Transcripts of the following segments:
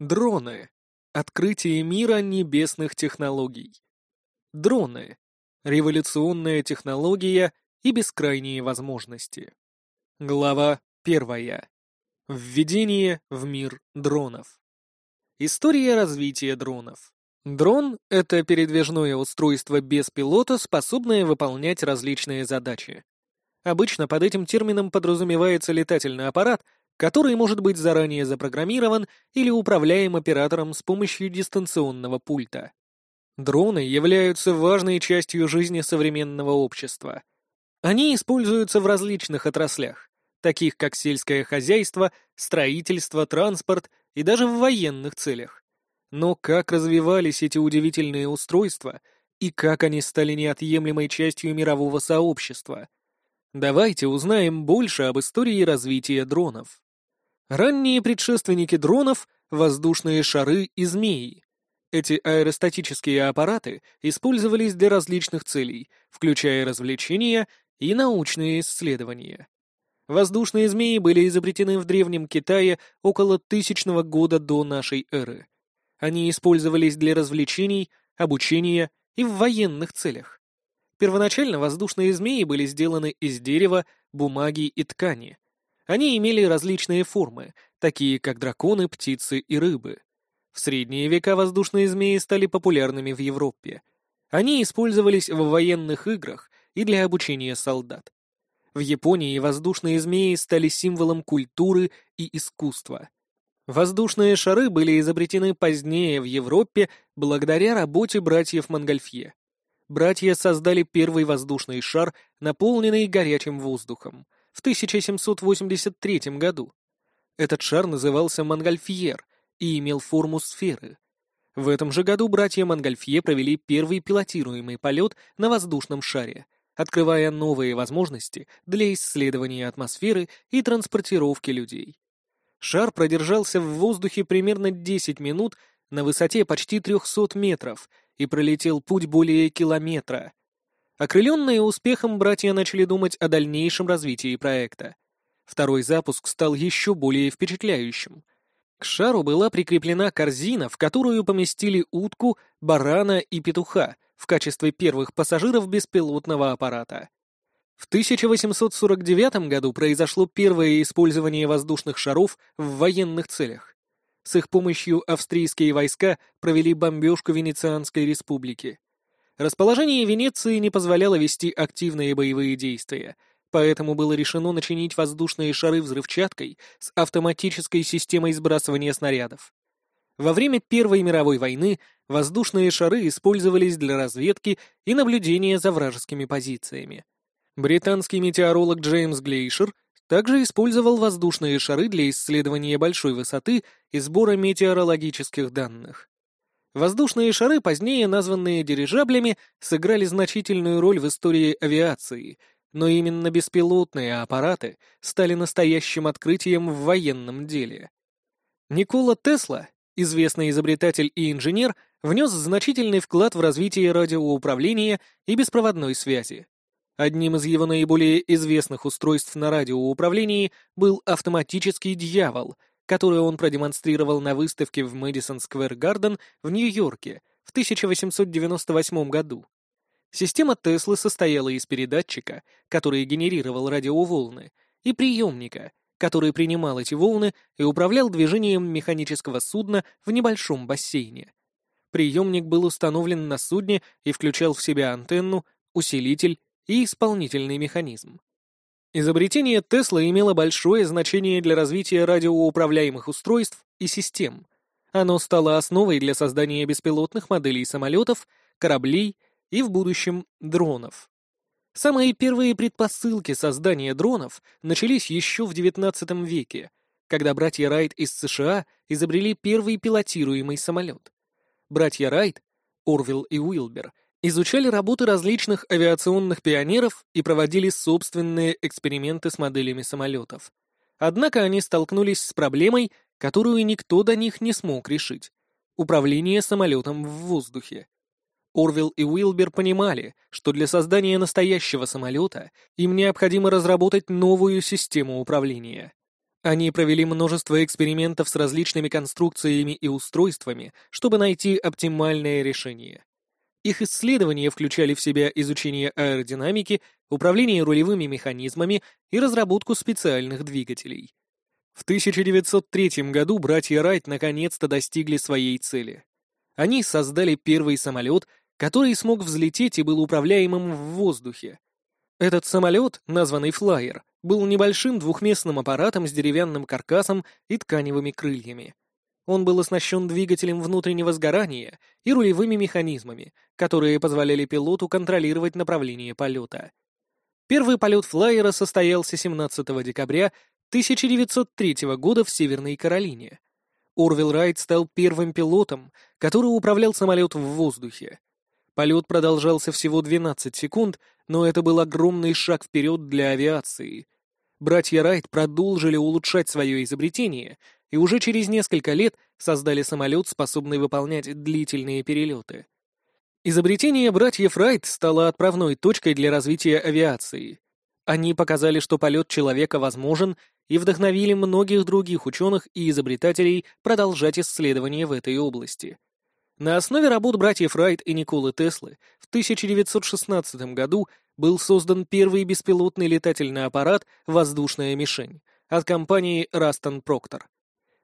Дроны. Открытие мира небесных технологий. Дроны. Революционная технология и бескрайние возможности. Глава первая. Введение в мир дронов. История развития дронов. Дрон — это передвижное устройство без пилота, способное выполнять различные задачи. Обычно под этим термином подразумевается летательный аппарат — который может быть заранее запрограммирован или управляем оператором с помощью дистанционного пульта. Дроны являются важной частью жизни современного общества. Они используются в различных отраслях, таких как сельское хозяйство, строительство, транспорт и даже в военных целях. Но как развивались эти удивительные устройства и как они стали неотъемлемой частью мирового сообщества? Давайте узнаем больше об истории развития дронов. Ранние предшественники дронов — воздушные шары и змеи. Эти аэростатические аппараты использовались для различных целей, включая развлечения и научные исследования. Воздушные змеи были изобретены в Древнем Китае около тысячного года до нашей эры. Они использовались для развлечений, обучения и в военных целях. Первоначально воздушные змеи были сделаны из дерева, бумаги и ткани — они имели различные формы, такие как драконы, птицы и рыбы. В средние века воздушные змеи стали популярными в Европе. Они использовались в военных играх и для обучения солдат. В Японии воздушные змеи стали символом культуры и искусства. Воздушные шары были изобретены позднее в Европе благодаря работе братьев Монгольфье. Братья создали первый воздушный шар, наполненный горячим воздухом — в 1783 году. Этот шар назывался Монгольфьер и имел форму сферы. В этом же году братья Монгольфье провели первый пилотируемый полет на воздушном шаре, открывая новые возможности для исследования атмосферы и транспортировки людей. Шар продержался в воздухе примерно 10 минут на высоте почти 300 метров и пролетел путь более километра, Окрыленные успехом, братья начали думать о дальнейшем развитии проекта. Второй запуск стал еще более впечатляющим. К шару была прикреплена корзина, в которую поместили утку, барана и петуха в качестве первых пассажиров беспилотного аппарата. В 1849 году произошло первое использование воздушных шаров в военных целях. С их помощью австрийские войска провели бомбежку Венецианской республики. Расположение Венеции не позволяло вести активные боевые действия, поэтому было решено начинить воздушные шары взрывчаткой с автоматической системой сбрасывания снарядов. Во время Первой мировой войны воздушные шары использовались для разведки и наблюдения за вражескими позициями. Британский метеоролог Джеймс Глейшер также использовал воздушные шары для исследования большой высоты и сбора метеорологических данных. Воздушные шары, позднее названные дирижаблями, сыграли значительную роль в истории авиации, но именно беспилотные аппараты стали настоящим открытием в военном деле. Никола Тесла, известный изобретатель и инженер, внес значительный вклад в развитие радиоуправления и беспроводной связи. Одним из его наиболее известных устройств на радиоуправлении был автоматический «Дьявол», которую он продемонстрировал на выставке в Мэдисон Сквер Гарден в Нью-Йорке в 1898 году. Система Теслы состояла из передатчика, который генерировал радиоволны, и приемника, который принимал эти волны и управлял движением механического судна в небольшом бассейне. Приемник был установлен на судне и включал в себя антенну, усилитель и исполнительный механизм. Изобретение Тесла имело большое значение для развития радиоуправляемых устройств и систем. Оно стало основой для создания беспилотных моделей самолетов, кораблей и, в будущем, дронов. Самые первые предпосылки создания дронов начались еще в XIX веке, когда братья Райт из США изобрели первый пилотируемый самолет. Братья Райт, Орвилл и Уилбер, изучали работы различных авиационных пионеров и проводили собственные эксперименты с моделями самолетов. Однако они столкнулись с проблемой, которую никто до них не смог решить — управление самолетом в воздухе. Орвилл и Уилбер понимали, что для создания настоящего самолета им необходимо разработать новую систему управления. Они провели множество экспериментов с различными конструкциями и устройствами, чтобы найти оптимальное решение. Их исследования включали в себя изучение аэродинамики, управление рулевыми механизмами и разработку специальных двигателей. В 1903 году братья Райт наконец-то достигли своей цели. Они создали первый самолет, который смог взлететь и был управляемым в воздухе. Этот самолет, названный «Флайер», был небольшим двухместным аппаратом с деревянным каркасом и тканевыми крыльями. Он был оснащен двигателем внутреннего сгорания и рулевыми механизмами, которые позволяли пилоту контролировать направление полета. Первый полет флайера состоялся 17 декабря 1903 года в Северной Каролине. Орвилл Райт стал первым пилотом, который управлял самолет в воздухе. Полет продолжался всего 12 секунд, но это был огромный шаг вперед для авиации. Братья Райт продолжили улучшать свое изобретение — и уже через несколько лет создали самолет, способный выполнять длительные перелеты. Изобретение братьев Райт стало отправной точкой для развития авиации. Они показали, что полет человека возможен, и вдохновили многих других ученых и изобретателей продолжать исследования в этой области. На основе работ братьев Райт и Николы Теслы в 1916 году был создан первый беспилотный летательный аппарат «Воздушная мишень» от компании Растон Проктор.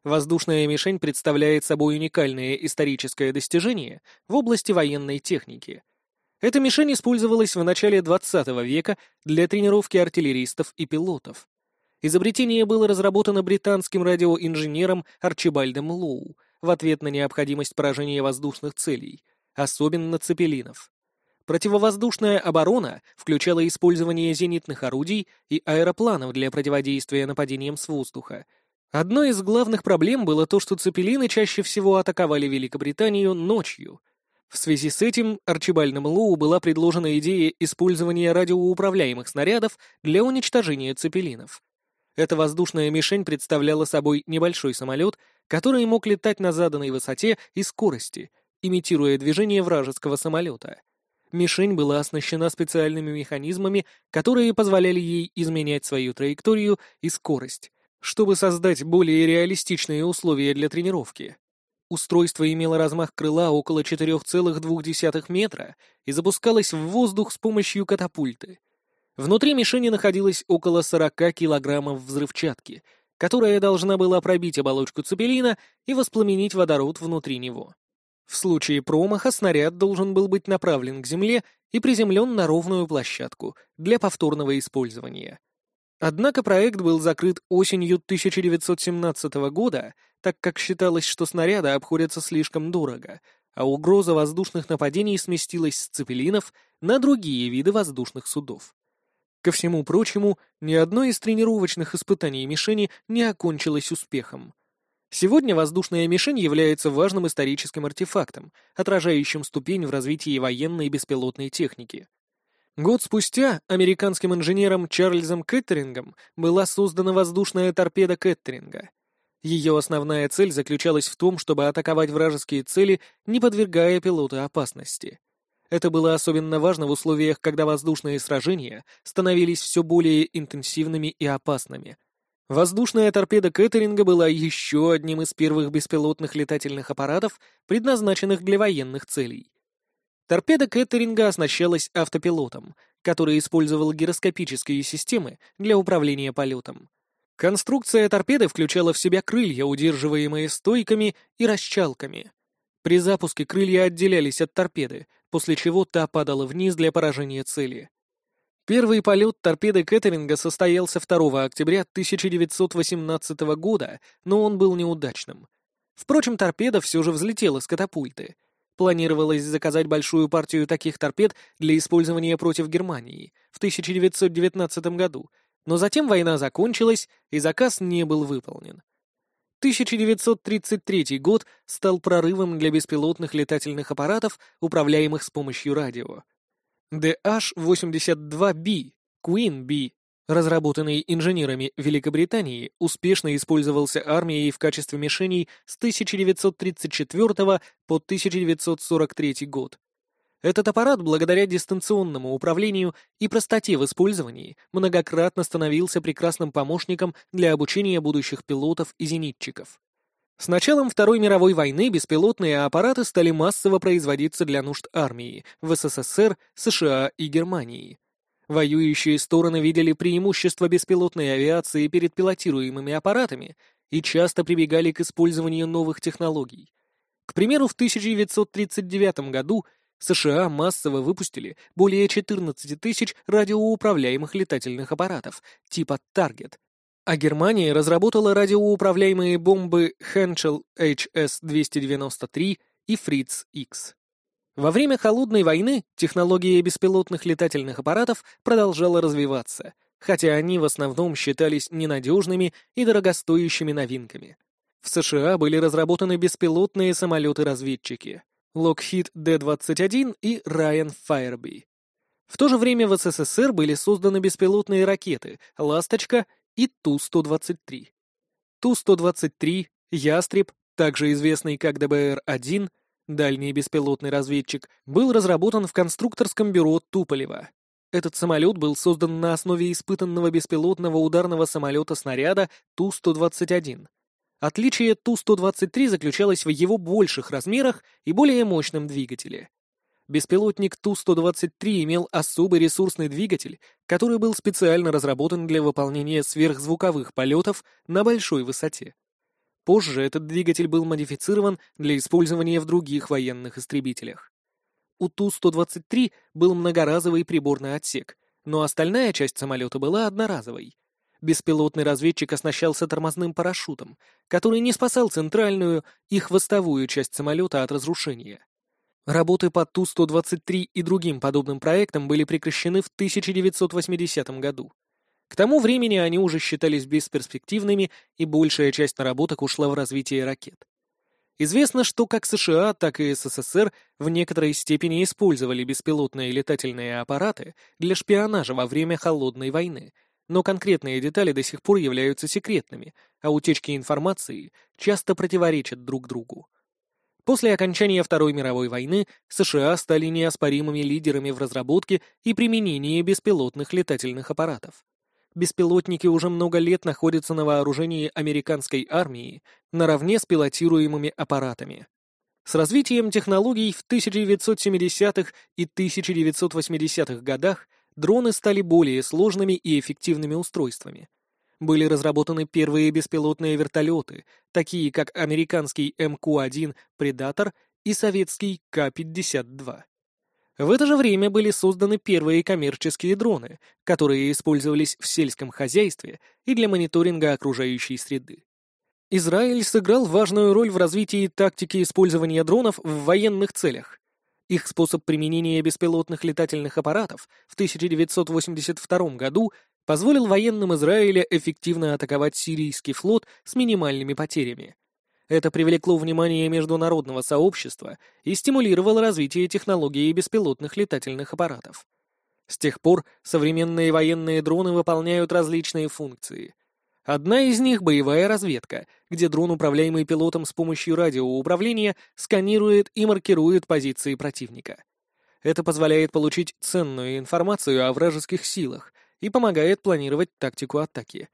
Воздушная мишень представляет собой уникальное историческое достижение в области военной техники. Эта мишень использовалась в начале XX века для тренировки артиллеристов и пилотов. Изобретение было разработано британским радиоинженером Арчибальдом Лоу в ответ на необходимость поражения воздушных целей, особенно цепелинов. Противовоздушная оборона включала использование зенитных орудий и аэропланов для противодействия нападениям с воздуха, Одной из главных проблем было то, что цепелины чаще всего атаковали Великобританию ночью. В связи с этим Арчибальдом Лоу была предложена идея использования радиоуправляемых снарядов для уничтожения цепелинов. Эта воздушная мишень представляла собой небольшой самолет, который мог летать на заданной высоте и скорости, имитируя движение вражеского самолета. Мишень была оснащена специальными механизмами, которые позволяли ей изменять свою траекторию и скорость, чтобы создать более реалистичные условия для тренировки. Устройство имело размах крыла около 4,2 метра и запускалось в воздух с помощью катапульты. Внутри мишени находилось около 40 килограммов взрывчатки, которая должна была пробить оболочку цепелина и воспламенить водород внутри него. В случае промаха снаряд должен был быть направлен к земле и приземлен на ровную площадку для повторного использования. Однако проект был закрыт осенью 1917 года, так как считалось, что снаряды обходятся слишком дорого, а угроза воздушных нападений сместилась с цепелинов на другие виды воздушных судов. Ко всему прочему, ни одно из тренировочных испытаний мишени не окончилось успехом. Сегодня воздушная мишень является важным историческим артефактом, отражающим ступень в развитии военной беспилотной техники. Год спустя американским инженером Чарльзом Кеттерингом была создана воздушная торпеда Кеттеринга. Ее основная цель заключалась в том, чтобы атаковать вражеские цели, не подвергая пилота опасности. Это было особенно важно в условиях, когда воздушные сражения становились все более интенсивными и опасными. Воздушная торпеда Кеттеринга была еще одним из первых беспилотных летательных аппаратов, предназначенных для военных целей. Торпеда Кеттеринга оснащалась автопилотом, который использовал гироскопические системы для управления полетом. Конструкция торпеды включала в себя крылья, удерживаемые стойками и расчалками. При запуске крылья отделялись от торпеды, после чего та падала вниз для поражения цели. Первый полет торпеды Кеттеринга состоялся 2 октября 1918 года, но он был неудачным. Впрочем, торпеда все же взлетела с катапульты — Планировалось заказать большую партию таких торпед для использования против Германии в 1919 году, но затем война закончилась, и заказ не был выполнен. 1933 год стал прорывом для беспилотных летательных аппаратов, управляемых с помощью радио. DH-82B, Queen B разработанный инженерами Великобритании, успешно использовался армией в качестве мишеней с 1934 по 1943 год. Этот аппарат, благодаря дистанционному управлению и простоте в использовании, многократно становился прекрасным помощником для обучения будущих пилотов и зенитчиков. С началом Второй мировой войны беспилотные аппараты стали массово производиться для нужд армии в СССР, США и Германии. Воюющие стороны видели преимущество беспилотной авиации перед пилотируемыми аппаратами и часто прибегали к использованию новых технологий. К примеру, в 1939 году США массово выпустили более 14 тысяч радиоуправляемых летательных аппаратов типа «Таргет», а Германия разработала радиоуправляемые бомбы Henschel HS-293 и Fritz-X. Во время Холодной войны технология беспилотных летательных аппаратов продолжала развиваться, хотя они в основном считались ненадежными и дорогостоящими новинками. В США были разработаны беспилотные самолеты-разведчики Lockheed D-21 и Ryan Firebee. В то же время в СССР были созданы беспилотные ракеты «Ласточка» и Ту-123. Ту-123, «Ястреб», также известный как ДБР-1, дальний беспилотный разведчик, был разработан в конструкторском бюро Туполева. Этот самолет был создан на основе испытанного беспилотного ударного самолета-снаряда Ту-121. Отличие Ту-123 заключалось в его больших размерах и более мощном двигателе. Беспилотник Ту-123 имел особый ресурсный двигатель, который был специально разработан для выполнения сверхзвуковых полетов на большой высоте. Позже этот двигатель был модифицирован для использования в других военных истребителях. У Ту-123 был многоразовый приборный отсек, но остальная часть самолета была одноразовой. Беспилотный разведчик оснащался тормозным парашютом, который не спасал центральную и хвостовую часть самолета от разрушения. Работы по Ту-123 и другим подобным проектам были прекращены в 1980 году. К тому времени они уже считались бесперспективными, и большая часть наработок ушла в развитие ракет. Известно, что как США, так и СССР в некоторой степени использовали беспилотные летательные аппараты для шпионажа во время Холодной войны, но конкретные детали до сих пор являются секретными, а утечки информации часто противоречат друг другу. После окончания Второй мировой войны США стали неоспоримыми лидерами в разработке и применении беспилотных летательных аппаратов. Беспилотники уже много лет находятся на вооружении американской армии наравне с пилотируемыми аппаратами. С развитием технологий в 1970-х и 1980-х годах дроны стали более сложными и эффективными устройствами, были разработаны первые беспилотные вертолеты, такие как американский МК-1 «Предатор» и советский К-52. В это же время были созданы первые коммерческие дроны, которые использовались в сельском хозяйстве и для мониторинга окружающей среды. Израиль сыграл важную роль в развитии тактики использования дронов в военных целях. Их способ применения беспилотных летательных аппаратов в 1982 году позволил военным Израиля эффективно атаковать сирийский флот с минимальными потерями. Это привлекло внимание международного сообщества и стимулировало развитие технологии беспилотных летательных аппаратов. С тех пор современные военные дроны выполняют различные функции. Одна из них — боевая разведка, где дрон, управляемый пилотом с помощью радиоуправления, сканирует и маркирует позиции противника. Это позволяет получить ценную информацию о вражеских силах, и помогает планировать тактику атаки.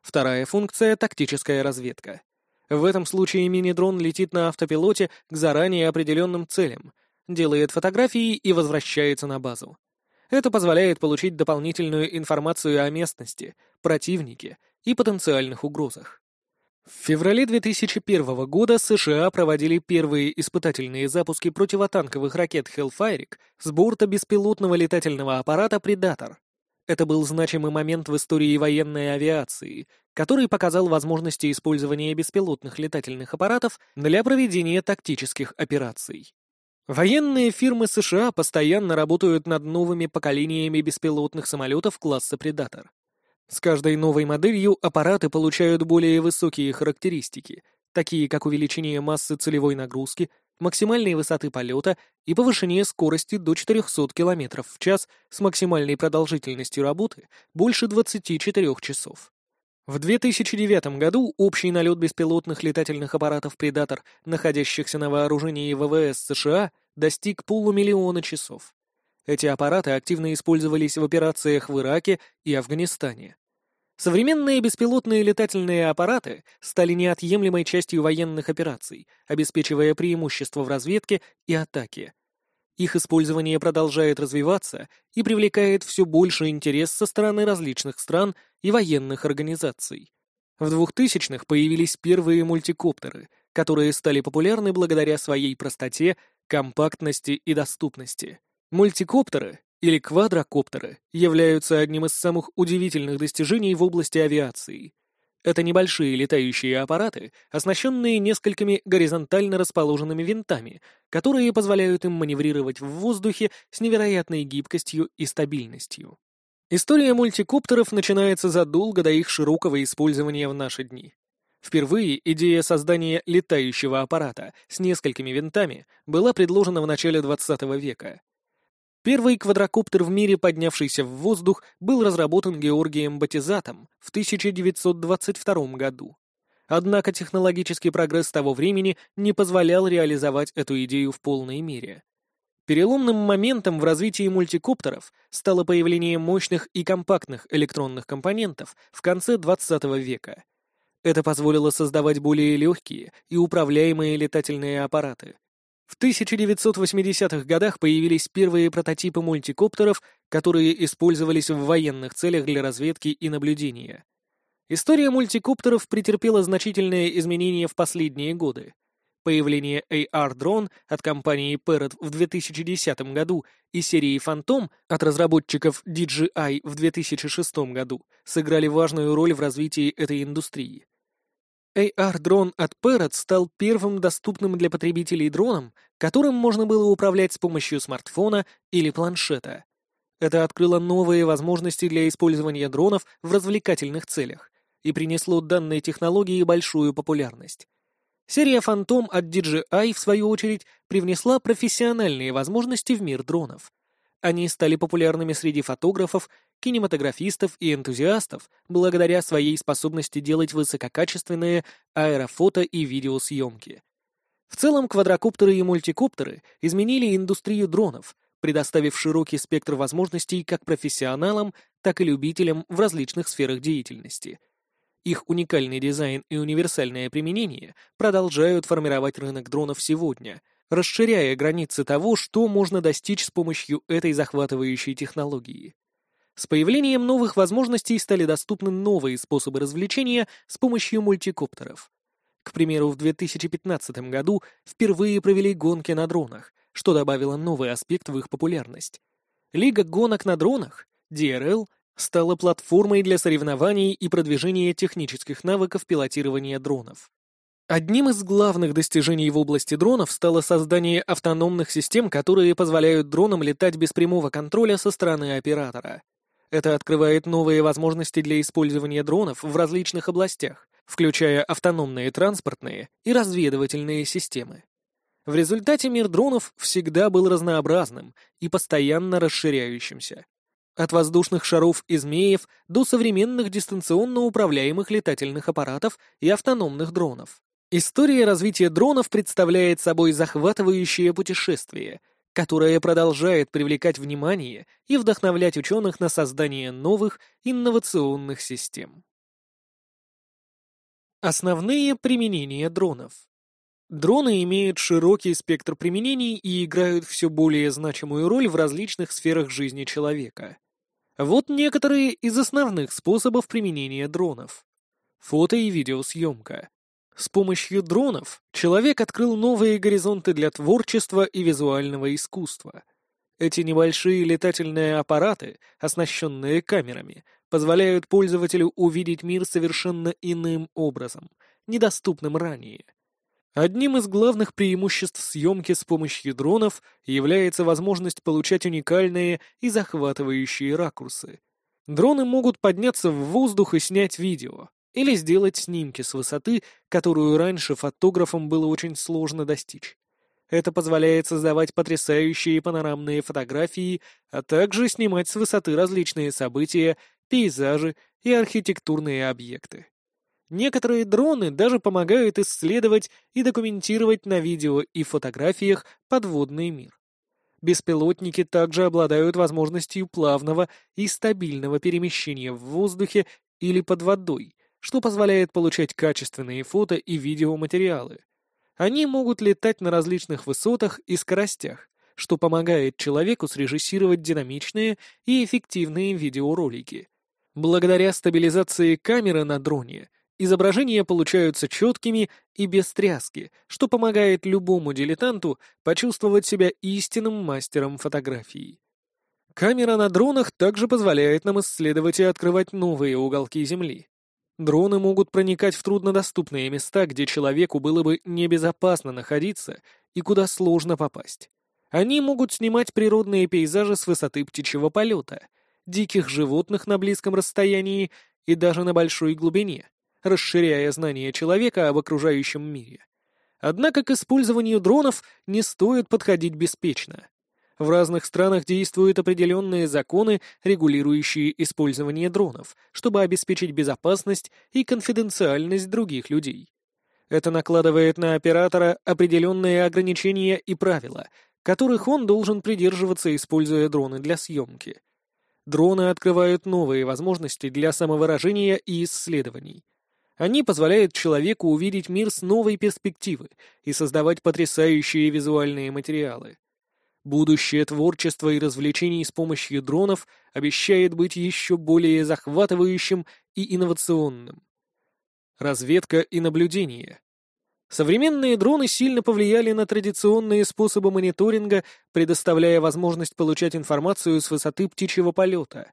Вторая функция — тактическая разведка. В этом случае мини-дрон летит на автопилоте к заранее определенным целям, делает фотографии и возвращается на базу. Это позволяет получить дополнительную информацию о местности, противнике и потенциальных угрозах. В феврале 2001 года США проводили первые испытательные запуски противотанковых ракет Hellfire с борта беспилотного летательного аппарата «Предатор». Это был значимый момент в истории военной авиации, который показал возможности использования беспилотных летательных аппаратов для проведения тактических операций. Военные фирмы США постоянно работают над новыми поколениями беспилотных самолетов класса «Предатор». С каждой новой моделью аппараты получают более высокие характеристики, такие как увеличение массы целевой нагрузки, максимальной высоты полета и повышение скорости до 400 км в час с максимальной продолжительностью работы больше 24 часов. В 2009 году общий налет беспилотных летательных аппаратов «Предатор», находящихся на вооружении ВВС США, достиг полумиллиона часов. Эти аппараты активно использовались в операциях в Ираке и Афганистане. Современные беспилотные летательные аппараты стали неотъемлемой частью военных операций, обеспечивая преимущество в разведке и атаке. Их использование продолжает развиваться и привлекает все больше интерес со стороны различных стран и военных организаций. В 2000-х появились первые мультикоптеры, которые стали популярны благодаря своей простоте, компактности и доступности. Мультикоптеры или квадрокоптеры являются одним из самых удивительных достижений в области авиации. Это небольшие летающие аппараты, оснащенные несколькими горизонтально расположенными винтами, которые позволяют им маневрировать в воздухе с невероятной гибкостью и стабильностью. История мультикоптеров начинается задолго до их широкого использования в наши дни. Впервые идея создания летающего аппарата с несколькими винтами была предложена в начале XX века. Первый квадрокоптер в мире, поднявшийся в воздух, был разработан Георгием Батизатом в 1922 году. Однако технологический прогресс того времени не позволял реализовать эту идею в полной мере. Переломным моментом в развитии мультикоптеров стало появление мощных и компактных электронных компонентов в конце XX века. Это позволило создавать более легкие и управляемые летательные аппараты, в 1980-х годах появились первые прототипы мультикоптеров, которые использовались в военных целях для разведки и наблюдения. История мультикоптеров претерпела значительные изменения в последние годы. Появление AR-дрон от компании Parrot в 2010 году и серии Phantom от разработчиков DJI в 2006 году сыграли важную роль в развитии этой индустрии. AR-дрон от Parrot стал первым доступным для потребителей дроном, которым можно было управлять с помощью смартфона или планшета. Это открыло новые возможности для использования дронов в развлекательных целях и принесло данной технологии большую популярность. Серия Phantom от DJI, в свою очередь, привнесла профессиональные возможности в мир дронов. Они стали популярными среди фотографов кинематографистов и энтузиастов благодаря своей способности делать высококачественные аэрофото и видеосъемки. В целом квадрокоптеры и мультикоптеры изменили индустрию дронов, предоставив широкий спектр возможностей как профессионалам, так и любителям в различных сферах деятельности. Их уникальный дизайн и универсальное применение продолжают формировать рынок дронов сегодня, расширяя границы того, что можно достичь с помощью этой захватывающей технологии. С появлением новых возможностей стали доступны новые способы развлечения с помощью мультикоптеров. К примеру, в 2015 году впервые провели гонки на дронах, что добавило новый аспект в их популярность. Лига гонок на дронах, DRL, стала платформой для соревнований и продвижения технических навыков пилотирования дронов. Одним из главных достижений в области дронов стало создание автономных систем, которые позволяют дронам летать без прямого контроля со стороны оператора. Это открывает новые возможности для использования дронов в различных областях, включая автономные транспортные и разведывательные системы. В результате мир дронов всегда был разнообразным и постоянно расширяющимся. От воздушных шаров и змеев до современных дистанционно управляемых летательных аппаратов и автономных дронов. История развития дронов представляет собой захватывающее путешествие, которая продолжает привлекать внимание и вдохновлять ученых на создание новых инновационных систем. Основные применения дронов. Дроны имеют широкий спектр применений и играют все более значимую роль в различных сферах жизни человека. Вот некоторые из основных способов применения дронов. Фото и видеосъемка. С помощью дронов человек открыл новые горизонты для творчества и визуального искусства. Эти небольшие летательные аппараты, оснащенные камерами, позволяют пользователю увидеть мир совершенно иным образом, недоступным ранее. Одним из главных преимуществ съемки с помощью дронов является возможность получать уникальные и захватывающие ракурсы. Дроны могут подняться в воздух и снять видео, или сделать снимки с высоты, которую раньше фотографам было очень сложно достичь. Это позволяет создавать потрясающие панорамные фотографии, а также снимать с высоты различные события, пейзажи и архитектурные объекты. Некоторые дроны даже помогают исследовать и документировать на видео и фотографиях подводный мир. Беспилотники также обладают возможностью плавного и стабильного перемещения в воздухе или под водой, что позволяет получать качественные фото и видеоматериалы. Они могут летать на различных высотах и скоростях, что помогает человеку срежиссировать динамичные и эффективные видеоролики. Благодаря стабилизации камеры на дроне изображения получаются четкими и без тряски, что помогает любому дилетанту почувствовать себя истинным мастером фотографии. Камера на дронах также позволяет нам исследовать и открывать новые уголки Земли. Дроны могут проникать в труднодоступные места, где человеку было бы небезопасно находиться и куда сложно попасть. Они могут снимать природные пейзажи с высоты птичьего полета, диких животных на близком расстоянии и даже на большой глубине, расширяя знания человека об окружающем мире. Однако к использованию дронов не стоит подходить беспечно. В разных странах действуют определенные законы, регулирующие использование дронов, чтобы обеспечить безопасность и конфиденциальность других людей. Это накладывает на оператора определенные ограничения и правила, которых он должен придерживаться, используя дроны для съемки. Дроны открывают новые возможности для самовыражения и исследований. Они позволяют человеку увидеть мир с новой перспективы и создавать потрясающие визуальные материалы. Будущее творчества и развлечений с помощью дронов обещает быть еще более захватывающим и инновационным. Разведка и наблюдение. Современные дроны сильно повлияли на традиционные способы мониторинга, предоставляя возможность получать информацию с высоты птичьего полета.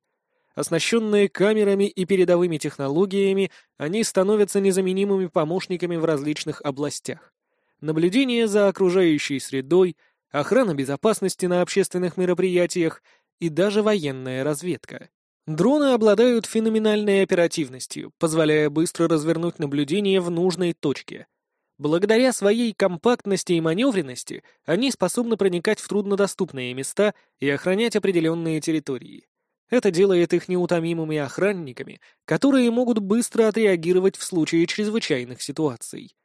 Оснащенные камерами и передовыми технологиями, они становятся незаменимыми помощниками в различных областях. Наблюдение за окружающей средой, охрана безопасности на общественных мероприятиях и даже военная разведка. Дроны обладают феноменальной оперативностью, позволяя быстро развернуть наблюдение в нужной точке. Благодаря своей компактности и маневренности они способны проникать в труднодоступные места и охранять определенные территории. Это делает их неутомимыми охранниками, которые могут быстро отреагировать в случае чрезвычайных ситуаций.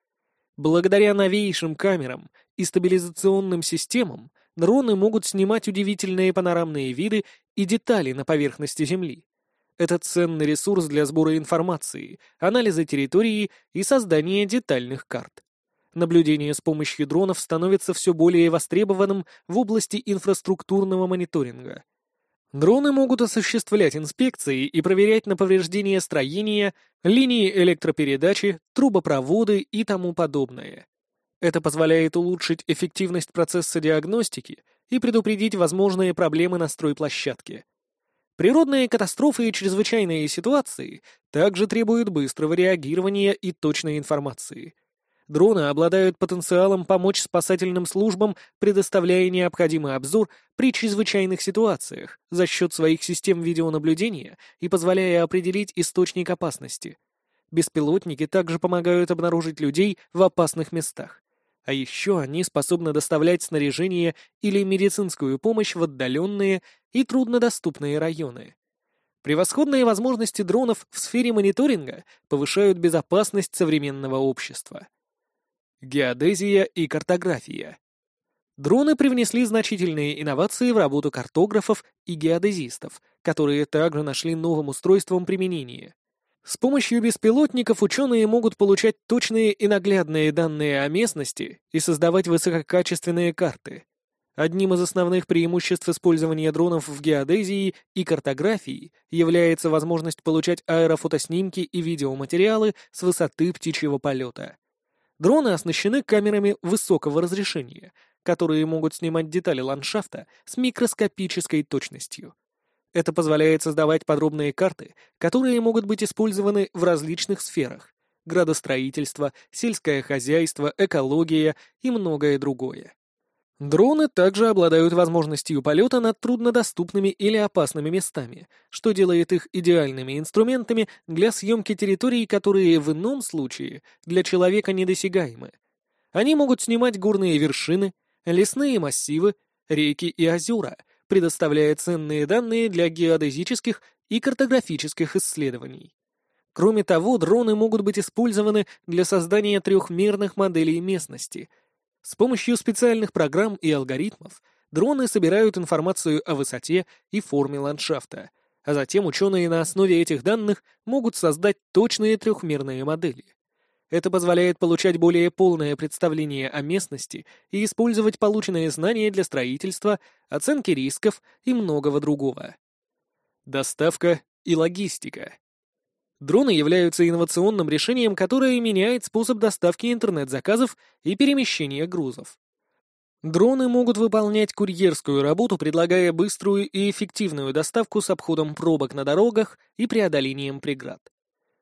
Благодаря новейшим камерам и стабилизационным системам дроны могут снимать удивительные панорамные виды и детали на поверхности Земли. Это ценный ресурс для сбора информации, анализа территории и создания детальных карт. Наблюдение с помощью дронов становится все более востребованным в области инфраструктурного мониторинга. Дроны могут осуществлять инспекции и проверять на повреждения строения, линии электропередачи, трубопроводы и тому подобное. Это позволяет улучшить эффективность процесса диагностики и предупредить возможные проблемы на стройплощадке. Природные катастрофы и чрезвычайные ситуации также требуют быстрого реагирования и точной информации. Дроны обладают потенциалом помочь спасательным службам, предоставляя необходимый обзор при чрезвычайных ситуациях за счет своих систем видеонаблюдения и позволяя определить источник опасности. Беспилотники также помогают обнаружить людей в опасных местах. А еще они способны доставлять снаряжение или медицинскую помощь в отдаленные и труднодоступные районы. Превосходные возможности дронов в сфере мониторинга повышают безопасность современного общества. Геодезия и картография. Дроны привнесли значительные инновации в работу картографов и геодезистов, которые также нашли новым устройством применение. С помощью беспилотников ученые могут получать точные и наглядные данные о местности и создавать высококачественные карты. Одним из основных преимуществ использования дронов в геодезии и картографии является возможность получать аэрофотоснимки и видеоматериалы с высоты птичьего полета. Дроны оснащены камерами высокого разрешения, которые могут снимать детали ландшафта с микроскопической точностью. Это позволяет создавать подробные карты, которые могут быть использованы в различных сферах – градостроительство, сельское хозяйство, экология и многое другое. Дроны также обладают возможностью полета над труднодоступными или опасными местами, что делает их идеальными инструментами для съемки территорий, которые в ином случае для человека недосягаемы. Они могут снимать горные вершины, лесные массивы, реки и озера, предоставляя ценные данные для геодезических и картографических исследований. Кроме того, дроны могут быть использованы для создания трехмерных моделей местности — с помощью специальных программ и алгоритмов дроны собирают информацию о высоте и форме ландшафта, а затем ученые на основе этих данных могут создать точные трехмерные модели. Это позволяет получать более полное представление о местности и использовать полученные знания для строительства, оценки рисков и многого другого. Доставка и логистика. Дроны являются инновационным решением, которое меняет способ доставки интернет-заказов и перемещения грузов. Дроны могут выполнять курьерскую работу, предлагая быструю и эффективную доставку с обходом пробок на дорогах и преодолением преград.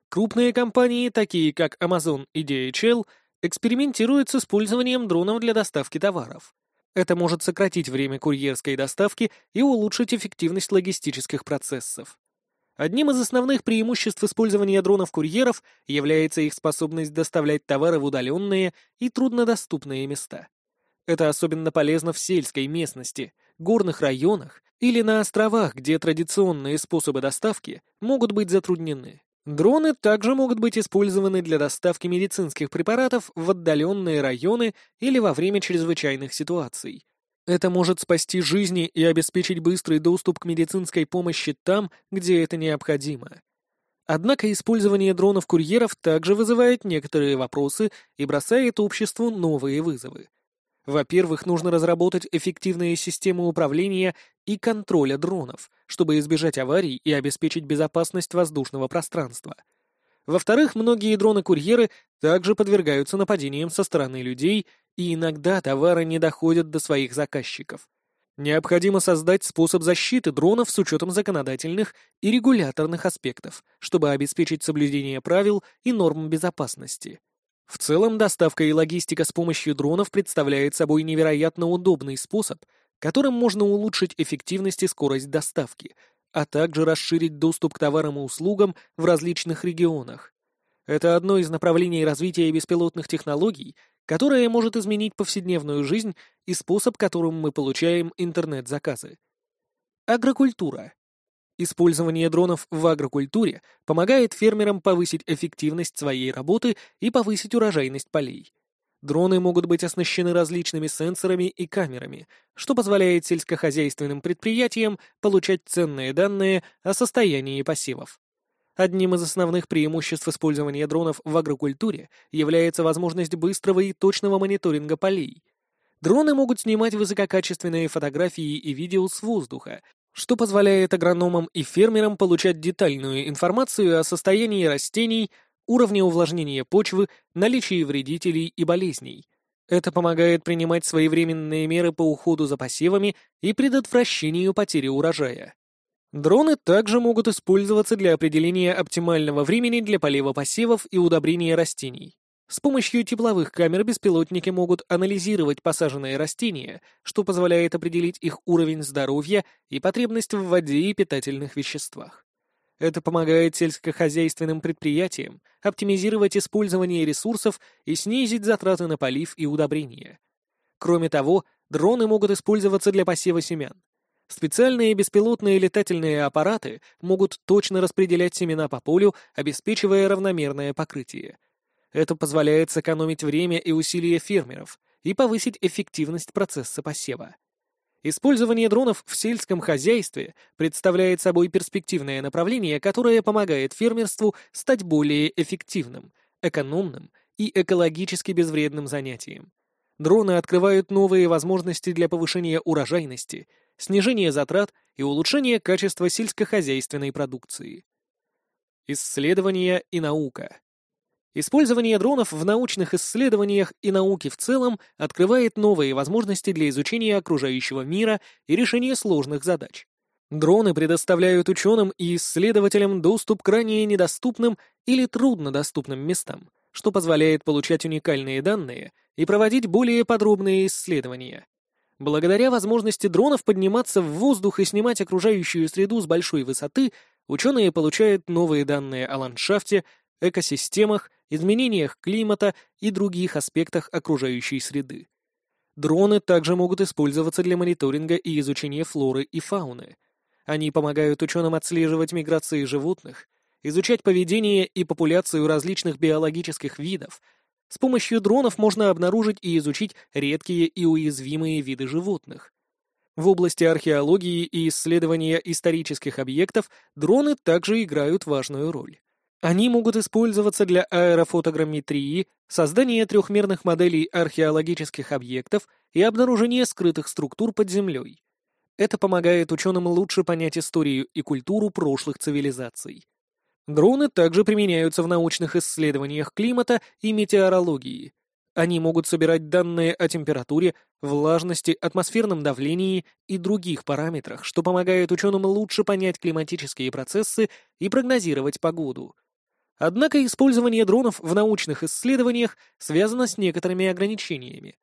Крупные компании, такие как Amazon и DHL, экспериментируют с использованием дронов для доставки товаров. Это может сократить время курьерской доставки и улучшить эффективность логистических процессов. Одним из основных преимуществ использования дронов-курьеров является их способность доставлять товары в удаленные и труднодоступные места. Это особенно полезно в сельской местности, горных районах или на островах, где традиционные способы доставки могут быть затруднены. Дроны также могут быть использованы для доставки медицинских препаратов в отдаленные районы или во время чрезвычайных ситуаций. Это может спасти жизни и обеспечить быстрый доступ к медицинской помощи там, где это необходимо. Однако использование дронов-курьеров также вызывает некоторые вопросы и бросает обществу новые вызовы. Во-первых, нужно разработать эффективные системы управления и контроля дронов, чтобы избежать аварий и обеспечить безопасность воздушного пространства. Во-вторых, многие дроны-курьеры также подвергаются нападениям со стороны людей, и иногда товары не доходят до своих заказчиков. Необходимо создать способ защиты дронов с учетом законодательных и регуляторных аспектов, чтобы обеспечить соблюдение правил и норм безопасности. В целом, доставка и логистика с помощью дронов представляет собой невероятно удобный способ, которым можно улучшить эффективность и скорость доставки, а также расширить доступ к товарам и услугам в различных регионах. Это одно из направлений развития беспилотных технологий, которое может изменить повседневную жизнь и способ, которым мы получаем интернет-заказы. Агрокультура. Использование дронов в агрокультуре помогает фермерам повысить эффективность своей работы и повысить урожайность полей. Дроны могут быть оснащены различными сенсорами и камерами, что позволяет сельскохозяйственным предприятиям получать ценные данные о состоянии посевов. Одним из основных преимуществ использования дронов в агрокультуре является возможность быстрого и точного мониторинга полей. Дроны могут снимать высококачественные фотографии и видео с воздуха, что позволяет агрономам и фермерам получать детальную информацию о состоянии растений, уровне увлажнения почвы, наличии вредителей и болезней. Это помогает принимать своевременные меры по уходу за посевами и предотвращению потери урожая. Дроны также могут использоваться для определения оптимального времени для полива посевов и удобрения растений. С помощью тепловых камер беспилотники могут анализировать посаженные растения, что позволяет определить их уровень здоровья и потребность в воде и питательных веществах. Это помогает сельскохозяйственным предприятиям оптимизировать использование ресурсов и снизить затраты на полив и удобрения. Кроме того, дроны могут использоваться для посева семян. Специальные беспилотные летательные аппараты могут точно распределять семена по полю, обеспечивая равномерное покрытие – это позволяет сэкономить время и усилия фермеров и повысить эффективность процесса посева. Использование дронов в сельском хозяйстве представляет собой перспективное направление, которое помогает фермерству стать более эффективным, экономным и экологически безвредным занятием. Дроны открывают новые возможности для повышения урожайности, снижения затрат и улучшения качества сельскохозяйственной продукции. Исследования и наука. Использование дронов в научных исследованиях и науке в целом открывает новые возможности для изучения окружающего мира и решения сложных задач. Дроны предоставляют ученым и исследователям доступ к ранее недоступным или труднодоступным местам, что позволяет получать уникальные данные и проводить более подробные исследования. Благодаря возможности дронов подниматься в воздух и снимать окружающую среду с большой высоты, ученые получают новые данные о ландшафте, экосистемах изменениях климата и других аспектах окружающей среды. Дроны также могут использоваться для мониторинга и изучения флоры и фауны. Они помогают ученым отслеживать миграции животных, изучать поведение и популяцию различных биологических видов. С помощью дронов можно обнаружить и изучить редкие и уязвимые виды животных. В области археологии и исследования исторических объектов дроны также играют важную роль. Они могут использоваться для аэрофотограмметрии, создания трехмерных моделей археологических объектов и обнаружения скрытых структур под землей. Это помогает ученым лучше понять историю и культуру прошлых цивилизаций. Дроны также применяются в научных исследованиях климата и метеорологии. Они могут собирать данные о температуре, влажности, атмосферном давлении и других параметрах, что помогает ученым лучше понять климатические процессы и прогнозировать погоду. Однако использование дронов в научных исследованиях связано с некоторыми ограничениями.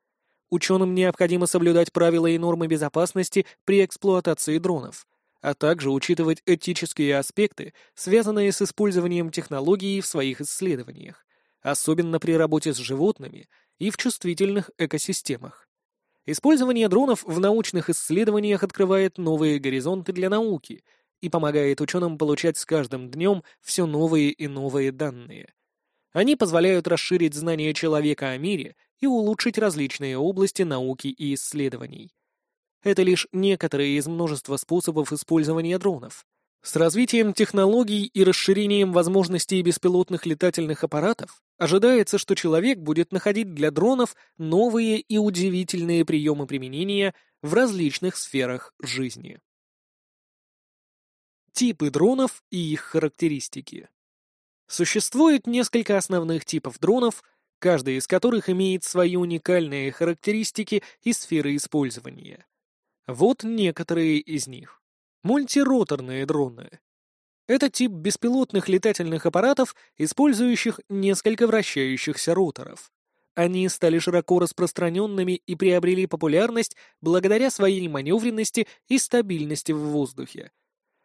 Ученым необходимо соблюдать правила и нормы безопасности при эксплуатации дронов – а также учитывать этические аспекты, связанные с использованием технологии в своих исследованиях, особенно при работе с животными и в чувствительных экосистемах. Использование дронов в научных исследованиях открывает новые горизонты для науки и помогает ученым получать с каждым днем все новые и новые данные. Они позволяют расширить знания человека о мире и улучшить различные области науки и исследований. Это лишь некоторые из множества способов использования дронов. С развитием технологий и расширением возможностей беспилотных летательных аппаратов ожидается, что человек будет находить для дронов новые и удивительные приемы применения в различных сферах жизни. Типы дронов и их характеристики. Существует несколько основных типов дронов, каждый из которых имеет свои уникальные характеристики и сферы использования. Вот некоторые из них. Мультироторные дроны. Это тип беспилотных летательных аппаратов, использующих несколько вращающихся роторов. Они стали широко распространенными и приобрели популярность благодаря своей маневренности и стабильности в воздухе.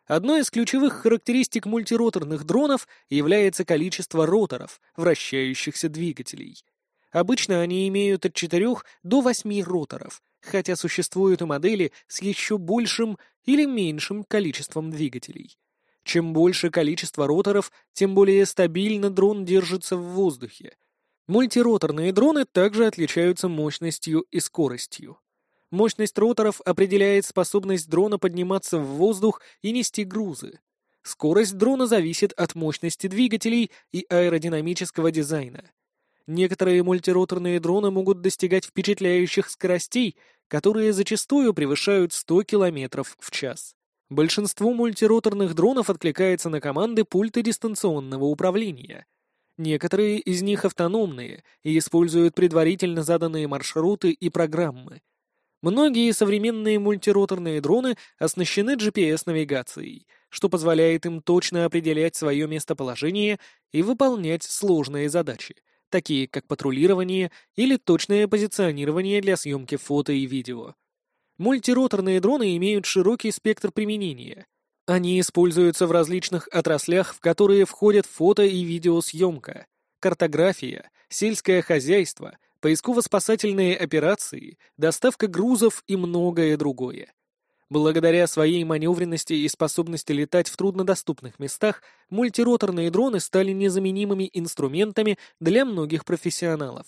Одной из ключевых характеристик мультироторных дронов является количество роторов, вращающихся двигателей. Обычно они имеют от 4 до 8 роторов, хотя существуют и модели с еще большим или меньшим количеством двигателей. Чем больше количество роторов, тем более стабильно дрон держится в воздухе. Мультироторные дроны также отличаются мощностью и скоростью. Мощность роторов определяет способность дрона подниматься в воздух и нести грузы. Скорость дрона зависит от мощности двигателей и аэродинамического дизайна. Некоторые мультироторные дроны могут достигать впечатляющих скоростей, которые зачастую превышают 100 км в час. Большинство мультироторных дронов откликается на команды пульта дистанционного управления. Некоторые из них автономные и используют предварительно заданные маршруты и программы. Многие современные мультироторные дроны оснащены GPS-навигацией, что позволяет им точно определять свое местоположение и выполнять сложные задачи — такие как патрулирование или точное позиционирование для съемки фото и видео. Мультироторные дроны имеют широкий спектр применения. Они используются в различных отраслях, в которые входят фото и видеосъемка, картография, сельское хозяйство, поисково-спасательные операции, доставка грузов и многое другое. Благодаря своей маневренности и способности летать в труднодоступных местах, мультироторные дроны стали незаменимыми инструментами для многих профессионалов.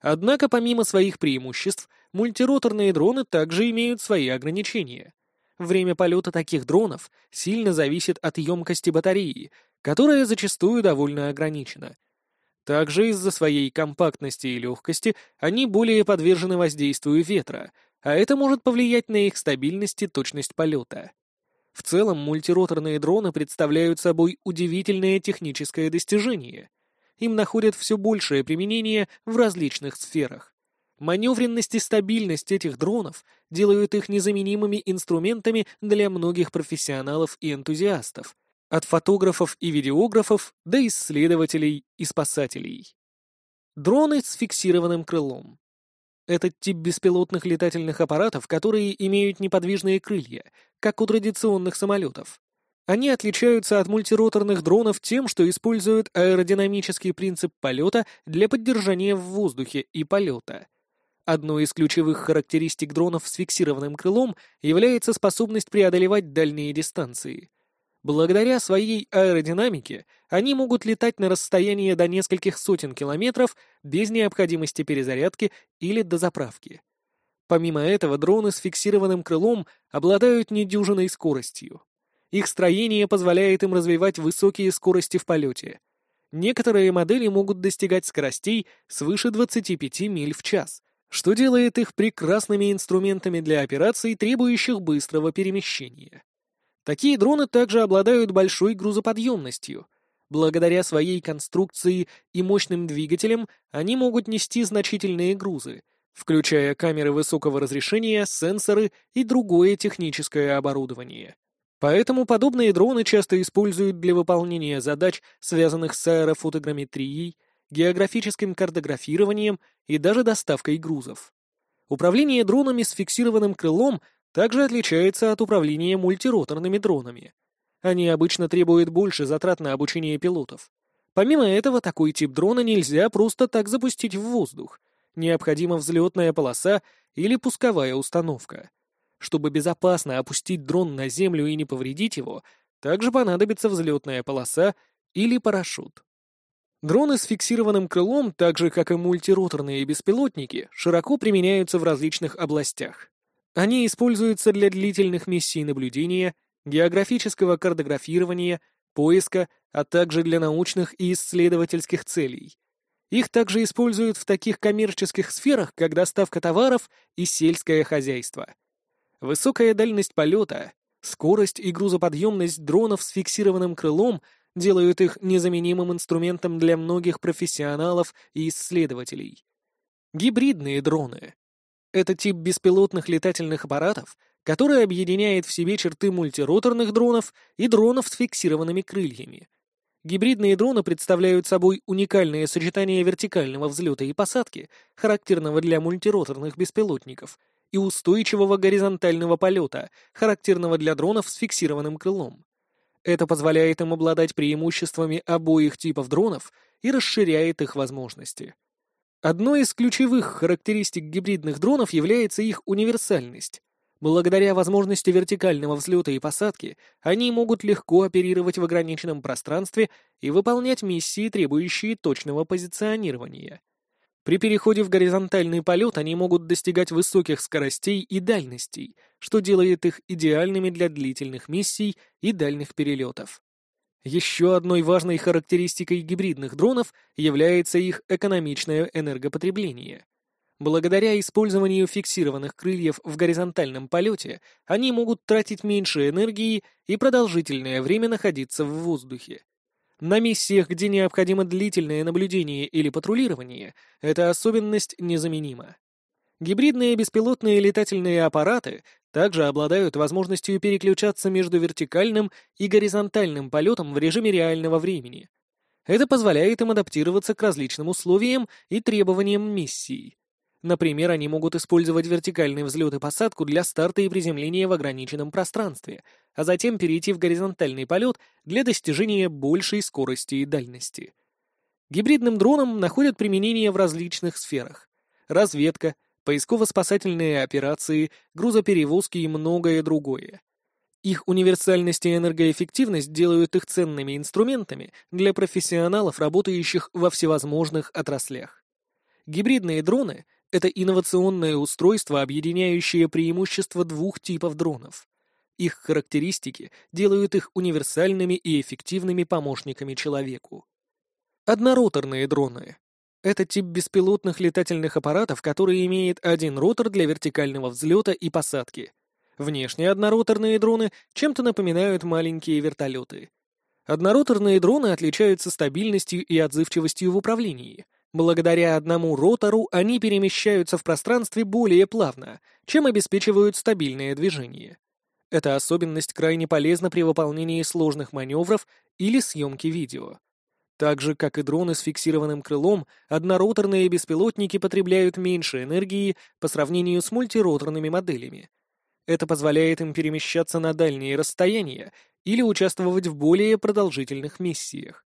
Однако помимо своих преимуществ, мультироторные дроны также имеют свои ограничения. Время полета таких дронов сильно зависит от емкости батареи, которая зачастую довольно ограничена. Также из-за своей компактности и легкости они более подвержены воздействию ветра, а это может повлиять на их стабильность и точность полета. В целом, мультироторные дроны представляют собой удивительное техническое достижение. Им находят все большее применение в различных сферах. Маневренность и стабильность этих дронов делают их незаменимыми инструментами для многих профессионалов и энтузиастов, от фотографов и видеографов до исследователей и спасателей. Дроны с фиксированным крылом. Этот тип беспилотных летательных аппаратов, которые имеют неподвижные крылья, как у традиционных самолетов. Они отличаются от мультироторных дронов тем, что используют аэродинамический принцип полета для поддержания в воздухе и полета. Одной из ключевых характеристик дронов с фиксированным крылом является способность преодолевать дальние дистанции — Благодаря своей аэродинамике они могут летать на расстояние до нескольких сотен километров без необходимости перезарядки или дозаправки. Помимо этого, дроны с фиксированным крылом обладают недюжиной скоростью. Их строение позволяет им развивать высокие скорости в полете. Некоторые модели могут достигать скоростей свыше 25 миль в час, что делает их прекрасными инструментами для операций, требующих быстрого перемещения. Такие дроны также обладают большой грузоподъемностью. Благодаря своей конструкции и мощным двигателям они могут нести значительные грузы, включая камеры высокого разрешения, сенсоры и другое техническое оборудование. Поэтому подобные дроны часто используют для выполнения задач, связанных с аэрофотограмметрией, географическим картографированием и даже доставкой грузов. Управление дронами с фиксированным крылом также отличается от управления мультироторными дронами. Они обычно требуют больше затрат на обучение пилотов. Помимо этого, такой тип дрона нельзя просто так запустить в воздух. Необходима взлетная полоса или пусковая установка. Чтобы безопасно опустить дрон на землю и не повредить его, также понадобится взлетная полоса или парашют. Дроны с фиксированным крылом, так же как и мультироторные беспилотники, широко применяются в различных областях. Они используются для длительных миссий наблюдения, географического картографирования, поиска, а также для научных и исследовательских целей. Их также используют в таких коммерческих сферах, как доставка товаров и сельское хозяйство. Высокая дальность полета, скорость и грузоподъемность дронов с фиксированным крылом делают их незаменимым инструментом для многих профессионалов и исследователей. Гибридные дроны — это тип беспилотных летательных аппаратов, который объединяет в себе черты мультироторных дронов и дронов с фиксированными крыльями. Гибридные дроны представляют собой уникальное сочетание вертикального взлета и посадки, характерного для мультироторных беспилотников — и устойчивого горизонтального полета, характерного для дронов с фиксированным крылом. Это позволяет им обладать преимуществами обоих типов дронов и расширяет их возможности. Одной из ключевых характеристик гибридных дронов является их универсальность. Благодаря возможности вертикального взлета и посадки, они могут легко оперировать в ограниченном пространстве и выполнять миссии, требующие точного позиционирования. При переходе в горизонтальный полет они могут достигать высоких скоростей и дальностей, что делает их идеальными для длительных миссий и дальних перелетов. Еще одной важной характеристикой гибридных дронов является их экономичное энергопотребление. Благодаря использованию фиксированных крыльев в горизонтальном полете, они могут тратить меньше энергии и продолжительное время находиться в воздухе. На миссиях, где необходимо длительное наблюдение или патрулирование, эта особенность незаменима. Гибридные беспилотные летательные аппараты также обладают возможностью переключаться между вертикальным и горизонтальным полетом в режиме реального времени. Это позволяет им адаптироваться к различным условиям и требованиям миссии. Например, они могут использовать вертикальный взлет и посадку для старта и приземления в ограниченном пространстве, а затем перейти в горизонтальный полет для достижения большей скорости и дальности. Гибридным дронам находят применение в различных сферах. Разведка, поисково-спасательные операции, грузоперевозки и многое другое. Их универсальность и энергоэффективность делают их ценными инструментами для профессионалов, работающих во всевозможных отраслях. Гибридные дроны это инновационное устройство, объединяющее преимущества двух типов дронов. Их характеристики делают их универсальными и эффективными помощниками человеку. Однороторные дроны. Это тип беспилотных летательных аппаратов, который имеет один ротор для вертикального взлета и посадки. Внешне однороторные дроны чем-то напоминают маленькие вертолеты. Однороторные дроны отличаются стабильностью и отзывчивостью в управлении — Благодаря одному ротору они перемещаются в пространстве более плавно, чем обеспечивают стабильное движение. Эта особенность крайне полезна при выполнении сложных маневров или съемке видео. Так же, как и дроны с фиксированным крылом, однороторные беспилотники потребляют меньше энергии по сравнению с мультироторными моделями. Это позволяет им перемещаться на дальние расстояния или участвовать в более продолжительных миссиях.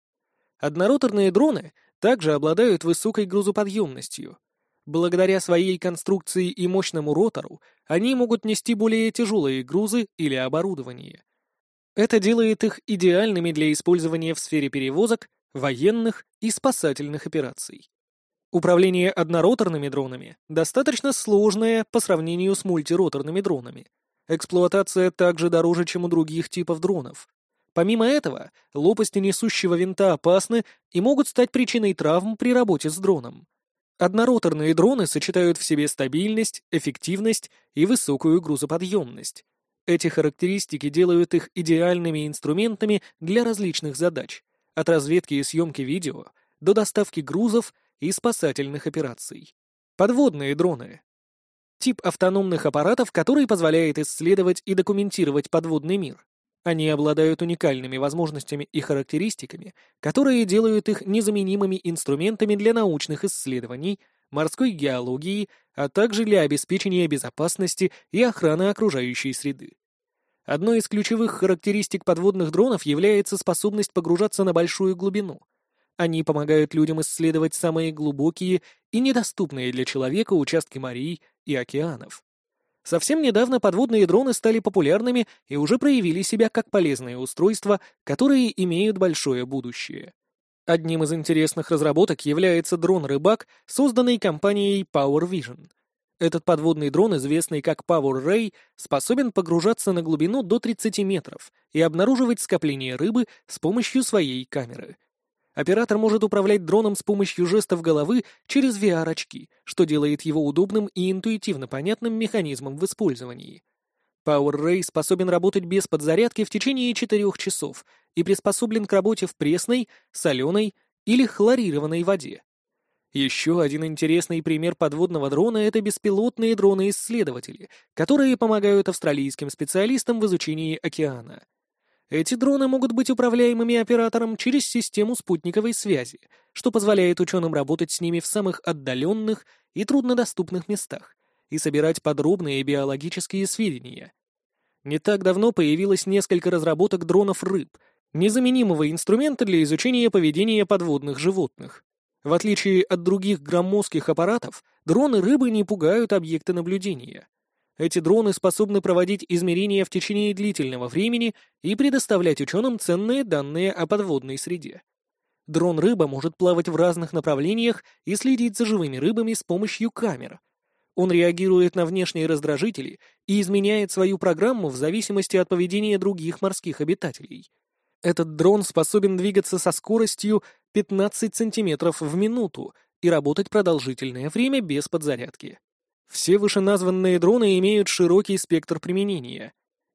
Однороторные дроны также обладают высокой грузоподъемностью. Благодаря своей конструкции и мощному ротору они могут нести более тяжелые грузы или оборудование. Это делает их идеальными для использования в сфере перевозок, военных и спасательных операций. Управление однороторными дронами достаточно сложное по сравнению с мультироторными дронами. Эксплуатация также дороже, чем у других типов дронов. Помимо этого, лопасти несущего винта опасны и могут стать причиной травм при работе с дроном. Однороторные дроны сочетают в себе стабильность, эффективность и высокую грузоподъемность. Эти характеристики делают их идеальными инструментами для различных задач, от разведки и съемки видео до доставки грузов и спасательных операций. Подводные дроны. Тип автономных аппаратов, который позволяет исследовать и документировать подводный мир. Они обладают уникальными возможностями и характеристиками, которые делают их незаменимыми инструментами для научных исследований, морской геологии, а также для обеспечения безопасности и охраны окружающей среды. Одной из ключевых характеристик подводных дронов является способность погружаться на большую глубину. Они помогают людям исследовать самые глубокие и недоступные для человека участки морей и океанов. Совсем недавно подводные дроны стали популярными и уже проявили себя как полезные устройства, которые имеют большое будущее. Одним из интересных разработок является дрон-рыбак, созданный компанией Power Vision. Этот подводный дрон, известный как Power Ray, способен погружаться на глубину до 30 метров и обнаруживать скопление рыбы с помощью своей камеры. Оператор может управлять дроном с помощью жестов головы через VR-очки, что делает его удобным и интуитивно понятным механизмом в использовании. Power Ray способен работать без подзарядки в течение 4 часов и приспособлен к работе в пресной, соленой или хлорированной воде. Еще один интересный пример подводного дрона — это беспилотные дроны-исследователи, которые помогают австралийским специалистам в изучении океана. Эти дроны могут быть управляемыми оператором через систему спутниковой связи, что позволяет ученым работать с ними в самых отдаленных и труднодоступных местах и собирать подробные биологические сведения. Не так давно появилось несколько разработок дронов рыб, незаменимого инструмента для изучения поведения подводных животных. В отличие от других громоздких аппаратов, дроны рыбы не пугают объекты наблюдения. Эти дроны способны проводить измерения в течение длительного времени и предоставлять ученым ценные данные о подводной среде. Дрон-рыба может плавать в разных направлениях и следить за живыми рыбами с помощью камер. Он реагирует на внешние раздражители и изменяет свою программу в зависимости от поведения других морских обитателей. Этот дрон способен двигаться со скоростью 15 см в минуту и работать продолжительное время без подзарядки. Все вышеназванные дроны имеют широкий спектр применения.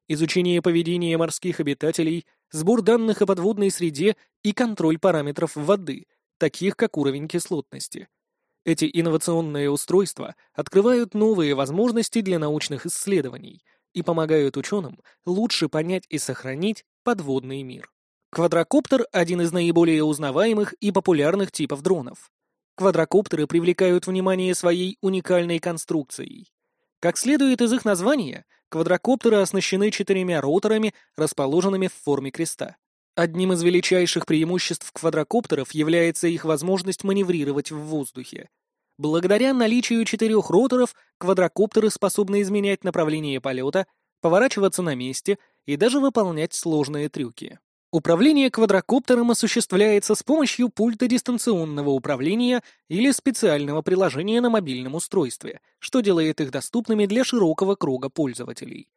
Изучение поведения морских обитателей, сбор данных о подводной среде и контроль параметров воды, таких как уровень кислотности. Эти инновационные устройства открывают новые возможности для научных исследований и помогают ученым лучше понять и сохранить подводный мир. Квадрокоптер – один из наиболее узнаваемых и популярных типов дронов. Квадрокоптеры привлекают внимание своей уникальной конструкцией. Как следует из их названия, квадрокоптеры оснащены четырьмя роторами, расположенными в форме креста. Одним из величайших преимуществ квадрокоптеров является их возможность маневрировать в воздухе. Благодаря наличию четырех роторов квадрокоптеры способны изменять направление полета, поворачиваться на месте и даже выполнять сложные трюки. Управление квадрокоптером осуществляется с помощью пульта дистанционного управления или специального приложения на мобильном устройстве, что делает их доступными для широкого круга пользователей.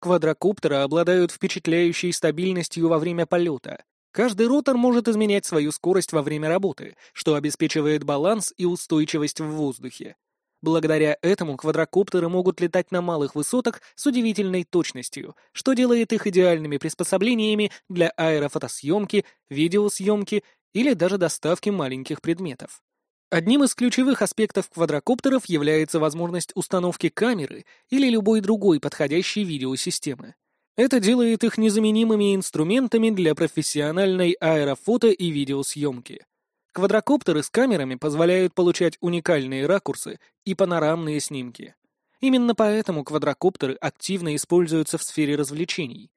Квадрокоптеры обладают впечатляющей стабильностью во время полета. Каждый ротор может изменять свою скорость во время работы, что обеспечивает баланс и устойчивость в воздухе. Благодаря этому квадрокоптеры могут летать на малых высотах с удивительной точностью, что делает их идеальными приспособлениями для аэрофотосъемки, видеосъемки или даже доставки маленьких предметов. Одним из ключевых аспектов квадрокоптеров является возможность установки камеры или любой другой подходящей видеосистемы. Это делает их незаменимыми инструментами для профессиональной аэрофото и видеосъемки. Квадрокоптеры с камерами позволяют получать уникальные ракурсы и панорамные снимки. Именно поэтому квадрокоптеры активно используются в сфере развлечений.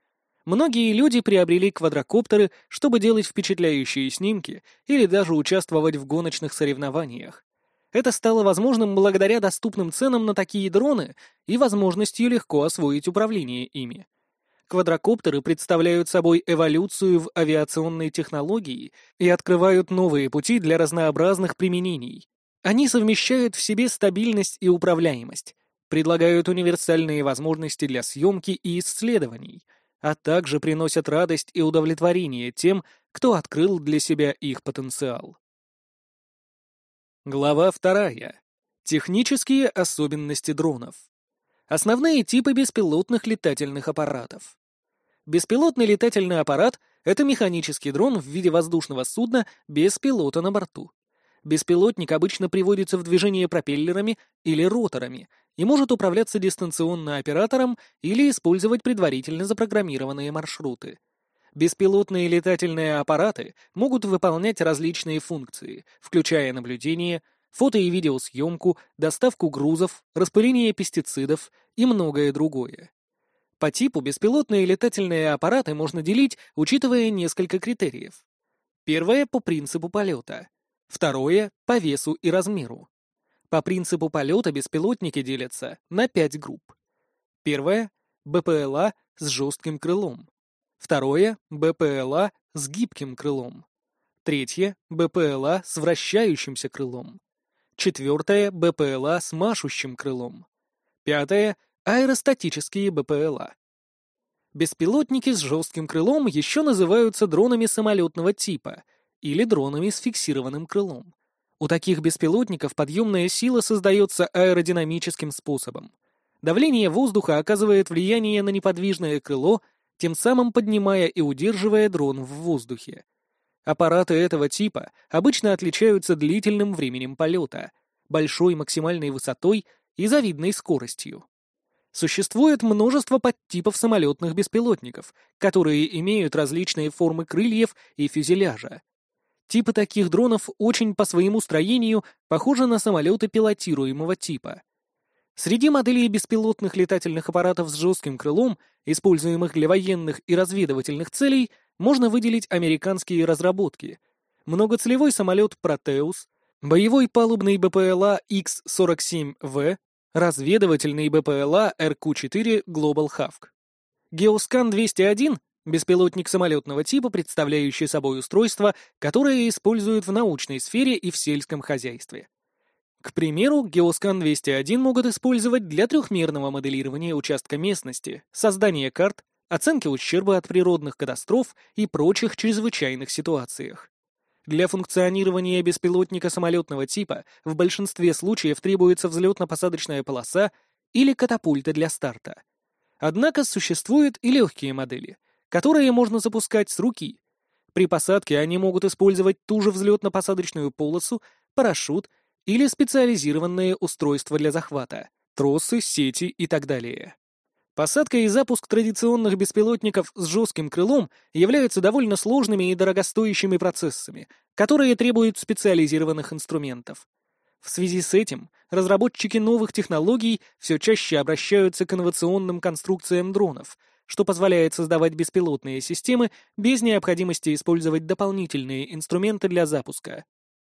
Многие люди приобрели квадрокоптеры, чтобы делать впечатляющие снимки или даже участвовать в гоночных соревнованиях. Это стало возможным благодаря доступным ценам на такие дроны и возможностью легко освоить управление ими. Квадрокоптеры представляют собой эволюцию в авиационной технологии и открывают новые пути для разнообразных применений. Они совмещают в себе стабильность и управляемость, предлагают универсальные возможности для съемки и исследований, а также приносят радость и удовлетворение тем, кто открыл для себя их потенциал. Глава вторая. Технические особенности дронов. Основные типы беспилотных летательных аппаратов. Беспилотный летательный аппарат — это механический дрон в виде воздушного судна без пилота на борту. Беспилотник обычно приводится в движение пропеллерами или роторами и может управляться дистанционно оператором или использовать предварительно запрограммированные маршруты. Беспилотные летательные аппараты могут выполнять различные функции, включая наблюдение, фото- и видеосъемку, доставку грузов, распыление пестицидов и многое другое. По типу беспилотные летательные аппараты можно делить, учитывая несколько критериев. Первое — по принципу полета. Второе — по весу и размеру. По принципу полета беспилотники делятся на пять групп. Первое — БПЛА с жестким крылом. Второе — БПЛА с гибким крылом. Третье — БПЛА с вращающимся крылом. Четвертое — БПЛА с машущим крылом. Пятое — аэростатические БПЛА. Беспилотники с жестким крылом еще называются дронами самолетного типа или дронами с фиксированным крылом. У таких беспилотников подъемная сила создается аэродинамическим способом. Давление воздуха оказывает влияние на неподвижное крыло тем самым поднимая и удерживая дрон в воздухе. Аппараты этого типа обычно отличаются длительным временем полета, большой максимальной высотой и завидной скоростью. Существует множество подтипов самолетных беспилотников, которые имеют различные формы крыльев и фюзеляжа. Типы таких дронов очень по своему строению похожи на самолеты пилотируемого типа. Среди моделей беспилотных летательных аппаратов с жестким крылом, используемых для военных и разведывательных целей, можно выделить американские разработки. Многоцелевой самолет «Протеус», боевой палубный БПЛА X-47V, разведывательный БПЛА РК-4 Global Hawk. Геоскан-201 — беспилотник самолетного типа, представляющий собой устройство, которое используют в научной сфере и в сельском хозяйстве. К примеру, Geoscan-201 могут использовать для трехмерного моделирования участка местности, создания карт, оценки ущерба от природных катастроф и прочих чрезвычайных ситуациях. Для функционирования беспилотника самолетного типа в большинстве случаев требуется взлетно-посадочная полоса или катапульта для старта. Однако существуют и легкие модели, которые можно запускать с руки. При посадке они могут использовать ту же взлетно-посадочную полосу, парашют или специализированные устройства для захвата, тросы, сети и так далее. Посадка и запуск традиционных беспилотников с жестким крылом являются довольно сложными и дорогостоящими процессами, которые требуют специализированных инструментов. В связи с этим разработчики новых технологий все чаще обращаются к инновационным конструкциям дронов, что позволяет создавать беспилотные системы без необходимости использовать дополнительные инструменты для запуска.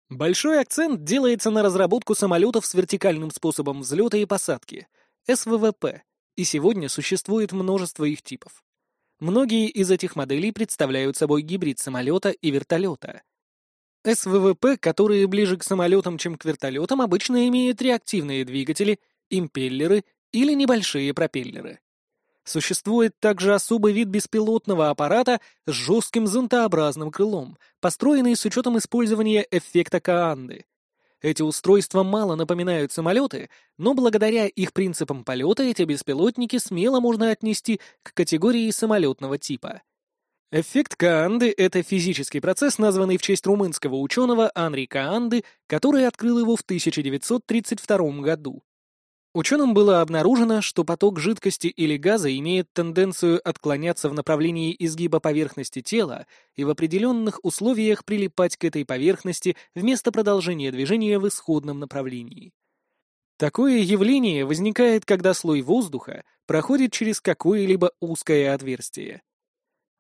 Большой акцент делается на разработку самолетов с вертикальным способом взлета и посадки — СВВП, и сегодня существует множество их типов. Многие из этих моделей представляют собой гибрид самолета и вертолета. СВВП, которые ближе к самолетам, чем к вертолетам, обычно имеют реактивные двигатели, импеллеры или небольшие пропеллеры. Существует также особый вид беспилотного аппарата с жестким зонтообразным крылом, построенный с учетом использования эффекта Каанды. Эти устройства мало напоминают самолеты, но благодаря их принципам полета эти беспилотники смело можно отнести к категории самолетного типа. Эффект Каанды — это физический процесс, названный в честь румынского ученого Анри Каанды, который открыл его в 1932 году. Ученым было обнаружено, что поток жидкости или газа имеет тенденцию отклоняться в направлении изгиба поверхности тела и в определенных условиях прилипать к этой поверхности вместо продолжения движения в исходном направлении. Такое явление возникает, когда слой воздуха проходит через какое-либо узкое отверстие.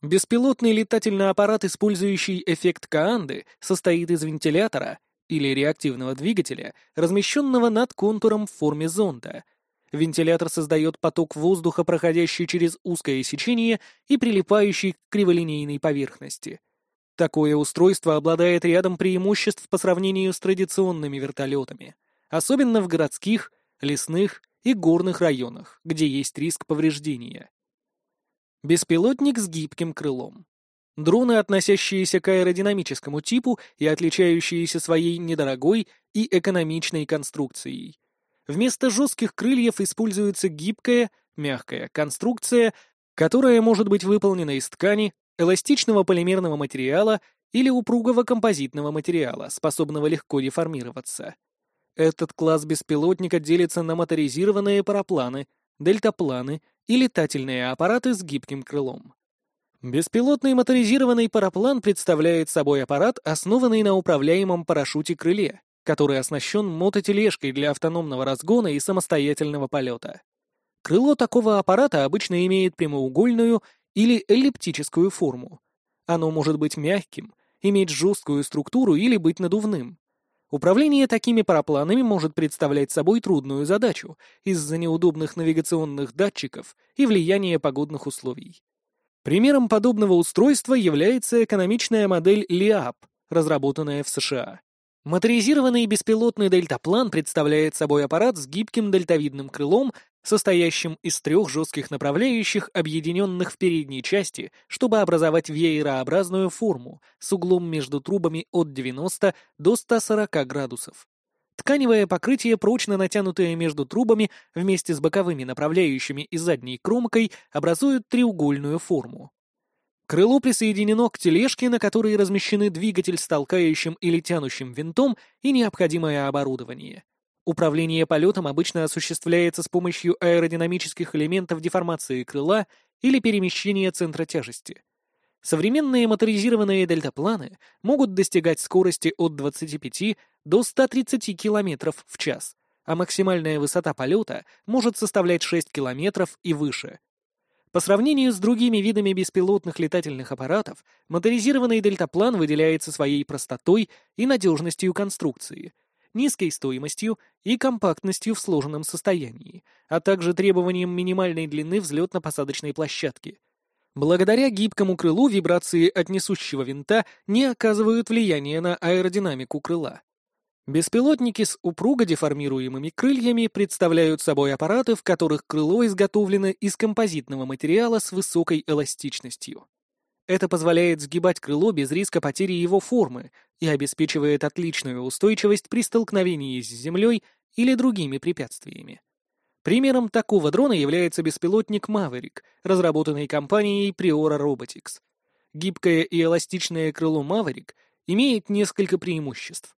Беспилотный летательный аппарат, использующий эффект Каанды, состоит из вентилятора, или реактивного двигателя, размещенного над контуром в форме зонда. Вентилятор создает поток воздуха, проходящий через узкое сечение и прилипающий к криволинейной поверхности. Такое устройство обладает рядом преимуществ по сравнению с традиционными вертолетами, особенно в городских, лесных и горных районах, где есть риск повреждения. Беспилотник с гибким крылом. Дроны, относящиеся к аэродинамическому типу и отличающиеся своей недорогой и экономичной конструкцией. Вместо жестких крыльев используется гибкая, мягкая конструкция, которая может быть выполнена из ткани, эластичного полимерного материала или упругого композитного материала, способного легко деформироваться. Этот класс беспилотника делится на моторизированные парапланы, дельтапланы и летательные аппараты с гибким крылом. Беспилотный моторизированный параплан представляет собой аппарат, основанный на управляемом парашюте-крыле, который оснащен мототележкой для автономного разгона и самостоятельного полета. Крыло такого аппарата обычно имеет прямоугольную или эллиптическую форму. Оно может быть мягким, иметь жесткую структуру или быть надувным. Управление такими парапланами может представлять собой трудную задачу из-за неудобных навигационных датчиков и влияния погодных условий. Примером подобного устройства является экономичная модель LIAP, разработанная в США. Моторизированный беспилотный дельтаплан представляет собой аппарат с гибким дельтовидным крылом, состоящим из трех жестких направляющих, объединенных в передней части, чтобы образовать веерообразную форму с углом между трубами от 90 до 140 градусов. Тканевое покрытие, прочно натянутое между трубами вместе с боковыми направляющими и задней кромкой, образует треугольную форму. Крыло присоединено к тележке, на которой размещены двигатель с толкающим или тянущим винтом и необходимое оборудование. Управление полетом обычно осуществляется с помощью аэродинамических элементов деформации крыла или перемещения центра тяжести. Современные моторизированные дельтапланы могут достигать скорости от 25 до 130 км в час, а максимальная высота полета может составлять 6 км и выше. По сравнению с другими видами беспилотных летательных аппаратов, моторизированный дельтаплан выделяется своей простотой и надежностью конструкции, низкой стоимостью и компактностью в сложенном состоянии, а также требованием минимальной длины взлетно-посадочной площадки. Благодаря гибкому крылу вибрации от несущего винта не оказывают влияния на аэродинамику крыла. Беспилотники с упруго деформируемыми крыльями представляют собой аппараты, в которых крыло изготовлено из композитного материала с высокой эластичностью. Это позволяет сгибать крыло без риска потери его формы и обеспечивает отличную устойчивость при столкновении с землей или другими препятствиями. Примером такого дрона является беспилотник Maverick, разработанный компанией Priora Robotics. Гибкое и эластичное крыло Maverick имеет несколько преимуществ.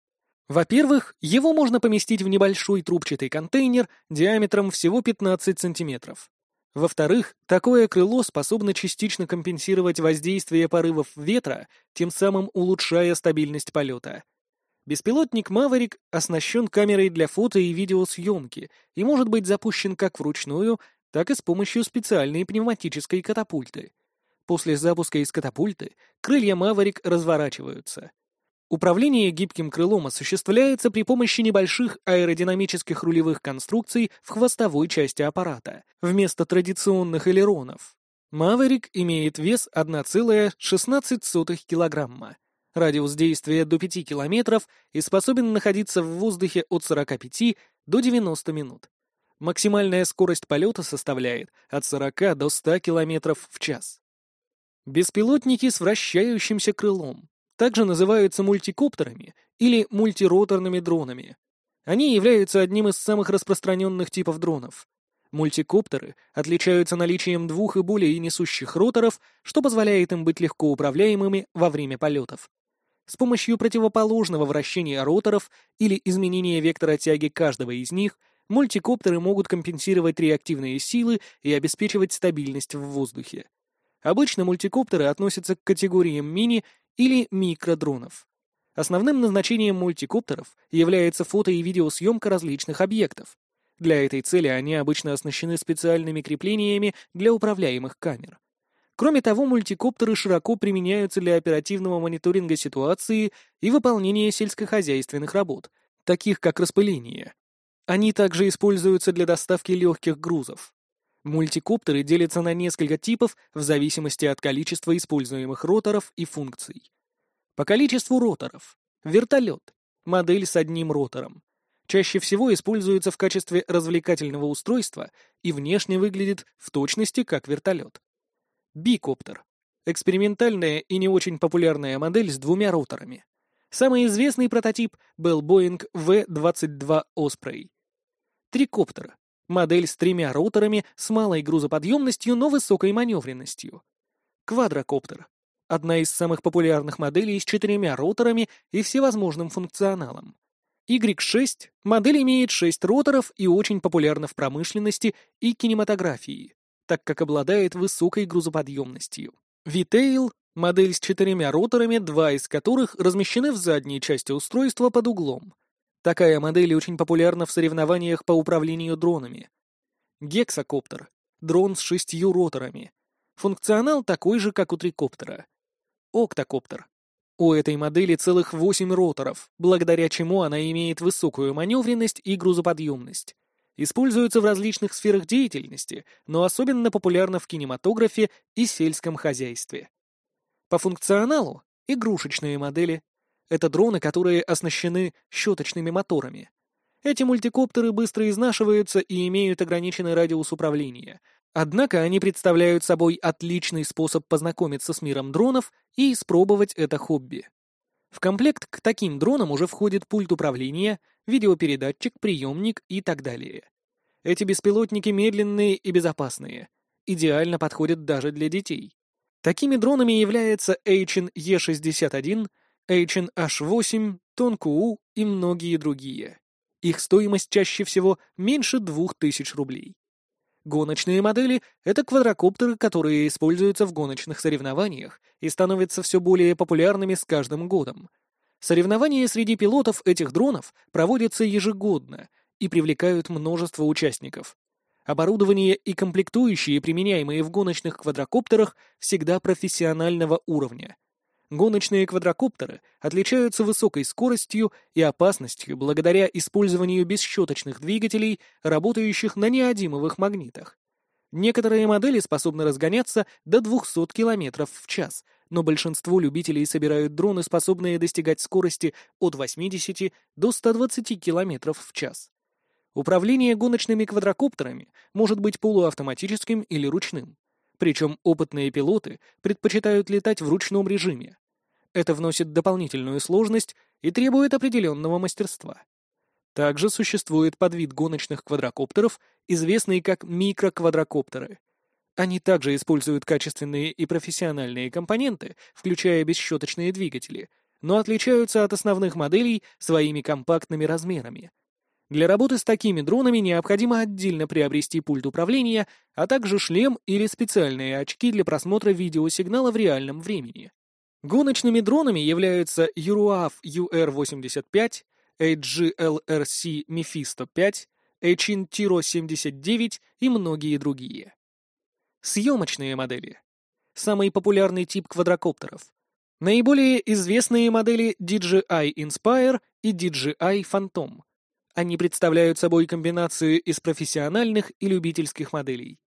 Во-первых, его можно поместить в небольшой трубчатый контейнер диаметром всего 15 сантиметров. Во-вторых, такое крыло способно частично компенсировать воздействие порывов ветра, тем самым улучшая стабильность полета. Беспилотник Maverick оснащен камерой для фото и видеосъемки и может быть запущен как вручную, так и с помощью специальной пневматической катапульты. После запуска из катапульты крылья Maverick разворачиваются. Управление гибким крылом осуществляется при помощи небольших аэродинамических рулевых конструкций в хвостовой части аппарата, вместо традиционных элеронов. Маверик имеет вес 1,16 кг, радиус действия до 5 км и способен находиться в воздухе от 45 до 90 минут. Максимальная скорость полета составляет от 40 до 100 км в час. Беспилотники с вращающимся крылом также называются мультикоптерами или мультироторными дронами. Они являются одним из самых распространенных типов дронов. Мультикоптеры отличаются наличием двух и более несущих роторов, что позволяет им быть легко управляемыми во время полетов. С помощью противоположного вращения роторов или изменения вектора тяги каждого из них мультикоптеры могут компенсировать реактивные силы и обеспечивать стабильность в воздухе. Обычно мультикоптеры относятся к категориям мини или микродронов. Основным назначением мультикоптеров является фото- и видеосъемка различных объектов. Для этой цели они обычно оснащены специальными креплениями для управляемых камер. Кроме того, мультикоптеры широко применяются для оперативного мониторинга ситуации и выполнения сельскохозяйственных работ, таких как распыление. Они также используются для доставки легких грузов. Мультикоптеры делятся на несколько типов в зависимости от количества используемых роторов и функций. По количеству роторов. Вертолет. Модель с одним ротором. Чаще всего используется в качестве развлекательного устройства и внешне выглядит в точности как вертолет. Бикоптер. Экспериментальная и не очень популярная модель с двумя роторами. Самый известный прототип был Boeing V-22 Osprey. Трикоптер. Модель с тремя роторами с малой грузоподъемностью, но высокой маневренностью. Квадрокоптер. Одна из самых популярных моделей с четырьмя роторами и всевозможным функционалом. Y6 модель имеет шесть роторов и очень популярна в промышленности и кинематографии, так как обладает высокой грузоподъемностью. V-Tail — модель с четырьмя роторами, два из которых размещены в задней части устройства под углом. Такая модель очень популярна в соревнованиях по управлению дронами. Гексакоптер — дрон с шестью роторами. Функционал такой же, как у трикоптера. Октокоптер у этой модели целых восемь роторов, благодаря чему она имеет высокую маневренность и грузоподъемность. Используется в различных сферах деятельности, но особенно популярна в кинематографе и сельском хозяйстве. По функционалу — игрушечные модели. Это дроны, которые оснащены щеточными моторами. Эти мультикоптеры быстро изнашиваются и имеют ограниченный радиус управления — Однако они представляют собой отличный способ познакомиться с миром дронов и испробовать это хобби. В комплект к таким дронам уже входит пульт управления, видеопередатчик, приемник и так далее. Эти беспилотники медленные и безопасные, идеально подходят даже для детей. Такими дронами являются Эйчин Е61, Эйчин H8, Тонкуу и многие другие. Их стоимость чаще всего меньше 2000 рублей. Гоночные модели — это квадрокоптеры, которые используются в гоночных соревнованиях и становятся все более популярными с каждым годом. Соревнования среди пилотов этих дронов проводятся ежегодно и привлекают множество участников. Оборудование и комплектующие, применяемые в гоночных квадрокоптерах, всегда профессионального уровня. Гоночные квадрокоптеры отличаются высокой скоростью и опасностью благодаря использованию бесщеточных двигателей, работающих на неодимовых магнитах. Некоторые модели способны разгоняться до 200 км в час, но большинство любителей собирают дроны, способные достигать скорости от 80 до 120 км в час. Управление гоночными квадрокоптерами может быть полуавтоматическим или ручным. Причем опытные пилоты предпочитают летать в ручном режиме. Это вносит дополнительную сложность и требует определенного мастерства. Также существует подвид гоночных квадрокоптеров, известный как микроквадрокоптеры. Они также используют качественные и профессиональные компоненты, включая бесщеточные двигатели, но отличаются от основных моделей своими компактными размерами — для работы с такими дронами необходимо отдельно приобрести пульт управления, а также шлем или специальные очки для просмотра видеосигнала в реальном времени. Гоночными дронами являются EURUAV UR-85, AGLRC Mephisto 5, Эйчин Tiro 79 и многие другие. Съемочные модели. Самый популярный тип квадрокоптеров. Наиболее известные модели DJI Inspire и DJI Phantom — они представляют собой комбинацию из профессиональных и любительских моделей.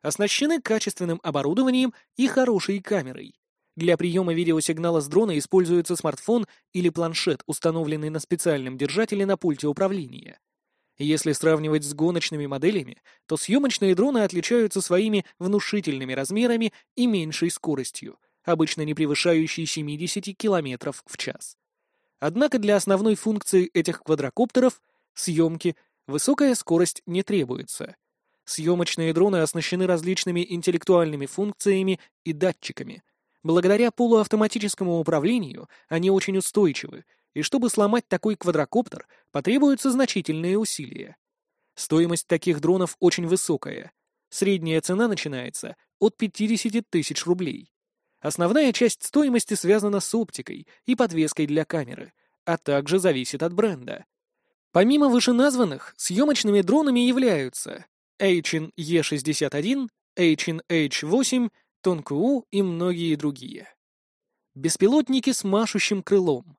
Оснащены качественным оборудованием и хорошей камерой. Для приема видеосигнала с дрона используется смартфон или планшет, установленный на специальном держателе на пульте управления. Если сравнивать с гоночными моделями, то съемочные дроны отличаются своими внушительными размерами и меньшей скоростью, обычно не превышающей 70 км в час. Однако для основной функции этих квадрокоптеров съемки, высокая скорость не требуется. Съемочные дроны оснащены различными интеллектуальными функциями и датчиками. Благодаря полуавтоматическому управлению они очень устойчивы, и чтобы сломать такой квадрокоптер, потребуются значительные усилия. Стоимость таких дронов очень высокая. Средняя цена начинается от 50 тысяч рублей. Основная часть стоимости связана с оптикой и подвеской для камеры, а также зависит от бренда. Помимо вышеназванных, съемочными дронами являются Эйчин Е61, Эйчин H8, Тонкуу и многие другие. Беспилотники с машущим крылом.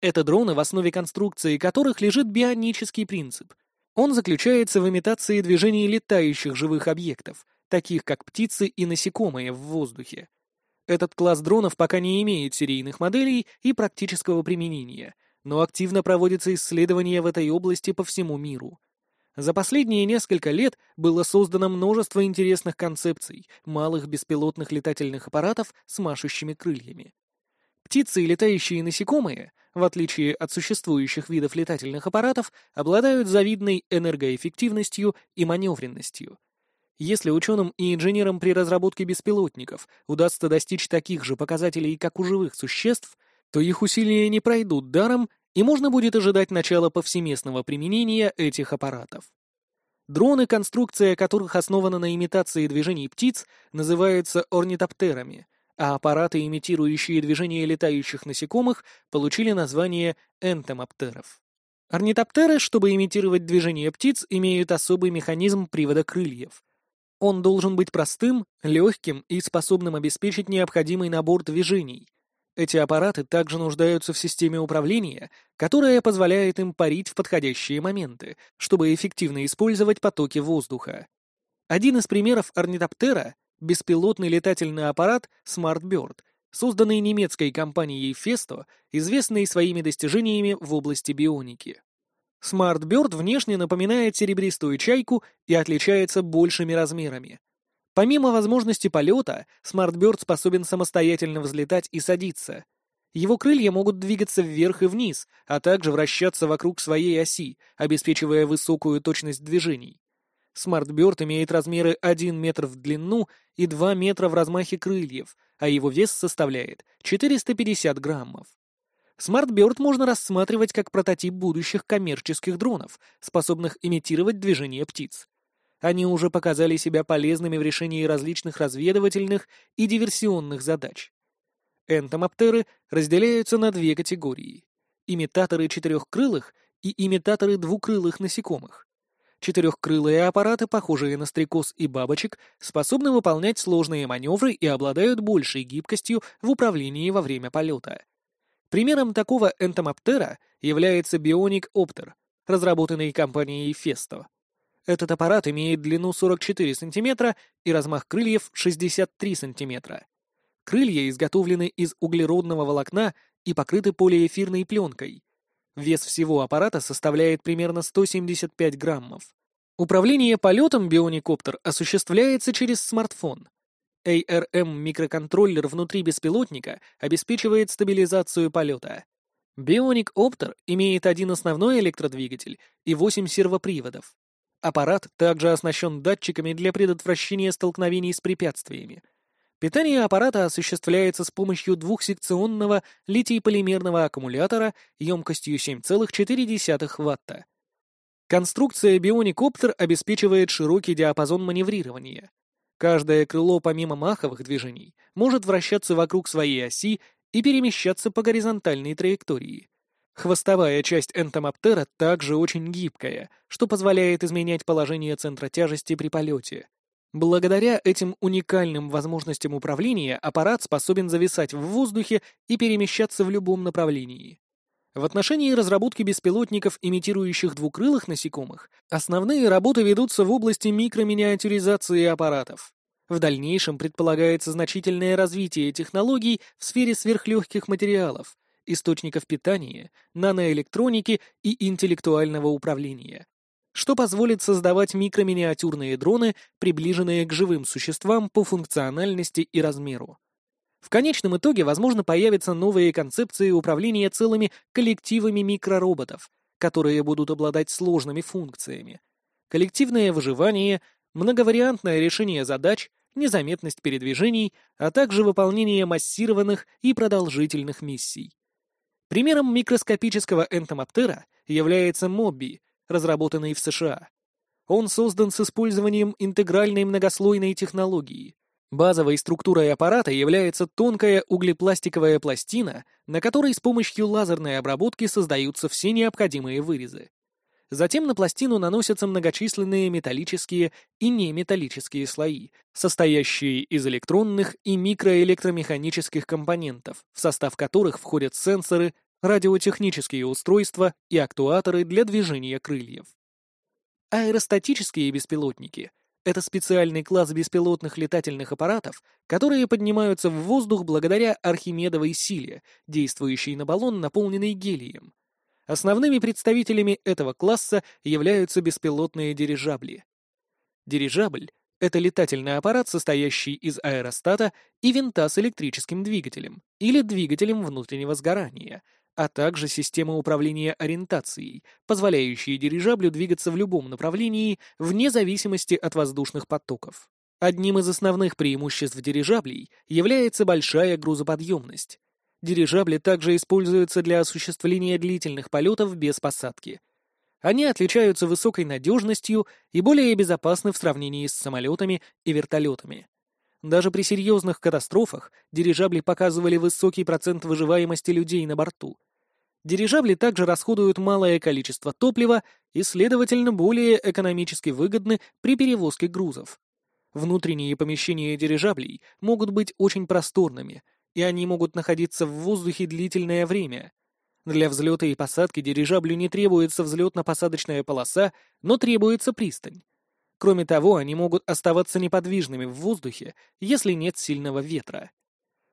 Это дроны, в основе конструкции которых лежит бионический принцип. Он заключается в имитации движений летающих живых объектов, таких как птицы и насекомые в воздухе. Этот класс дронов пока не имеет серийных моделей и практического применения, но активно проводятся исследования в этой области по всему миру. За последние несколько лет было создано множество интересных концепций малых беспилотных летательных аппаратов с машущими крыльями. Птицы и летающие насекомые, в отличие от существующих видов летательных аппаратов, обладают завидной энергоэффективностью и маневренностью. Если ученым и инженерам при разработке беспилотников удастся достичь таких же показателей, как у живых существ, то их усилия не пройдут даром и можно будет ожидать начала повсеместного применения этих аппаратов. Дроны, конструкция которых основана на имитации движений птиц, называются орнитоптерами, а аппараты, имитирующие движение летающих насекомых, получили название энтомоптеров. Орнитоптеры, чтобы имитировать движение птиц, имеют особый механизм привода крыльев. Он должен быть простым, легким и способным обеспечить необходимый набор движений, эти аппараты также нуждаются в системе управления, которая позволяет им парить в подходящие моменты, чтобы эффективно использовать потоки воздуха. Один из примеров орнитоптера — беспилотный летательный аппарат SmartBird, созданный немецкой компанией Festo, известной своими достижениями в области бионики. SmartBird внешне напоминает серебристую чайку и отличается большими размерами — Помимо возможности полета, SmartBird способен самостоятельно взлетать и садиться. Его крылья могут двигаться вверх и вниз, а также вращаться вокруг своей оси, обеспечивая высокую точность движений. SmartBird имеет размеры 1 метр в длину и 2 метра в размахе крыльев, а его вес составляет 450 граммов. SmartBird можно рассматривать как прототип будущих коммерческих дронов, способных имитировать движение птиц. Они уже показали себя полезными в решении различных разведывательных и диверсионных задач. Энтомоптеры разделяются на две категории — имитаторы четырехкрылых и имитаторы двукрылых насекомых. Четырехкрылые аппараты, похожие на стрекоз и бабочек, способны выполнять сложные маневры и обладают большей гибкостью в управлении во время полета. Примером такого энтомоптера является Opter, разработанный компанией Festo. Этот аппарат имеет длину 44 см и размах крыльев 63 см. Крылья изготовлены из углеродного волокна и покрыты полиэфирной пленкой. Вес всего аппарата составляет примерно 175 граммов. Управление полетом бионикоптер осуществляется через смартфон. ARM-микроконтроллер внутри беспилотника обеспечивает стабилизацию полета. Bionic Opter имеет один основной электродвигатель и 8 сервоприводов. Аппарат также оснащен датчиками для предотвращения столкновений с препятствиями. Питание аппарата осуществляется с помощью двухсекционного литий-полимерного аккумулятора емкостью 7,4 Вт. Конструкция бионикоптер обеспечивает широкий диапазон маневрирования. Каждое крыло помимо маховых движений может вращаться вокруг своей оси и перемещаться по горизонтальной траектории. Хвостовая часть энтомоптера также очень гибкая, что позволяет изменять положение центра тяжести при полете. Благодаря этим уникальным возможностям управления аппарат способен зависать в воздухе и перемещаться в любом направлении. В отношении разработки беспилотников, имитирующих двукрылых насекомых, основные работы ведутся в области микроминиатюризации аппаратов. В дальнейшем предполагается значительное развитие технологий в сфере сверхлегких материалов, источников питания, наноэлектроники и интеллектуального управления, что позволит создавать микроминиатюрные дроны, приближенные к живым существам по функциональности и размеру. В конечном итоге, возможно, появятся новые концепции управления целыми коллективами микророботов, которые будут обладать сложными функциями. Коллективное выживание, многовариантное решение задач, незаметность передвижений, а также выполнение массированных и продолжительных миссий. Примером микроскопического энтомоптера является Мобби, разработанный в США. Он создан с использованием интегральной многослойной технологии. Базовой структурой аппарата является тонкая углепластиковая пластина, на которой с помощью лазерной обработки создаются все необходимые вырезы. Затем на пластину наносятся многочисленные металлические и неметаллические слои, состоящие из электронных и микроэлектромеханических компонентов, в состав которых входят сенсоры, радиотехнические устройства и актуаторы для движения крыльев. Аэростатические беспилотники — это специальный класс беспилотных летательных аппаратов, которые поднимаются в воздух благодаря архимедовой силе, действующей на баллон, наполненный гелием. Основными представителями этого класса являются беспилотные дирижабли. Дирижабль — это летательный аппарат, состоящий из аэростата и винта с электрическим двигателем или двигателем внутреннего сгорания, а также система управления ориентацией, позволяющая дирижаблю двигаться в любом направлении вне зависимости от воздушных потоков. Одним из основных преимуществ дирижаблей является большая грузоподъемность. Дирижабли также используются для осуществления длительных полетов без посадки. Они отличаются высокой надежностью и более безопасны в сравнении с самолетами и вертолетами. Даже при серьезных катастрофах дирижабли показывали высокий процент выживаемости людей на борту. Дирижабли также расходуют малое количество топлива и, следовательно, более экономически выгодны при перевозке грузов. Внутренние помещения дирижаблей могут быть очень просторными, и они могут находиться в воздухе длительное время. Для взлета и посадки дирижаблю не требуется взлетно-посадочная полоса, но требуется пристань. Кроме того, они могут оставаться неподвижными в воздухе, если нет сильного ветра.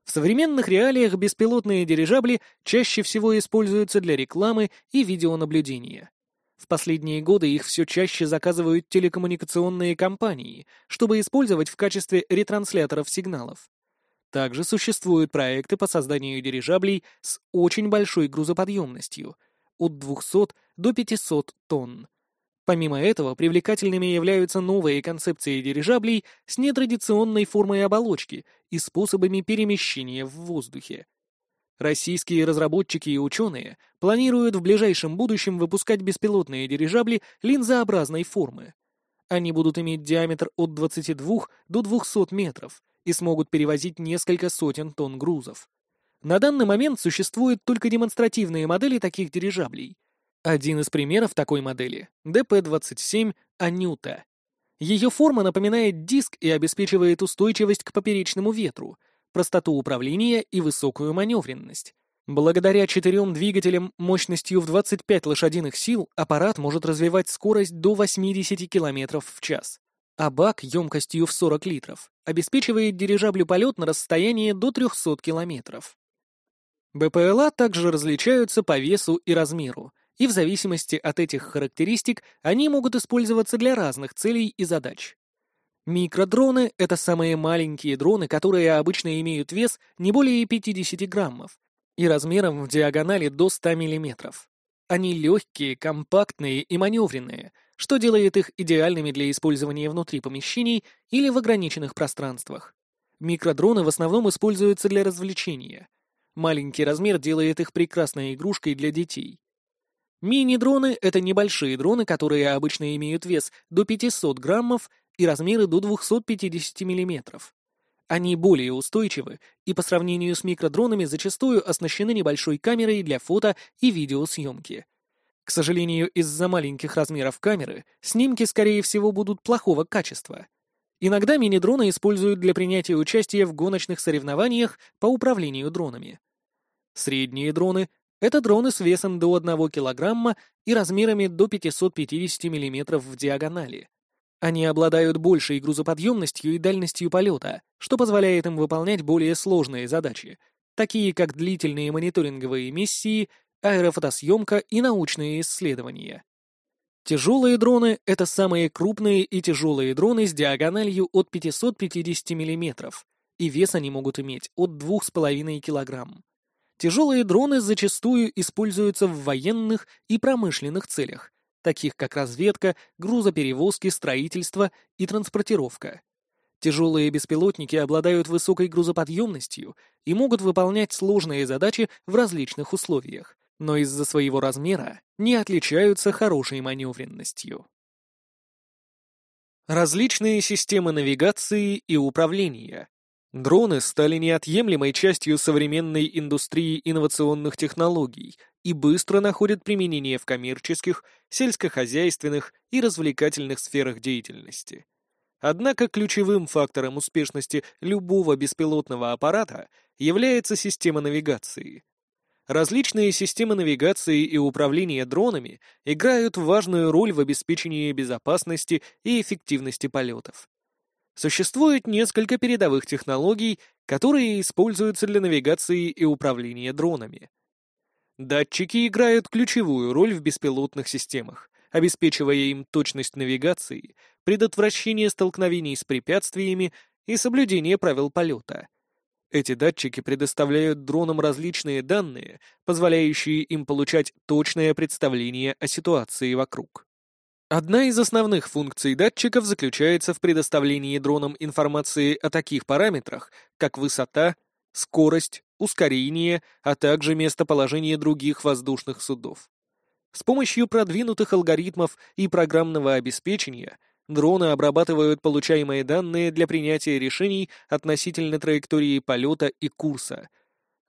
В современных реалиях беспилотные дирижабли чаще всего используются для рекламы и видеонаблюдения. В последние годы их все чаще заказывают телекоммуникационные компании, чтобы использовать в качестве ретрансляторов сигналов. Также существуют проекты по созданию дирижаблей с очень большой грузоподъемностью – от 200 до 500 тонн. Помимо этого, привлекательными являются новые концепции дирижаблей с нетрадиционной формой оболочки и способами перемещения в воздухе. Российские разработчики и ученые планируют в ближайшем будущем выпускать беспилотные дирижабли линзообразной формы. Они будут иметь диаметр от 22 до 200 метров и смогут перевозить несколько сотен тонн грузов. На данный момент существуют только демонстративные модели таких дирижаблей. Один из примеров такой модели — ДП-27 «Анюта». Ее форма напоминает диск и обеспечивает устойчивость к поперечному ветру, простоту управления и высокую маневренность. Благодаря четырем двигателям мощностью в 25 лошадиных сил аппарат может развивать скорость до 80 км в час а бак емкостью в 40 литров обеспечивает дирижаблю полет на расстояние до 300 километров. БПЛА также различаются по весу и размеру, и в зависимости от этих характеристик они могут использоваться для разных целей и задач. Микродроны — это самые маленькие дроны, которые обычно имеют вес не более 50 граммов и размером в диагонали до 100 миллиметров. Они легкие, компактные и маневренные — что делает их идеальными для использования внутри помещений или в ограниченных пространствах. Микродроны в основном используются для развлечения. Маленький размер делает их прекрасной игрушкой для детей. Мини-дроны — это небольшие дроны, которые обычно имеют вес до 500 граммов и размеры до 250 миллиметров. Они более устойчивы и по сравнению с микродронами зачастую оснащены небольшой камерой для фото и видеосъемки. К сожалению, из-за маленьких размеров камеры снимки, скорее всего, будут плохого качества. Иногда мини-дроны используют для принятия участия в гоночных соревнованиях по управлению дронами. Средние дроны — это дроны с весом до 1 кг и размерами до 550 мм в диагонали. Они обладают большей грузоподъемностью и дальностью полета, что позволяет им выполнять более сложные задачи, такие как длительные мониторинговые миссии аэрофотосъемка и научные исследования. Тяжелые дроны — это самые крупные и тяжелые дроны с диагональю от 550 мм, и вес они могут иметь от 2,5 кг. Тяжелые дроны зачастую используются в военных и промышленных целях, таких как разведка, грузоперевозки, строительство и транспортировка. Тяжелые беспилотники обладают высокой грузоподъемностью и могут выполнять сложные задачи в различных условиях, но из-за своего размера не отличаются хорошей маневренностью. Различные системы навигации и управления. Дроны стали неотъемлемой частью современной индустрии инновационных технологий и быстро находят применение в коммерческих, сельскохозяйственных и развлекательных сферах деятельности. Однако ключевым фактором успешности любого беспилотного аппарата является система навигации. Различные системы навигации и управления дронами играют важную роль в обеспечении безопасности и эффективности полетов. Существует несколько передовых технологий, которые используются для навигации и управления дронами. Датчики играют ключевую роль в беспилотных системах, обеспечивая им точность навигации, предотвращение столкновений с препятствиями и соблюдение правил полета. Эти датчики предоставляют дронам различные данные, позволяющие им получать точное представление о ситуации вокруг. Одна из основных функций датчиков заключается в предоставлении дронам информации о таких параметрах, как высота, скорость, ускорение, а также местоположение других воздушных судов. С помощью продвинутых алгоритмов и программного обеспечения дроны обрабатывают получаемые данные для принятия решений относительно траектории полета и курса.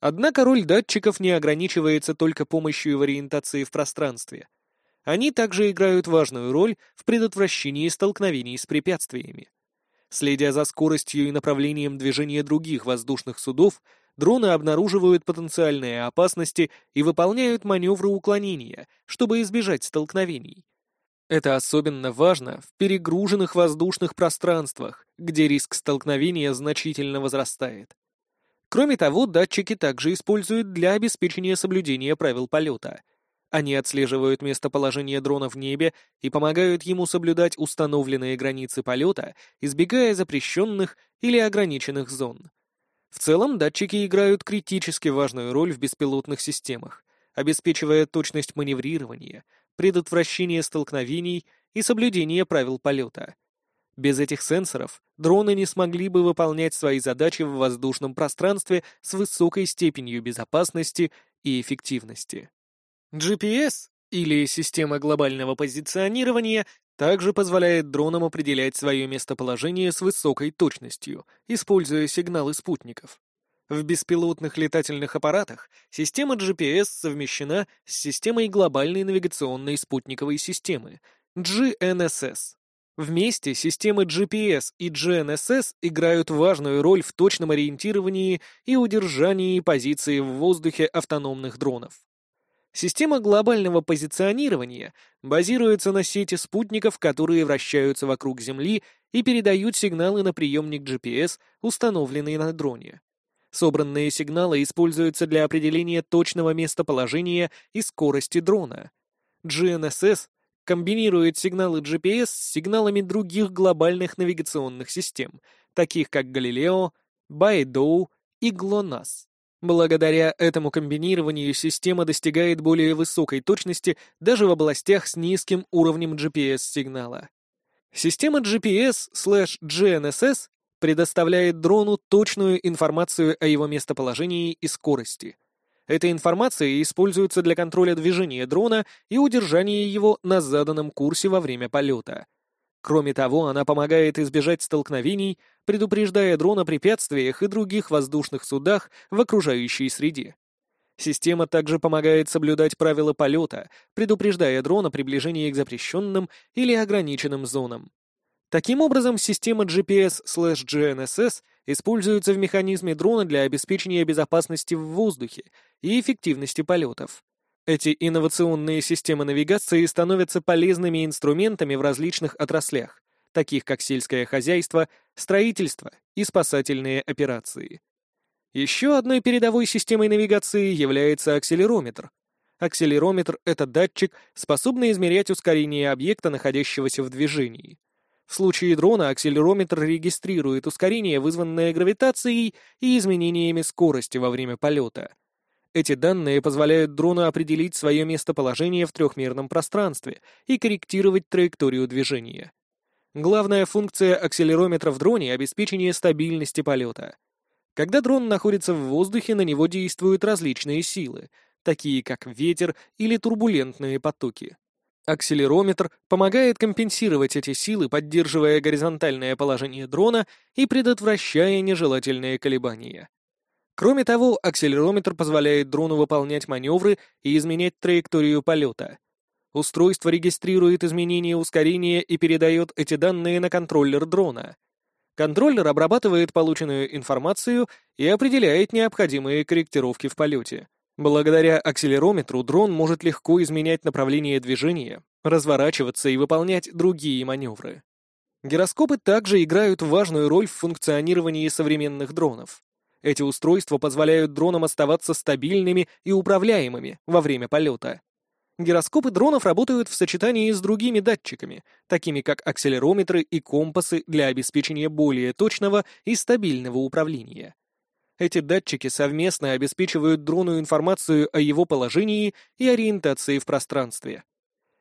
Однако роль датчиков не ограничивается только помощью в ориентации в пространстве – они также играют важную роль в предотвращении столкновений с препятствиями. Следя за скоростью и направлением движения других воздушных судов, дроны обнаруживают потенциальные опасности и выполняют маневры уклонения, чтобы избежать столкновений. Это особенно важно в перегруженных воздушных пространствах, где риск столкновения значительно возрастает. Кроме того, датчики также используют для обеспечения соблюдения правил полета, они отслеживают местоположение дрона в небе и помогают ему соблюдать установленные границы полета, избегая запрещенных или ограниченных зон. В целом, датчики играют критически важную роль в беспилотных системах, обеспечивая точность маневрирования, предотвращение столкновений и соблюдение правил полета. Без этих сенсоров дроны не смогли бы выполнять свои задачи в воздушном пространстве с высокой степенью безопасности и эффективности. GPS, или система глобального позиционирования, также позволяет дронам определять свое местоположение с высокой точностью, используя сигналы спутников. В беспилотных летательных аппаратах система GPS совмещена с системой глобальной навигационной спутниковой системы GNSS. Вместе системы GPS и GNSS играют важную роль в точном ориентировании и удержании позиции в воздухе автономных дронов. Система глобального позиционирования базируется на сети спутников, которые вращаются вокруг Земли и передают сигналы на приемник GPS, установленный на дроне. Собранные сигналы используются для определения точного местоположения и скорости дрона. GNSS комбинирует сигналы GPS с сигналами других глобальных навигационных систем, таких как Galileo, Baidou и GLONASS. Благодаря этому комбинированию система достигает более высокой точности даже в областях с низким уровнем GPS-сигнала. Система GPS/GNSS предоставляет дрону точную информацию о его местоположении и скорости. Эта информация используется для контроля движения дрона и удержания его на заданном курсе во время полета. Кроме того, она помогает избежать столкновений, предупреждая дрон о препятствиях и других воздушных судах в окружающей среде. Система также помогает соблюдать правила полета, предупреждая дрон о приближении к запрещенным или ограниченным зонам. Таким образом, система GPS/GNSS используется в механизме дрона для обеспечения безопасности в воздухе и эффективности полетов. Эти инновационные системы навигации становятся полезными инструментами в различных отраслях, таких как сельское хозяйство, строительство и спасательные операции. Еще одной передовой системой навигации является акселерометр. Акселерометр — это датчик, способный измерять ускорение объекта, находящегося в движении. В случае дрона акселерометр регистрирует ускорение, вызванное гравитацией и изменениями скорости во время полета. Эти данные позволяют дрону определить свое местоположение в трехмерном пространстве и корректировать траекторию движения. Главная функция акселерометра в дроне — обеспечение стабильности полета. Когда дрон находится в воздухе, на него действуют различные силы, такие как ветер или турбулентные потоки. Акселерометр помогает компенсировать эти силы, поддерживая горизонтальное положение дрона и предотвращая нежелательные колебания. Кроме того, акселерометр позволяет дрону выполнять маневры и изменять траекторию полета — Устройство регистрирует изменения ускорения и передает эти данные на контроллер дрона. Контроллер обрабатывает полученную информацию и определяет необходимые корректировки в полете. Благодаря акселерометру дрон может легко изменять направление движения, разворачиваться и выполнять другие маневры. Гироскопы также играют важную роль в функционировании современных дронов. Эти устройства позволяют дронам оставаться стабильными и управляемыми во время полета. Гироскопы дронов работают в сочетании с другими датчиками, такими как акселерометры и компасы для обеспечения более точного и стабильного управления. Эти датчики совместно обеспечивают дрону информацию о его положении и ориентации в пространстве.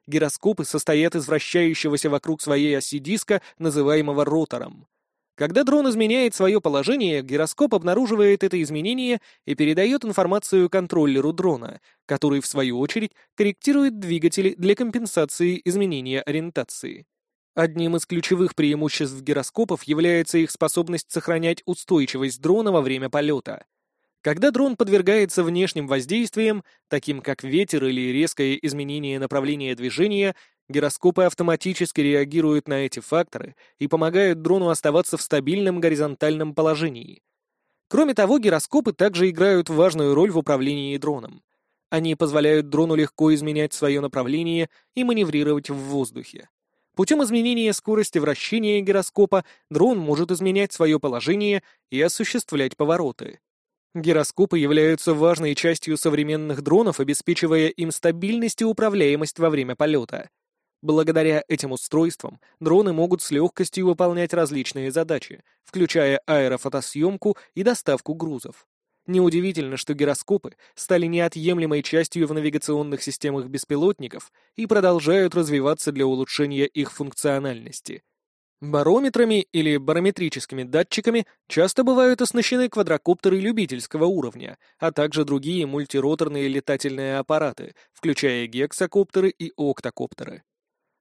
Гироскопы состоят из вращающегося вокруг своей оси диска, называемого ротором. Когда дрон изменяет свое положение, гироскоп обнаруживает это изменение и передает информацию контроллеру дрона, который, в свою очередь, корректирует двигатели для компенсации изменения ориентации. Одним из ключевых преимуществ гироскопов является их способность сохранять устойчивость дрона во время полета. Когда дрон подвергается внешним воздействиям, таким как ветер или резкое изменение направления движения, гироскопы автоматически реагируют на эти факторы и помогают дрону оставаться в стабильном горизонтальном положении. Кроме того, гироскопы также играют важную роль в управлении дроном. Они позволяют дрону легко изменять свое направление и маневрировать в воздухе. Путем изменения скорости вращения гироскопа дрон может изменять свое положение и осуществлять повороты. Гироскопы являются важной частью современных дронов, обеспечивая им стабильность и управляемость во время полета. Благодаря этим устройствам дроны могут с легкостью выполнять различные задачи, включая аэрофотосъемку и доставку грузов. Неудивительно, что гироскопы стали неотъемлемой частью в навигационных системах беспилотников и продолжают развиваться для улучшения их функциональности. Барометрами или барометрическими датчиками часто бывают оснащены квадрокоптеры любительского уровня, а также другие мультироторные летательные аппараты, включая гексакоптеры и октокоптеры.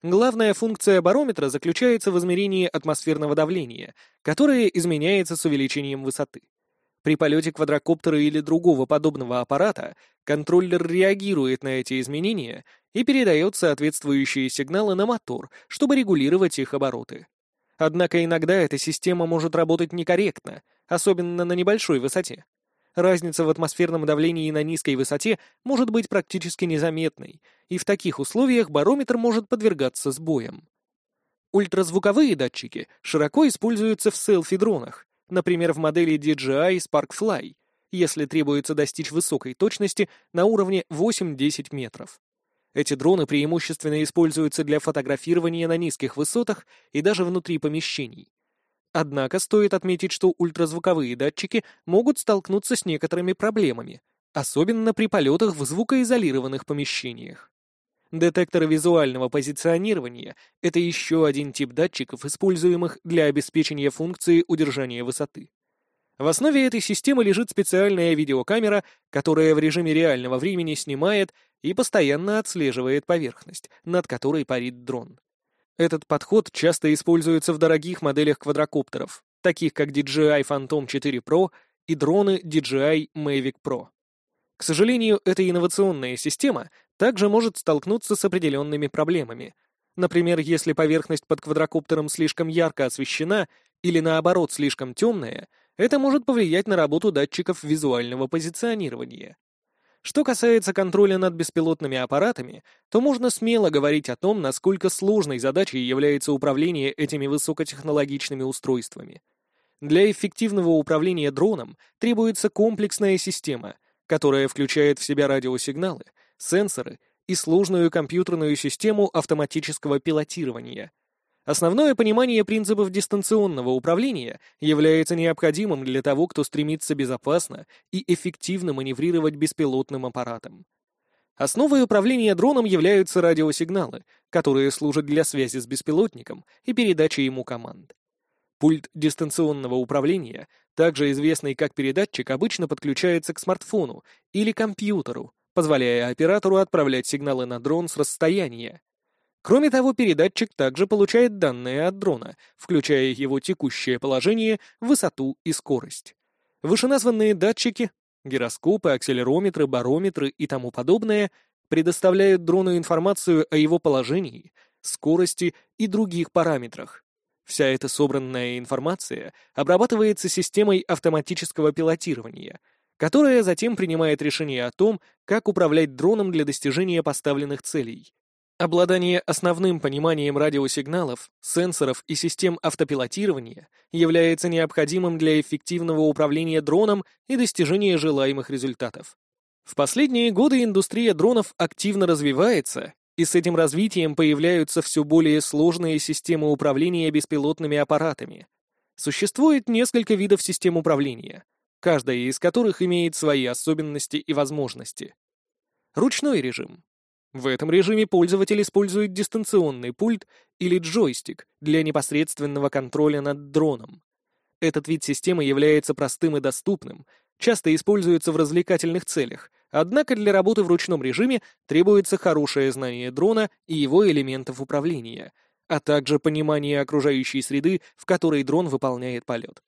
Главная функция барометра заключается в измерении атмосферного давления, которое изменяется с увеличением высоты. При полете квадрокоптера или другого подобного аппарата контроллер реагирует на эти изменения и передает соответствующие сигналы на мотор, чтобы регулировать их обороты. Однако иногда эта система может работать некорректно, особенно на небольшой высоте. Разница в атмосферном давлении на низкой высоте может быть практически незаметной, и в таких условиях барометр может подвергаться сбоям. Ультразвуковые датчики широко используются в селфи-дронах, например, в модели DJI Sparkfly, если требуется достичь высокой точности на уровне 8-10 метров. Эти дроны преимущественно используются для фотографирования на низких высотах и даже внутри помещений. Однако стоит отметить, что ультразвуковые датчики могут столкнуться с некоторыми проблемами, особенно при полетах в звукоизолированных помещениях. Детекторы визуального позиционирования — это еще один тип датчиков, используемых для обеспечения функции удержания высоты. В основе этой системы лежит специальная видеокамера, которая в режиме реального времени снимает и постоянно отслеживает поверхность, над которой парит дрон. Этот подход часто используется в дорогих моделях квадрокоптеров, таких как DJI Phantom 4 Pro и дроны DJI Mavic Pro. К сожалению, эта инновационная система также может столкнуться с определенными проблемами. Например, если поверхность под квадрокоптером слишком ярко освещена или наоборот слишком темная, это может повлиять на работу датчиков визуального позиционирования. Что касается контроля над беспилотными аппаратами, то можно смело говорить о том, насколько сложной задачей является управление этими высокотехнологичными устройствами. Для эффективного управления дроном требуется комплексная система, которая включает в себя радиосигналы, сенсоры и сложную компьютерную систему автоматического пилотирования. Основное понимание принципов дистанционного управления является необходимым для того, кто стремится безопасно и эффективно маневрировать беспилотным аппаратом. Основой управления дроном являются радиосигналы, которые служат для связи с беспилотником и передачи ему команд. Пульт дистанционного управления, также известный как передатчик, обычно подключается к смартфону или компьютеру, позволяя оператору отправлять сигналы на дрон с расстояния. Кроме того, передатчик также получает данные от дрона, включая его текущее положение, высоту и скорость. Вышеназванные датчики, гироскопы, акселерометры, барометры и тому подобное предоставляют дрону информацию о его положении, скорости и других параметрах. Вся эта собранная информация обрабатывается системой автоматического пилотирования — которая затем принимает решение о том, как управлять дроном для достижения поставленных целей. Обладание основным пониманием радиосигналов, сенсоров и систем автопилотирования является необходимым для эффективного управления дроном и достижения желаемых результатов. В последние годы индустрия дронов активно развивается, и с этим развитием появляются все более сложные системы управления беспилотными аппаратами. Существует несколько видов систем управления, каждая из которых имеет свои особенности и возможности. Ручной режим в этом режиме пользователь использует дистанционный пульт или джойстик для непосредственного контроля над дроном. Этот вид системы является простым и доступным, часто используется в развлекательных целях, однако для работы в ручном режиме требуется хорошее знание дрона и его элементов управления, а также понимание окружающей среды, в которой дрон выполняет полет.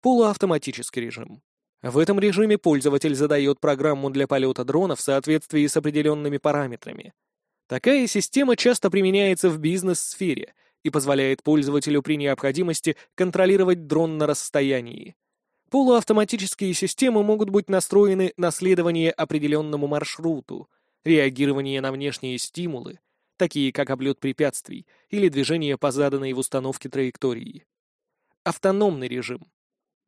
Полуавтоматический режим. В этом режиме пользователь задает программу для полета дрона в соответствии с определенными параметрами. Такая система часто применяется в бизнес-сфере и позволяет пользователю при необходимости контролировать дрон на расстоянии. Полуавтоматические системы могут быть настроены на следование определенному маршруту, реагирование на внешние стимулы, такие как облет препятствий или движение по заданной в установке траектории. Автономный режим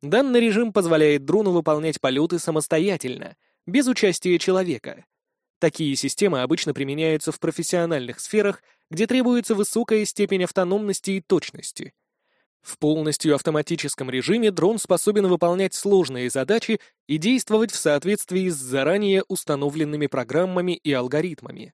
Данный режим позволяет дрону выполнять полеты самостоятельно, без участия человека. Такие системы обычно применяются в профессиональных сферах, где требуется высокая степень автономности и точности. В полностью автоматическом режиме дрон способен выполнять сложные задачи и действовать в соответствии с заранее установленными программами и алгоритмами.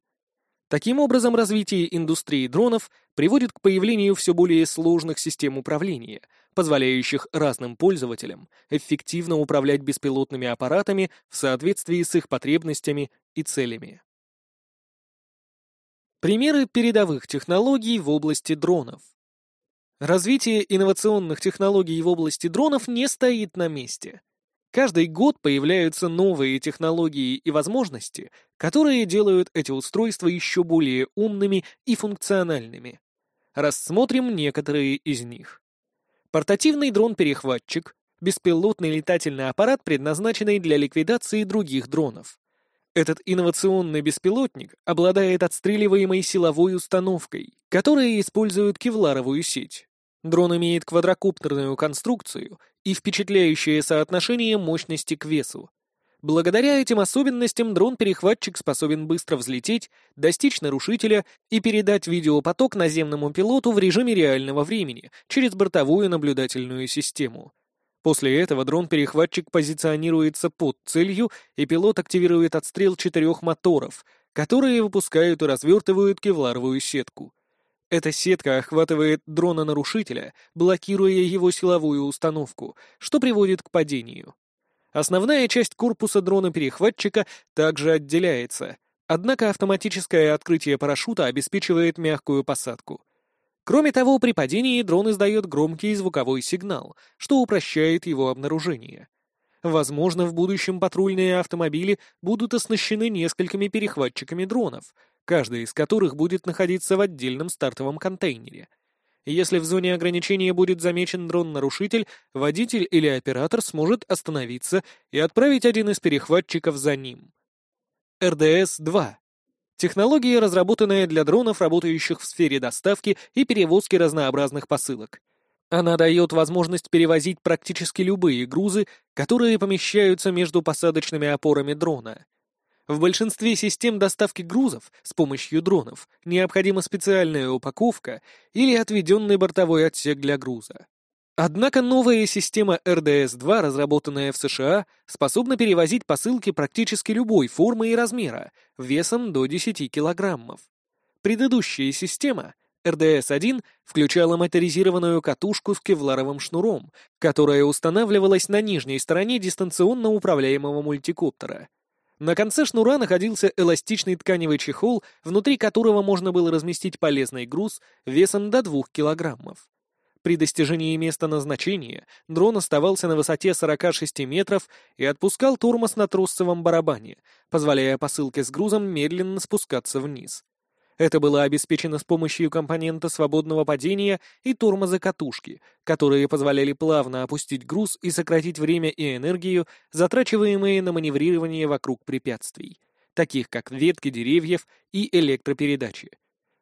Таким образом, развитие индустрии дронов приводит к появлению все более сложных систем управления, позволяющих разным пользователям эффективно управлять беспилотными аппаратами в соответствии с их потребностями и целями. Примеры передовых технологий в области дронов. Развитие инновационных технологий в области дронов не стоит на месте. Каждый год появляются новые технологии и возможности, которые делают эти устройства еще более умными и функциональными. Рассмотрим некоторые из них. Портативный дрон-перехватчик — беспилотный летательный аппарат, предназначенный для ликвидации других дронов. Этот инновационный беспилотник обладает отстреливаемой силовой установкой, которая использует кевларовую сеть. Дрон имеет квадрокоптерную конструкцию и впечатляющее соотношение мощности к весу. Благодаря этим особенностям дрон-перехватчик способен быстро взлететь, достичь нарушителя и передать видеопоток наземному пилоту в режиме реального времени через бортовую наблюдательную систему. После этого дрон-перехватчик позиционируется под целью, и пилот активирует отстрел четырех моторов, которые выпускают и развертывают кевларовую сетку. Эта сетка охватывает дрона-нарушителя, блокируя его силовую установку, что приводит к падению. Основная часть корпуса дрона-перехватчика также отделяется, однако автоматическое открытие парашюта обеспечивает мягкую посадку. Кроме того, при падении дрон издает громкий звуковой сигнал, что упрощает его обнаружение. Возможно, в будущем патрульные автомобили будут оснащены несколькими перехватчиками дронов, каждый из которых будет находиться в отдельном стартовом контейнере. Если в зоне ограничения будет замечен дрон-нарушитель, водитель или оператор сможет остановиться и отправить один из перехватчиков за ним. РДС-2. Технология, разработанная для дронов, работающих в сфере доставки и перевозки разнообразных посылок. Она дает возможность перевозить практически любые грузы, которые помещаются между посадочными опорами дрона — в большинстве систем доставки грузов с помощью дронов необходима специальная упаковка или отведенный бортовой отсек для груза. Однако новая система RDS-2, разработанная в США, способна перевозить посылки практически любой формы и размера, весом до 10 килограммов. Предыдущая система, RDS-1, включала моторизированную катушку с кевларовым шнуром, которая устанавливалась на нижней стороне дистанционно управляемого мультикоптера — на конце шнура находился эластичный тканевый чехол, внутри которого можно было разместить полезный груз весом до 2 килограммов. При достижении места назначения дрон оставался на высоте 46 метров и отпускал тормоз на тросцевом барабане, позволяя посылке с грузом медленно спускаться вниз. Это было обеспечено с помощью компонента свободного падения и тормоза катушки, которые позволяли плавно опустить груз и сократить время и энергию, затрачиваемые на маневрирование вокруг препятствий, таких как ветки деревьев и электропередачи.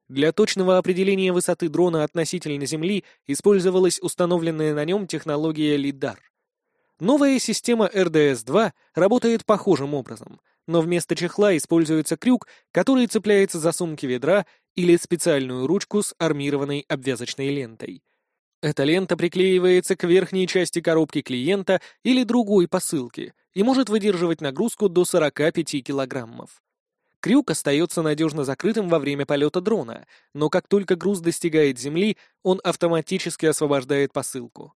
Для точного определения высоты дрона относительно Земли использовалась установленная на нем технология LIDAR. Новая система RDS-2 работает похожим образом — но вместо чехла используется крюк, который цепляется за сумки ведра или специальную ручку с армированной обвязочной лентой. Эта лента приклеивается к верхней части коробки клиента или другой посылки и может выдерживать нагрузку до 45 килограммов. Крюк остается надежно закрытым во время полета дрона, но как только груз достигает земли, он автоматически освобождает посылку.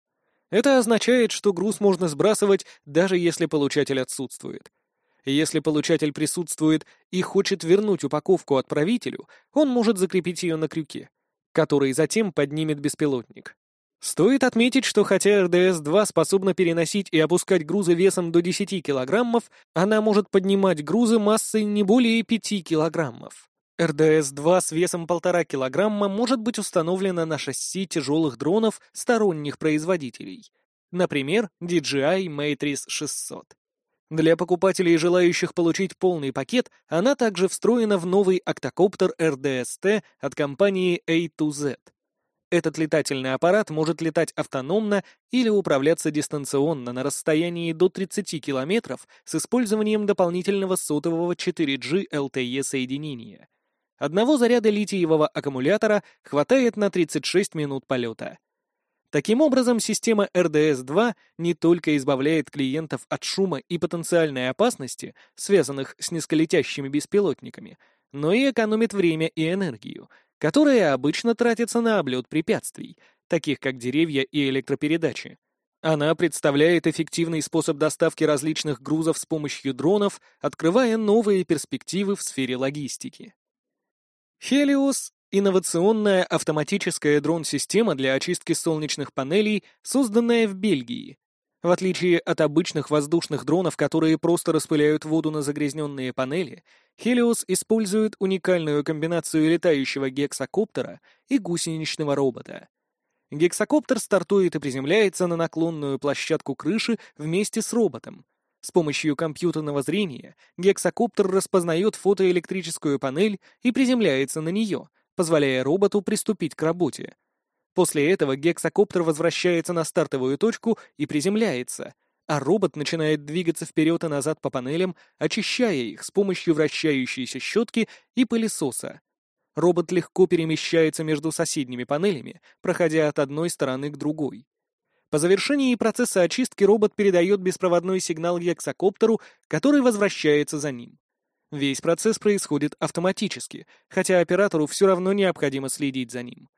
Это означает, что груз можно сбрасывать, даже если получатель отсутствует. Если получатель присутствует и хочет вернуть упаковку отправителю, он может закрепить ее на крюке, который затем поднимет беспилотник. Стоит отметить, что хотя РДС-2 способна переносить и опускать грузы весом до 10 килограммов, она может поднимать грузы массой не более 5 килограммов. РДС-2 с весом 1,5 килограмма может быть установлена на шасси тяжелых дронов сторонних производителей, например, DJI Matrix 600. Для покупателей, желающих получить полный пакет, она также встроена в новый октокоптер RDST от компании A2Z. Этот летательный аппарат может летать автономно или управляться дистанционно на расстоянии до 30 км с использованием дополнительного сотового 4G LTE соединения. Одного заряда литиевого аккумулятора хватает на 36 минут полета. Таким образом, система RDS-2 не только избавляет клиентов от шума и потенциальной опасности, связанных с низколетящими беспилотниками, но и экономит время и энергию, которые обычно тратятся на облет препятствий, таких как деревья и электропередачи. Она представляет эффективный способ доставки различных грузов с помощью дронов, открывая новые перспективы в сфере логистики. Helios Инновационная автоматическая дрон-система для очистки солнечных панелей, созданная в Бельгии. В отличие от обычных воздушных дронов, которые просто распыляют воду на загрязненные панели, Helios использует уникальную комбинацию летающего гексакоптера и гусеничного робота. Гексакоптер стартует и приземляется на наклонную площадку крыши вместе с роботом. С помощью компьютерного зрения гексакоптер распознает фотоэлектрическую панель и приземляется на нее — позволяя роботу приступить к работе. После этого гексакоптер возвращается на стартовую точку и приземляется, а робот начинает двигаться вперед и назад по панелям, очищая их с помощью вращающейся щетки и пылесоса. Робот легко перемещается между соседними панелями, проходя от одной стороны к другой. По завершении процесса очистки робот передает беспроводной сигнал гексакоптеру, который возвращается за ним. Весь процесс происходит автоматически, хотя оператору все равно необходимо следить за ним.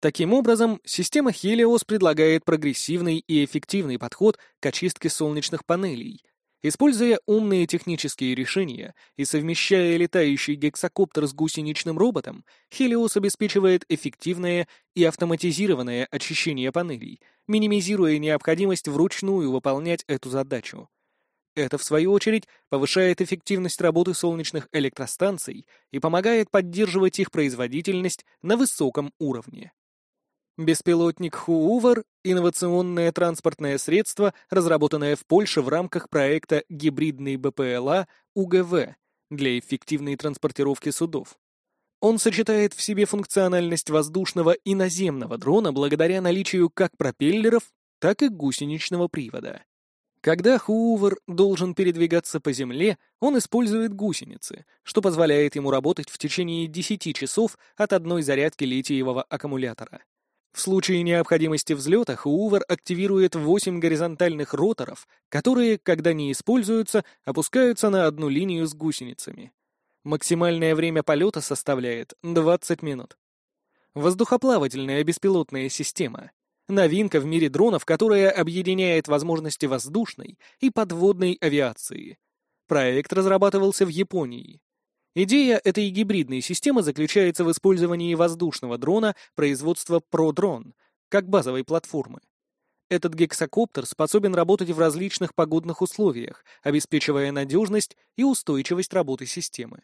Таким образом, система Helios предлагает прогрессивный и эффективный подход к очистке солнечных панелей. Используя умные технические решения и совмещая летающий гексакоптер с гусеничным роботом, Helios обеспечивает эффективное и автоматизированное очищение панелей, минимизируя необходимость вручную выполнять эту задачу. Это, в свою очередь, повышает эффективность работы солнечных электростанций и помогает поддерживать их производительность на высоком уровне. Беспилотник Хуувер — инновационное транспортное средство, разработанное в Польше в рамках проекта «Гибридный БПЛА УГВ» для эффективной транспортировки судов. Он сочетает в себе функциональность воздушного и наземного дрона благодаря наличию как пропеллеров, так и гусеничного привода. Когда Хувер должен передвигаться по земле, он использует гусеницы, что позволяет ему работать в течение 10 часов от одной зарядки литиевого аккумулятора. В случае необходимости взлета Хувер активирует 8 горизонтальных роторов, которые, когда не используются, опускаются на одну линию с гусеницами. Максимальное время полета составляет 20 минут. Воздухоплавательная беспилотная система Новинка в мире дронов, которая объединяет возможности воздушной и подводной авиации. Проект разрабатывался в Японии. Идея этой гибридной системы заключается в использовании воздушного дрона производства ProDrone как базовой платформы. Этот гексакоптер способен работать в различных погодных условиях, обеспечивая надежность и устойчивость работы системы.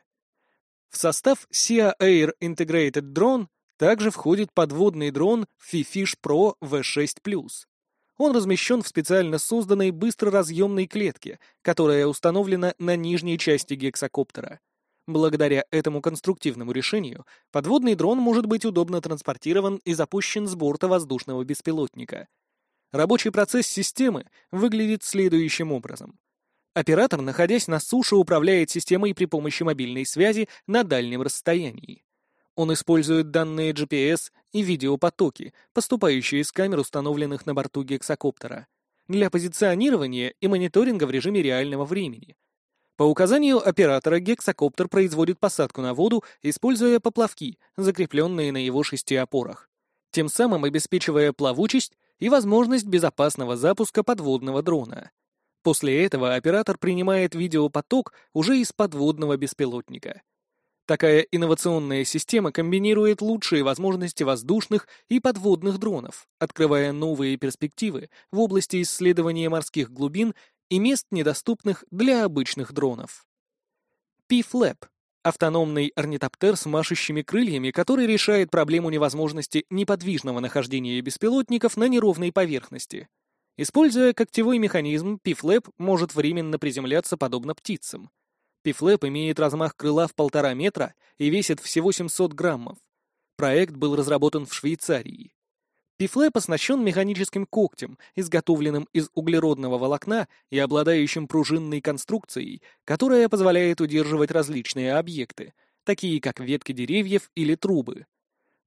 В состав Sea Air Integrated Drone также входит подводный дрон Fifish Pro V6+. Он размещен в специально созданной быстроразъемной клетке, которая установлена на нижней части гексакоптера. Благодаря этому конструктивному решению подводный дрон может быть удобно транспортирован и запущен с борта воздушного беспилотника. Рабочий процесс системы выглядит следующим образом. Оператор, находясь на суше, управляет системой при помощи мобильной связи на дальнем расстоянии. Он использует данные GPS и видеопотоки, поступающие из камер, установленных на борту гексакоптера, для позиционирования и мониторинга в режиме реального времени. По указанию оператора гексакоптер производит посадку на воду, используя поплавки, закрепленные на его шести опорах, тем самым обеспечивая плавучесть и возможность безопасного запуска подводного дрона. После этого оператор принимает видеопоток уже из подводного беспилотника — Такая инновационная система комбинирует лучшие возможности воздушных и подводных дронов, открывая новые перспективы в области исследования морских глубин и мест, недоступных для обычных дронов. P-Flap — автономный орнитоптер с машущими крыльями, который решает проблему невозможности неподвижного нахождения беспилотников на неровной поверхности. Используя когтевой механизм, P-Flap может временно приземляться подобно птицам — Пифлэп имеет размах крыла в полтора метра и весит всего 700 граммов. Проект был разработан в Швейцарии. Пифлэп оснащен механическим когтем, изготовленным из углеродного волокна и обладающим пружинной конструкцией, которая позволяет удерживать различные объекты, такие как ветки деревьев или трубы.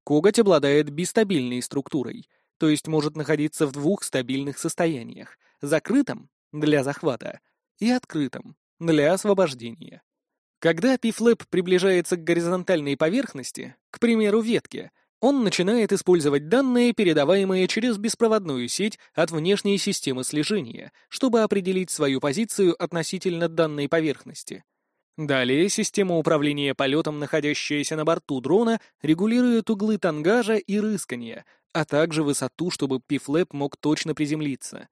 Коготь обладает бистабильной структурой, то есть может находиться в двух стабильных состояниях — закрытом — для захвата и открытом для освобождения. Когда пифлэп приближается к горизонтальной поверхности, к примеру, ветке, он начинает использовать данные, передаваемые через беспроводную сеть от внешней системы слежения, чтобы определить свою позицию относительно данной поверхности. Далее система управления полетом, находящаяся на борту дрона, регулирует углы тангажа и рыскания, а также высоту, чтобы пифлэп мог точно приземлиться.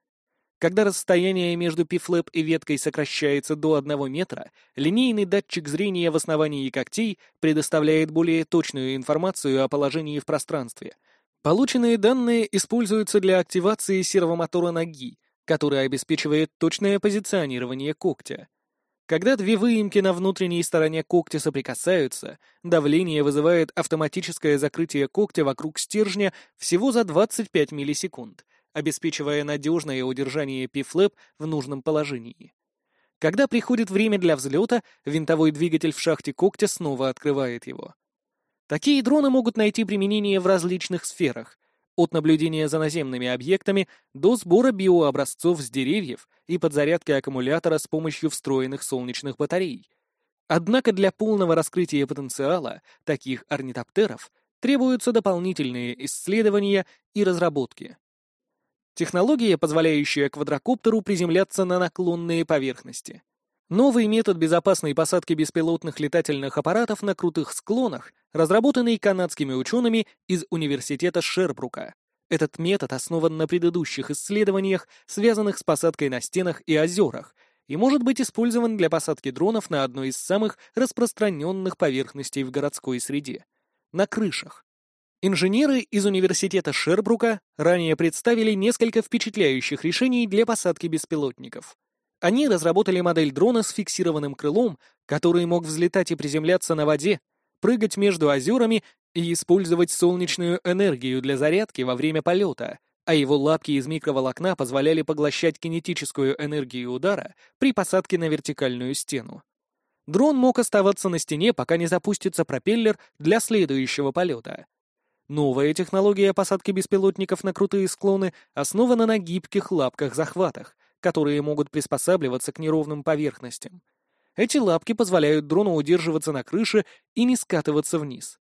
Когда расстояние между пифлэп и веткой сокращается до одного метра, линейный датчик зрения в основании когтей предоставляет более точную информацию о положении в пространстве. Полученные данные используются для активации сервомотора ноги, который обеспечивает точное позиционирование когтя. Когда две выемки на внутренней стороне когтя соприкасаются, давление вызывает автоматическое закрытие когтя вокруг стержня всего за 25 миллисекунд — обеспечивая надежное удержание P-Flap в нужном положении. Когда приходит время для взлета, винтовой двигатель в шахте когтя снова открывает его. Такие дроны могут найти применение в различных сферах, от наблюдения за наземными объектами до сбора биообразцов с деревьев и подзарядки аккумулятора с помощью встроенных солнечных батарей. Однако для полного раскрытия потенциала таких орнитоптеров требуются дополнительные исследования и разработки. Технология, позволяющая квадрокоптеру приземляться на наклонные поверхности. Новый метод безопасной посадки беспилотных летательных аппаратов на крутых склонах, разработанный канадскими учеными из Университета Шербрука. Этот метод основан на предыдущих исследованиях, связанных с посадкой на стенах и озерах, и может быть использован для посадки дронов на одной из самых распространенных поверхностей в городской среде — на крышах. Инженеры из университета Шербрука ранее представили несколько впечатляющих решений для посадки беспилотников. Они разработали модель дрона с фиксированным крылом, который мог взлетать и приземляться на воде, прыгать между озерами и использовать солнечную энергию для зарядки во время полета, а его лапки из микроволокна позволяли поглощать кинетическую энергию удара при посадке на вертикальную стену. Дрон мог оставаться на стене, пока не запустится пропеллер для следующего полета. Новая технология посадки беспилотников на крутые склоны основана на гибких лапках-захватах, которые могут приспосабливаться к неровным поверхностям. Эти лапки позволяют дрону удерживаться на крыше и не скатываться вниз.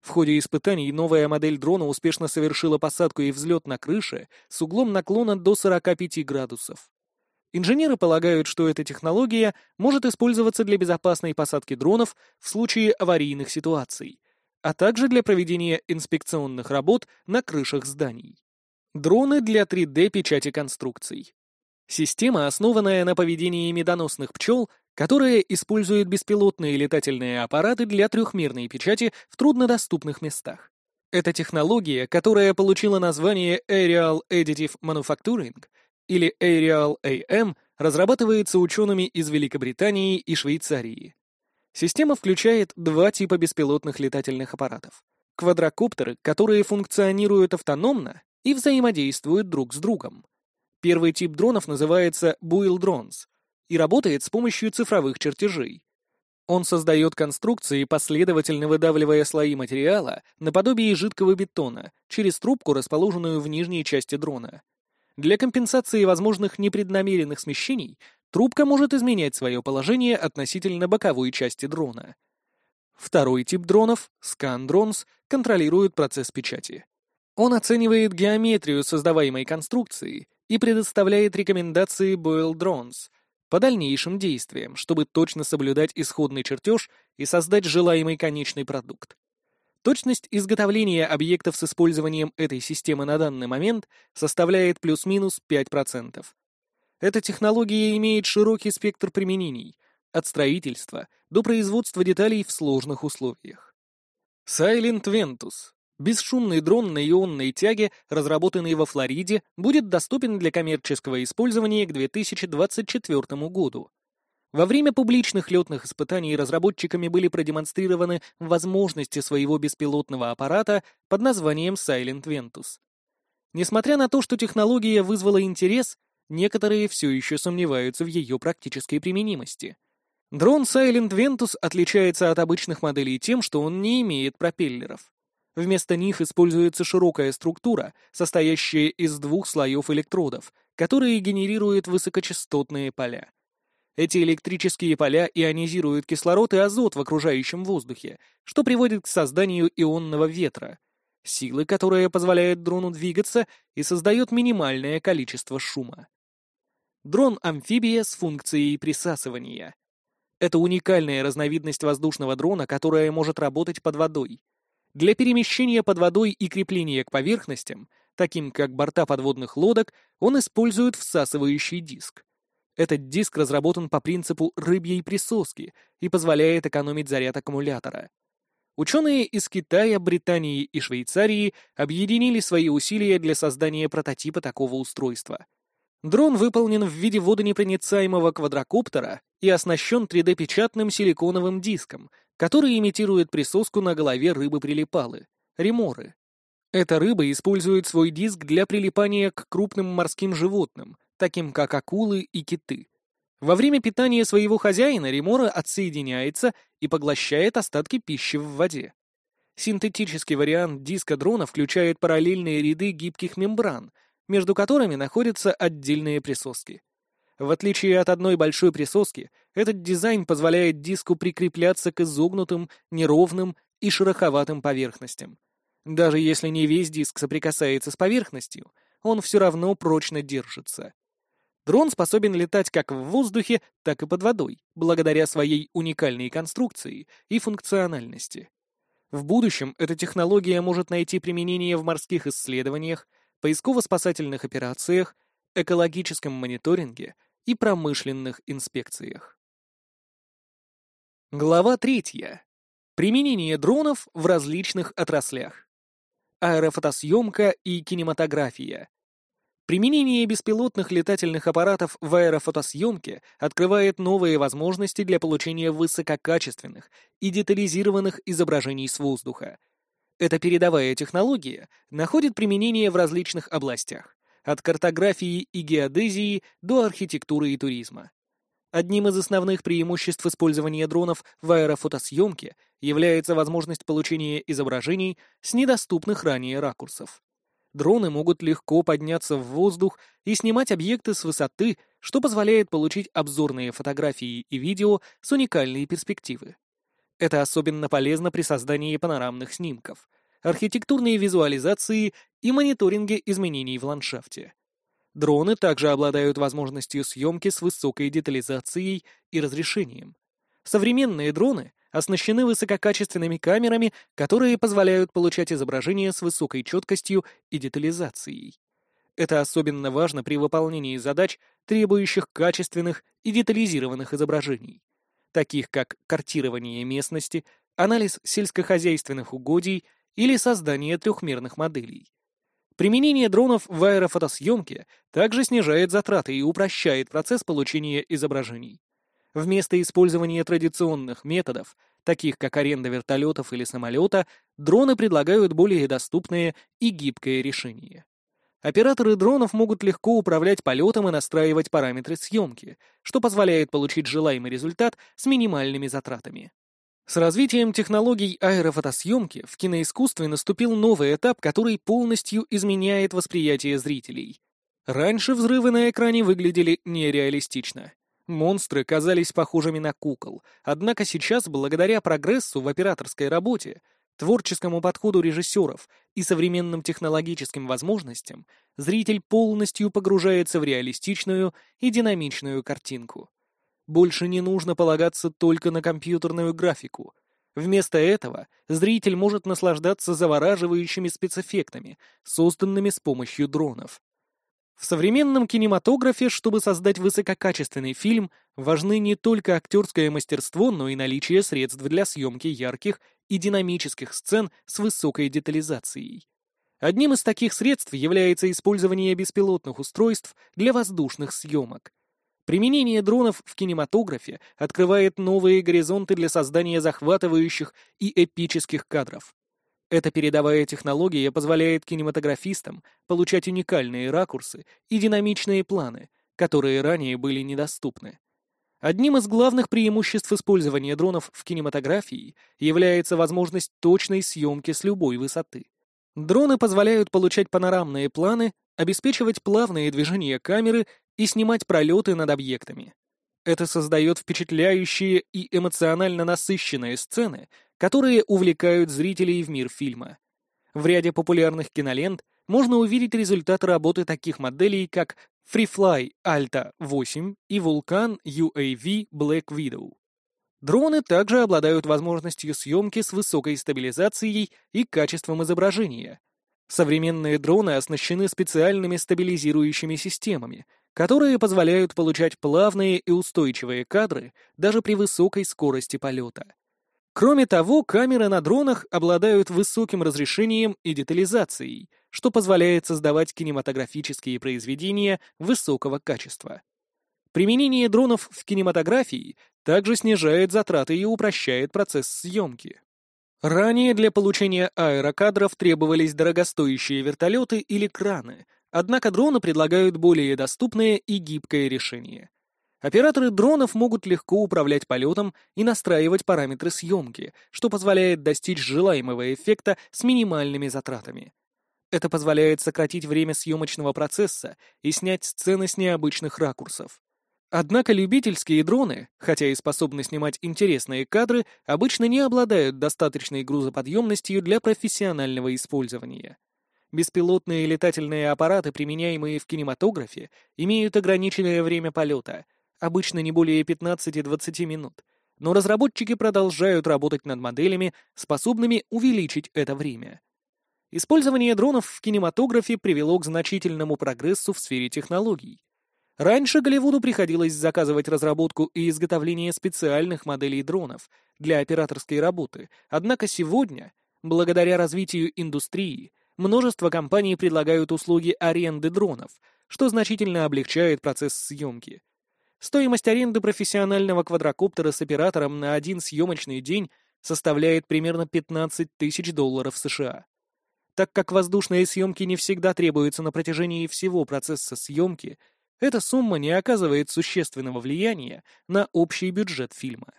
В ходе испытаний новая модель дрона успешно совершила посадку и взлет на крыше с углом наклона до 45 градусов. Инженеры полагают, что эта технология может использоваться для безопасной посадки дронов в случае аварийных ситуаций, а также для проведения инспекционных работ на крышах зданий. Дроны для 3D-печати конструкций. Система, основанная на поведении медоносных пчел, которая использует беспилотные летательные аппараты для трехмерной печати в труднодоступных местах. Это технология, которая получила название Aerial Additive Manufacturing или Aerial AM, разрабатывается учеными из Великобритании и Швейцарии. Система включает два типа беспилотных летательных аппаратов. Квадрокоптеры, которые функционируют автономно и взаимодействуют друг с другом. Первый тип дронов называется Build Drones — и работает с помощью цифровых чертежей. Он создает конструкции, последовательно выдавливая слои материала наподобие жидкого бетона через трубку, расположенную в нижней части дрона. Для компенсации возможных непреднамеренных смещений трубка может изменять свое положение относительно боковой части дрона. Второй тип дронов, Drones, контролирует процесс печати. Он оценивает геометрию создаваемой конструкции и предоставляет рекомендации Boil Drones, по дальнейшим действиям, чтобы точно соблюдать исходный чертеж и создать желаемый конечный продукт. Точность изготовления объектов с использованием этой системы на данный момент составляет плюс-минус 5%. Эта технология имеет широкий спектр применений, от строительства до производства деталей в сложных условиях. Silent Ventus Бесшумный дрон на ионной тяге, разработанный во Флориде, будет доступен для коммерческого использования к 2024 году. Во время публичных летных испытаний разработчиками были продемонстрированы возможности своего беспилотного аппарата под названием Silent Ventus. Несмотря на то, что технология вызвала интерес, некоторые все еще сомневаются в ее практической применимости. Дрон Silent Ventus отличается от обычных моделей тем, что он не имеет пропеллеров. Вместо них используется широкая структура, состоящая из двух слоев электродов, которые генерируют высокочастотные поля. Эти электрические поля ионизируют кислород и азот в окружающем воздухе, что приводит к созданию ионного ветра, силы, которая позволяет дрону двигаться и создает минимальное количество шума. Дрон-амфибия с функцией присасывания. Это уникальная разновидность воздушного дрона, которая может работать под водой. Для перемещения под водой и крепления к поверхностям, таким как борта подводных лодок, он использует всасывающий диск. Этот диск разработан по принципу рыбьей присоски и позволяет экономить заряд аккумулятора. Ученые из Китая, Британии и Швейцарии объединили свои усилия для создания прототипа такого устройства. Дрон выполнен в виде водонепроницаемого квадрокоптера и оснащен 3D-печатным силиконовым диском, который имитирует присоску на голове рыбы-прилипалы — реморы. Эта рыба использует свой диск для прилипания к крупным морским животным, таким как акулы и киты. Во время питания своего хозяина ремора отсоединяется и поглощает остатки пищи в воде. Синтетический вариант диска дрона включает параллельные ряды гибких мембран, между которыми находятся отдельные присоски. В отличие от одной большой присоски, этот дизайн позволяет диску прикрепляться к изогнутым, неровным и шероховатым поверхностям. Даже если не весь диск соприкасается с поверхностью, он все равно прочно держится. Дрон способен летать как в воздухе, так и под водой, благодаря своей уникальной конструкции и функциональности. В будущем эта технология может найти применение в морских исследованиях, поисково-спасательных операциях, экологическом мониторинге и промышленных инспекциях. Глава третья. Применение дронов в различных отраслях. Аэрофотосъемка и кинематография. Применение беспилотных летательных аппаратов в аэрофотосъемке открывает новые возможности для получения высококачественных и детализированных изображений с воздуха. Эта передовая технология находит применение в различных областях от картографии и геодезии до архитектуры и туризма. Одним из основных преимуществ использования дронов в аэрофотосъемке является возможность получения изображений с недоступных ранее ракурсов. Дроны могут легко подняться в воздух и снимать объекты с высоты, что позволяет получить обзорные фотографии и видео с уникальной перспективы. Это особенно полезно при создании панорамных снимков, архитектурной визуализации и мониторинге изменений в ландшафте. Дроны также обладают возможностью съемки с высокой детализацией и разрешением. Современные дроны оснащены высококачественными камерами, которые позволяют получать изображения с высокой четкостью и детализацией. Это особенно важно при выполнении задач, требующих качественных и детализированных изображений. Таких как картирование местности, анализ сельскохозяйственных угодий или создание трехмерных моделей. Применение дронов в аэрофотосъемке также снижает затраты и упрощает процесс получения изображений. Вместо использования традиционных методов, таких как аренда вертолетов или самолета, дроны предлагают более доступные и гибкое решение. Операторы дронов могут легко управлять полетом и настраивать параметры съемки, что позволяет получить желаемый результат с минимальными затратами. С развитием технологий аэрофотосъемки в киноискусстве наступил новый этап, который полностью изменяет восприятие зрителей. Раньше взрывы на экране выглядели нереалистично. Монстры казались похожими на кукол, однако сейчас, благодаря прогрессу в операторской работе, творческому подходу режиссеров и современным технологическим возможностям, зритель полностью погружается в реалистичную и динамичную картинку. Больше не нужно полагаться только на компьютерную графику. Вместо этого зритель может наслаждаться завораживающими спецэффектами, созданными с помощью дронов. В современном кинематографе, чтобы создать высококачественный фильм, важны не только актерское мастерство, но и наличие средств для съемки ярких и динамических сцен с высокой детализацией. Одним из таких средств является использование беспилотных устройств для воздушных съемок. Применение дронов в кинематографе открывает новые горизонты для создания захватывающих и эпических кадров. Эта передовая технология позволяет кинематографистам получать уникальные ракурсы и динамичные планы, которые ранее были недоступны. Одним из главных преимуществ использования дронов в кинематографии является возможность точной съемки с любой высоты. Дроны позволяют получать панорамные планы, обеспечивать плавные движения камеры и снимать пролеты над объектами. Это создает впечатляющие и эмоционально насыщенные сцены, которые увлекают зрителей в мир фильма. В ряде популярных кинолент можно увидеть результат работы таких моделей, как FreeFly Alta 8 и Vulcan UAV Black Widow. Дроны также обладают возможностью съемки с высокой стабилизацией и качеством изображения. Современные дроны оснащены специальными стабилизирующими системами, которые позволяют получать плавные и устойчивые кадры даже при высокой скорости полета. Кроме того, камеры на дронах обладают высоким разрешением и детализацией, что позволяет создавать кинематографические произведения высокого качества. Применение дронов в кинематографии также снижает затраты и упрощает процесс съемки. Ранее для получения аэрокадров требовались дорогостоящие вертолеты или краны, однако дроны предлагают более доступное и гибкое решение. Операторы дронов могут легко управлять полетом и настраивать параметры съемки, что позволяет достичь желаемого эффекта с минимальными затратами. Это позволяет сократить время съемочного процесса и снять сцены с необычных ракурсов. Однако любительские дроны, хотя и способны снимать интересные кадры, обычно не обладают достаточной грузоподъемностью для профессионального использования. Беспилотные летательные аппараты, применяемые в кинематографе, имеют ограниченное время полета — обычно не более 15-20 минут, но разработчики продолжают работать над моделями, способными увеличить это время. Использование дронов в кинематографе привело к значительному прогрессу в сфере технологий. Раньше Голливуду приходилось заказывать разработку и изготовление специальных моделей дронов для операторской работы, однако сегодня, благодаря развитию индустрии, множество компаний предлагают услуги аренды дронов, что значительно облегчает процесс съемки. Стоимость аренды профессионального квадрокоптера с оператором на один съемочный день составляет примерно 15 тысяч долларов США. Так как воздушные съемки не всегда требуются на протяжении всего процесса съемки, эта сумма не оказывает существенного влияния на общий бюджет фильма.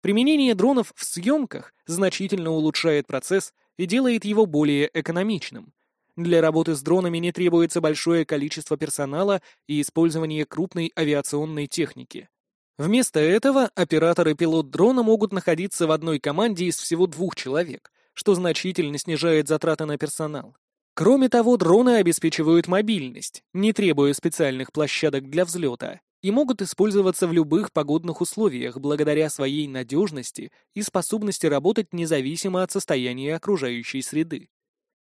Применение дронов в съемках значительно улучшает процесс и делает его более экономичным, для работы с дронами не требуется большое количество персонала и использование крупной авиационной техники. Вместо этого оператор и пилот дрона могут находиться в одной команде из всего двух человек, что значительно снижает затраты на персонал. Кроме того, дроны обеспечивают мобильность, не требуя специальных площадок для взлета, и могут использоваться в любых погодных условиях благодаря своей надежности и способности работать независимо от состояния окружающей среды.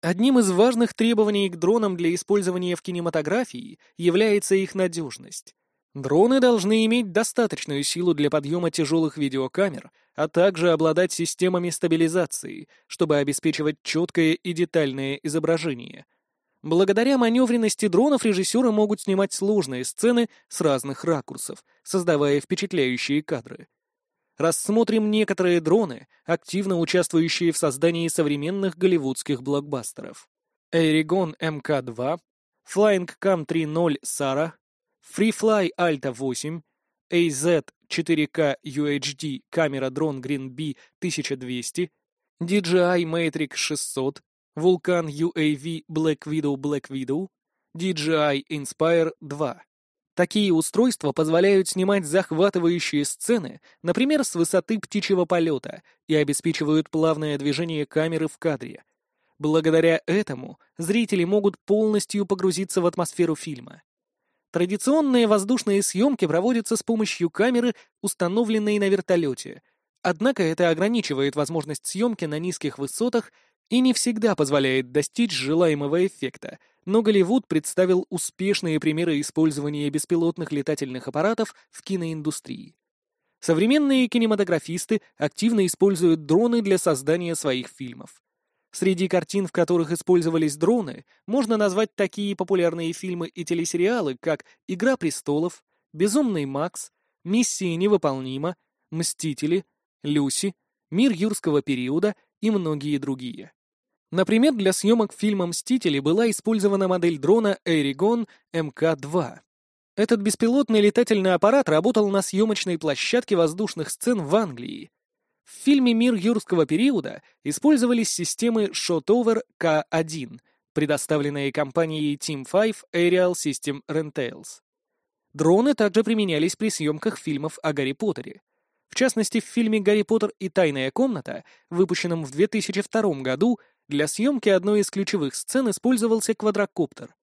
Одним из важных требований к дронам для использования в кинематографии является их надежность. Дроны должны иметь достаточную силу для подъема тяжелых видеокамер, а также обладать системами стабилизации, чтобы обеспечивать четкое и детальное изображение. Благодаря маневренности дронов режиссеры могут снимать сложные сцены с разных ракурсов, создавая впечатляющие кадры. Рассмотрим некоторые дроны, активно участвующие в создании современных голливудских блокбастеров. Эйригон МК-2, Flying Cam 3.0 Sara, FreeFly Alta 8, AZ 4K UHD камера дрон Green B 1200, DJI Matrix 600, Vulcan UAV Black Widow Black Widow, DJI Inspire 2. Такие устройства позволяют снимать захватывающие сцены, например, с высоты птичьего полета, и обеспечивают плавное движение камеры в кадре. Благодаря этому зрители могут полностью погрузиться в атмосферу фильма. Традиционные воздушные съемки проводятся с помощью камеры, установленной на вертолете. Однако это ограничивает возможность съемки на низких высотах и не всегда позволяет достичь желаемого эффекта, но Голливуд представил успешные примеры использования беспилотных летательных аппаратов в киноиндустрии. Современные кинематографисты активно используют дроны для создания своих фильмов. Среди картин, в которых использовались дроны, можно назвать такие популярные фильмы и телесериалы, как «Игра престолов», «Безумный Макс», «Миссия невыполнима», «Мстители», «Люси», «Мир юрского периода» и многие другие. Например, для съемок фильма «Мстители» была использована модель дрона Эригон МК-2. Этот беспилотный летательный аппарат работал на съемочной площадке воздушных сцен в Англии. В фильме «Мир юрского периода» использовались системы Shotover K1, предоставленные компанией Team 5 Aerial System Rentals. Дроны также применялись при съемках фильмов о Гарри Поттере. В частности, в фильме «Гарри Поттер и тайная комната», выпущенном в 2002 году, для съемки одной из ключевых сцен использовался квадрокоптер.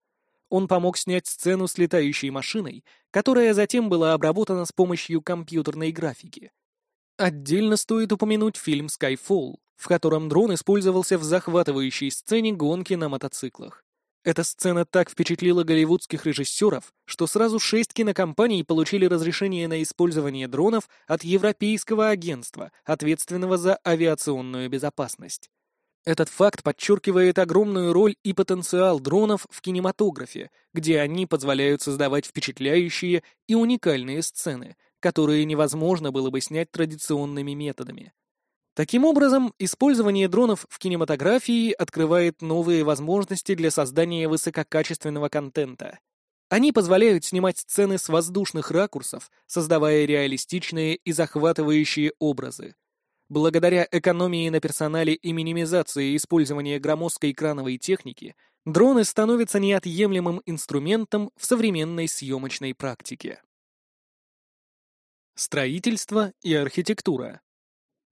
Он помог снять сцену с летающей машиной, которая затем была обработана с помощью компьютерной графики. Отдельно стоит упомянуть фильм Skyfall, в котором дрон использовался в захватывающей сцене гонки на мотоциклах. Эта сцена так впечатлила голливудских режиссеров, что сразу шесть кинокомпаний получили разрешение на использование дронов от Европейского агентства, ответственного за авиационную безопасность. Этот факт подчеркивает огромную роль и потенциал дронов в кинематографе, где они позволяют создавать впечатляющие и уникальные сцены, которые невозможно было бы снять традиционными методами. Таким образом, использование дронов в кинематографии открывает новые возможности для создания высококачественного контента. Они позволяют снимать сцены с воздушных ракурсов, создавая реалистичные и захватывающие образы. Благодаря экономии на персонале и минимизации использования громоздкой крановой техники, дроны становятся неотъемлемым инструментом в современной съемочной практике. Строительство и архитектура.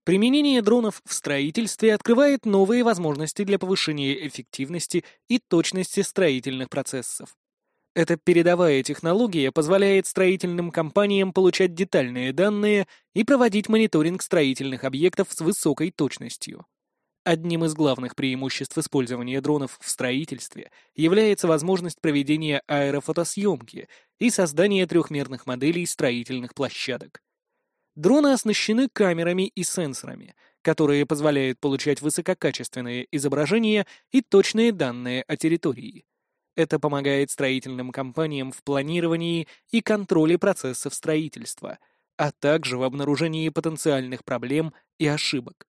Применение дронов в строительстве открывает новые возможности для повышения эффективности и точности строительных процессов. Эта передовая технология позволяет строительным компаниям получать детальные данные и проводить мониторинг строительных объектов с высокой точностью. Одним из главных преимуществ использования дронов в строительстве является возможность проведения аэрофотосъемки и создания трехмерных моделей строительных площадок. Дроны оснащены камерами и сенсорами, которые позволяют получать высококачественные изображения и точные данные о территории. Это помогает строительным компаниям в планировании и контроле процессов строительства, а также в обнаружении потенциальных проблем и ошибок.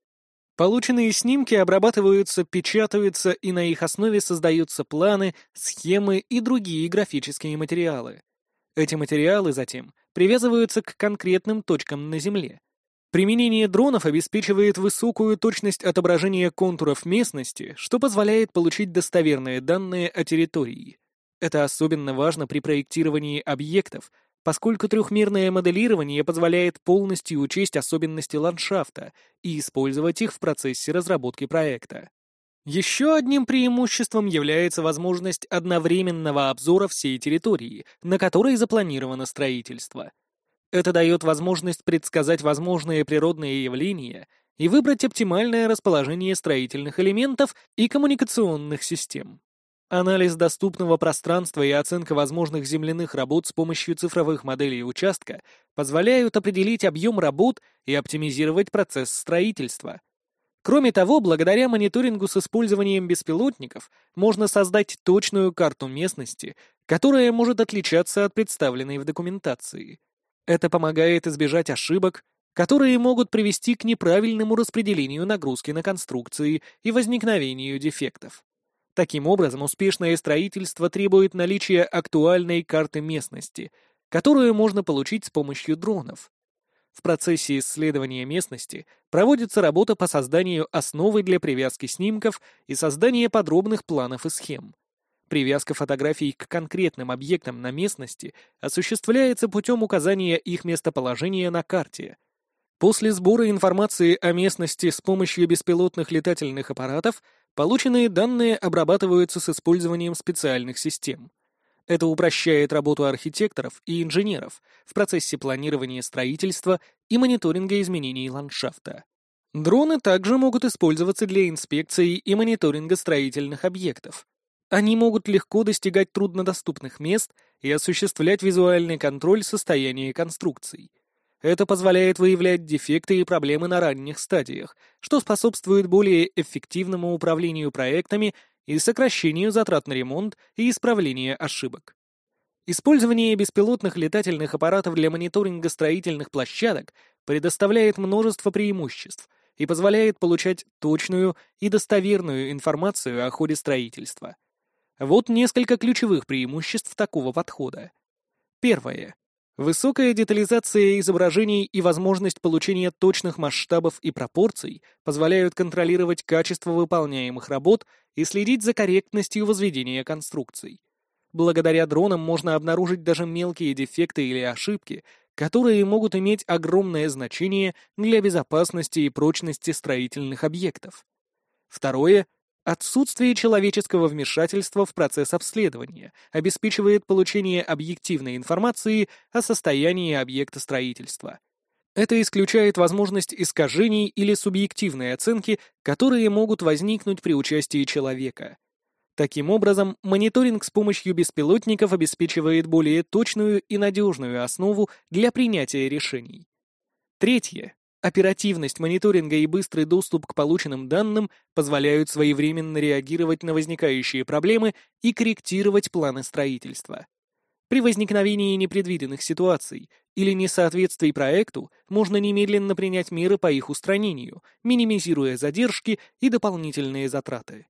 Полученные снимки обрабатываются, печатаются и на их основе создаются планы, схемы и другие графические материалы. Эти материалы затем привязываются к конкретным точкам на Земле, Применение дронов обеспечивает высокую точность отображения контуров местности, что позволяет получить достоверные данные о территории. Это особенно важно при проектировании объектов, поскольку трехмерное моделирование позволяет полностью учесть особенности ландшафта и использовать их в процессе разработки проекта. Еще одним преимуществом является возможность одновременного обзора всей территории, на которой запланировано строительство – это дает возможность предсказать возможные природные явления и выбрать оптимальное расположение строительных элементов и коммуникационных систем. Анализ доступного пространства и оценка возможных земляных работ с помощью цифровых моделей участка позволяют определить объем работ и оптимизировать процесс строительства. Кроме того, благодаря мониторингу с использованием беспилотников можно создать точную карту местности, которая может отличаться от представленной в документации. Это помогает избежать ошибок, которые могут привести к неправильному распределению нагрузки на конструкции и возникновению дефектов. Таким образом, успешное строительство требует наличия актуальной карты местности, которую можно получить с помощью дронов. В процессе исследования местности проводится работа по созданию основы для привязки снимков и создания подробных планов и схем. Привязка фотографий к конкретным объектам на местности осуществляется путем указания их местоположения на карте. После сбора информации о местности с помощью беспилотных летательных аппаратов Полученные данные обрабатываются с использованием специальных систем. Это упрощает работу архитекторов и инженеров в процессе планирования строительства и мониторинга изменений ландшафта. Дроны также могут использоваться для инспекции и мониторинга строительных объектов. Они могут легко достигать труднодоступных мест и осуществлять визуальный контроль состояния конструкций – это позволяет выявлять дефекты и проблемы на ранних стадиях, что способствует более эффективному управлению проектами и сокращению затрат на ремонт и исправление ошибок. Использование беспилотных летательных аппаратов для мониторинга строительных площадок предоставляет множество преимуществ и позволяет получать точную и достоверную информацию о ходе строительства. Вот несколько ключевых преимуществ такого подхода. Первое. Высокая детализация изображений и возможность получения точных масштабов и пропорций позволяют контролировать качество выполняемых работ и следить за корректностью возведения конструкций. Благодаря дронам можно обнаружить даже мелкие дефекты или ошибки, которые могут иметь огромное значение для безопасности и прочности строительных объектов. Второе Отсутствие человеческого вмешательства в процесс обследования обеспечивает получение объективной информации о состоянии объекта строительства. Это исключает возможность искажений или субъективной оценки, которые могут возникнуть при участии человека. Таким образом, мониторинг с помощью беспилотников обеспечивает более точную и надежную основу для принятия решений. Третье. Оперативность мониторинга и быстрый доступ к полученным данным позволяют своевременно реагировать на возникающие проблемы и корректировать планы строительства. При возникновении непредвиденных ситуаций или несоответствий проекту можно немедленно принять меры по их устранению, минимизируя задержки и дополнительные затраты.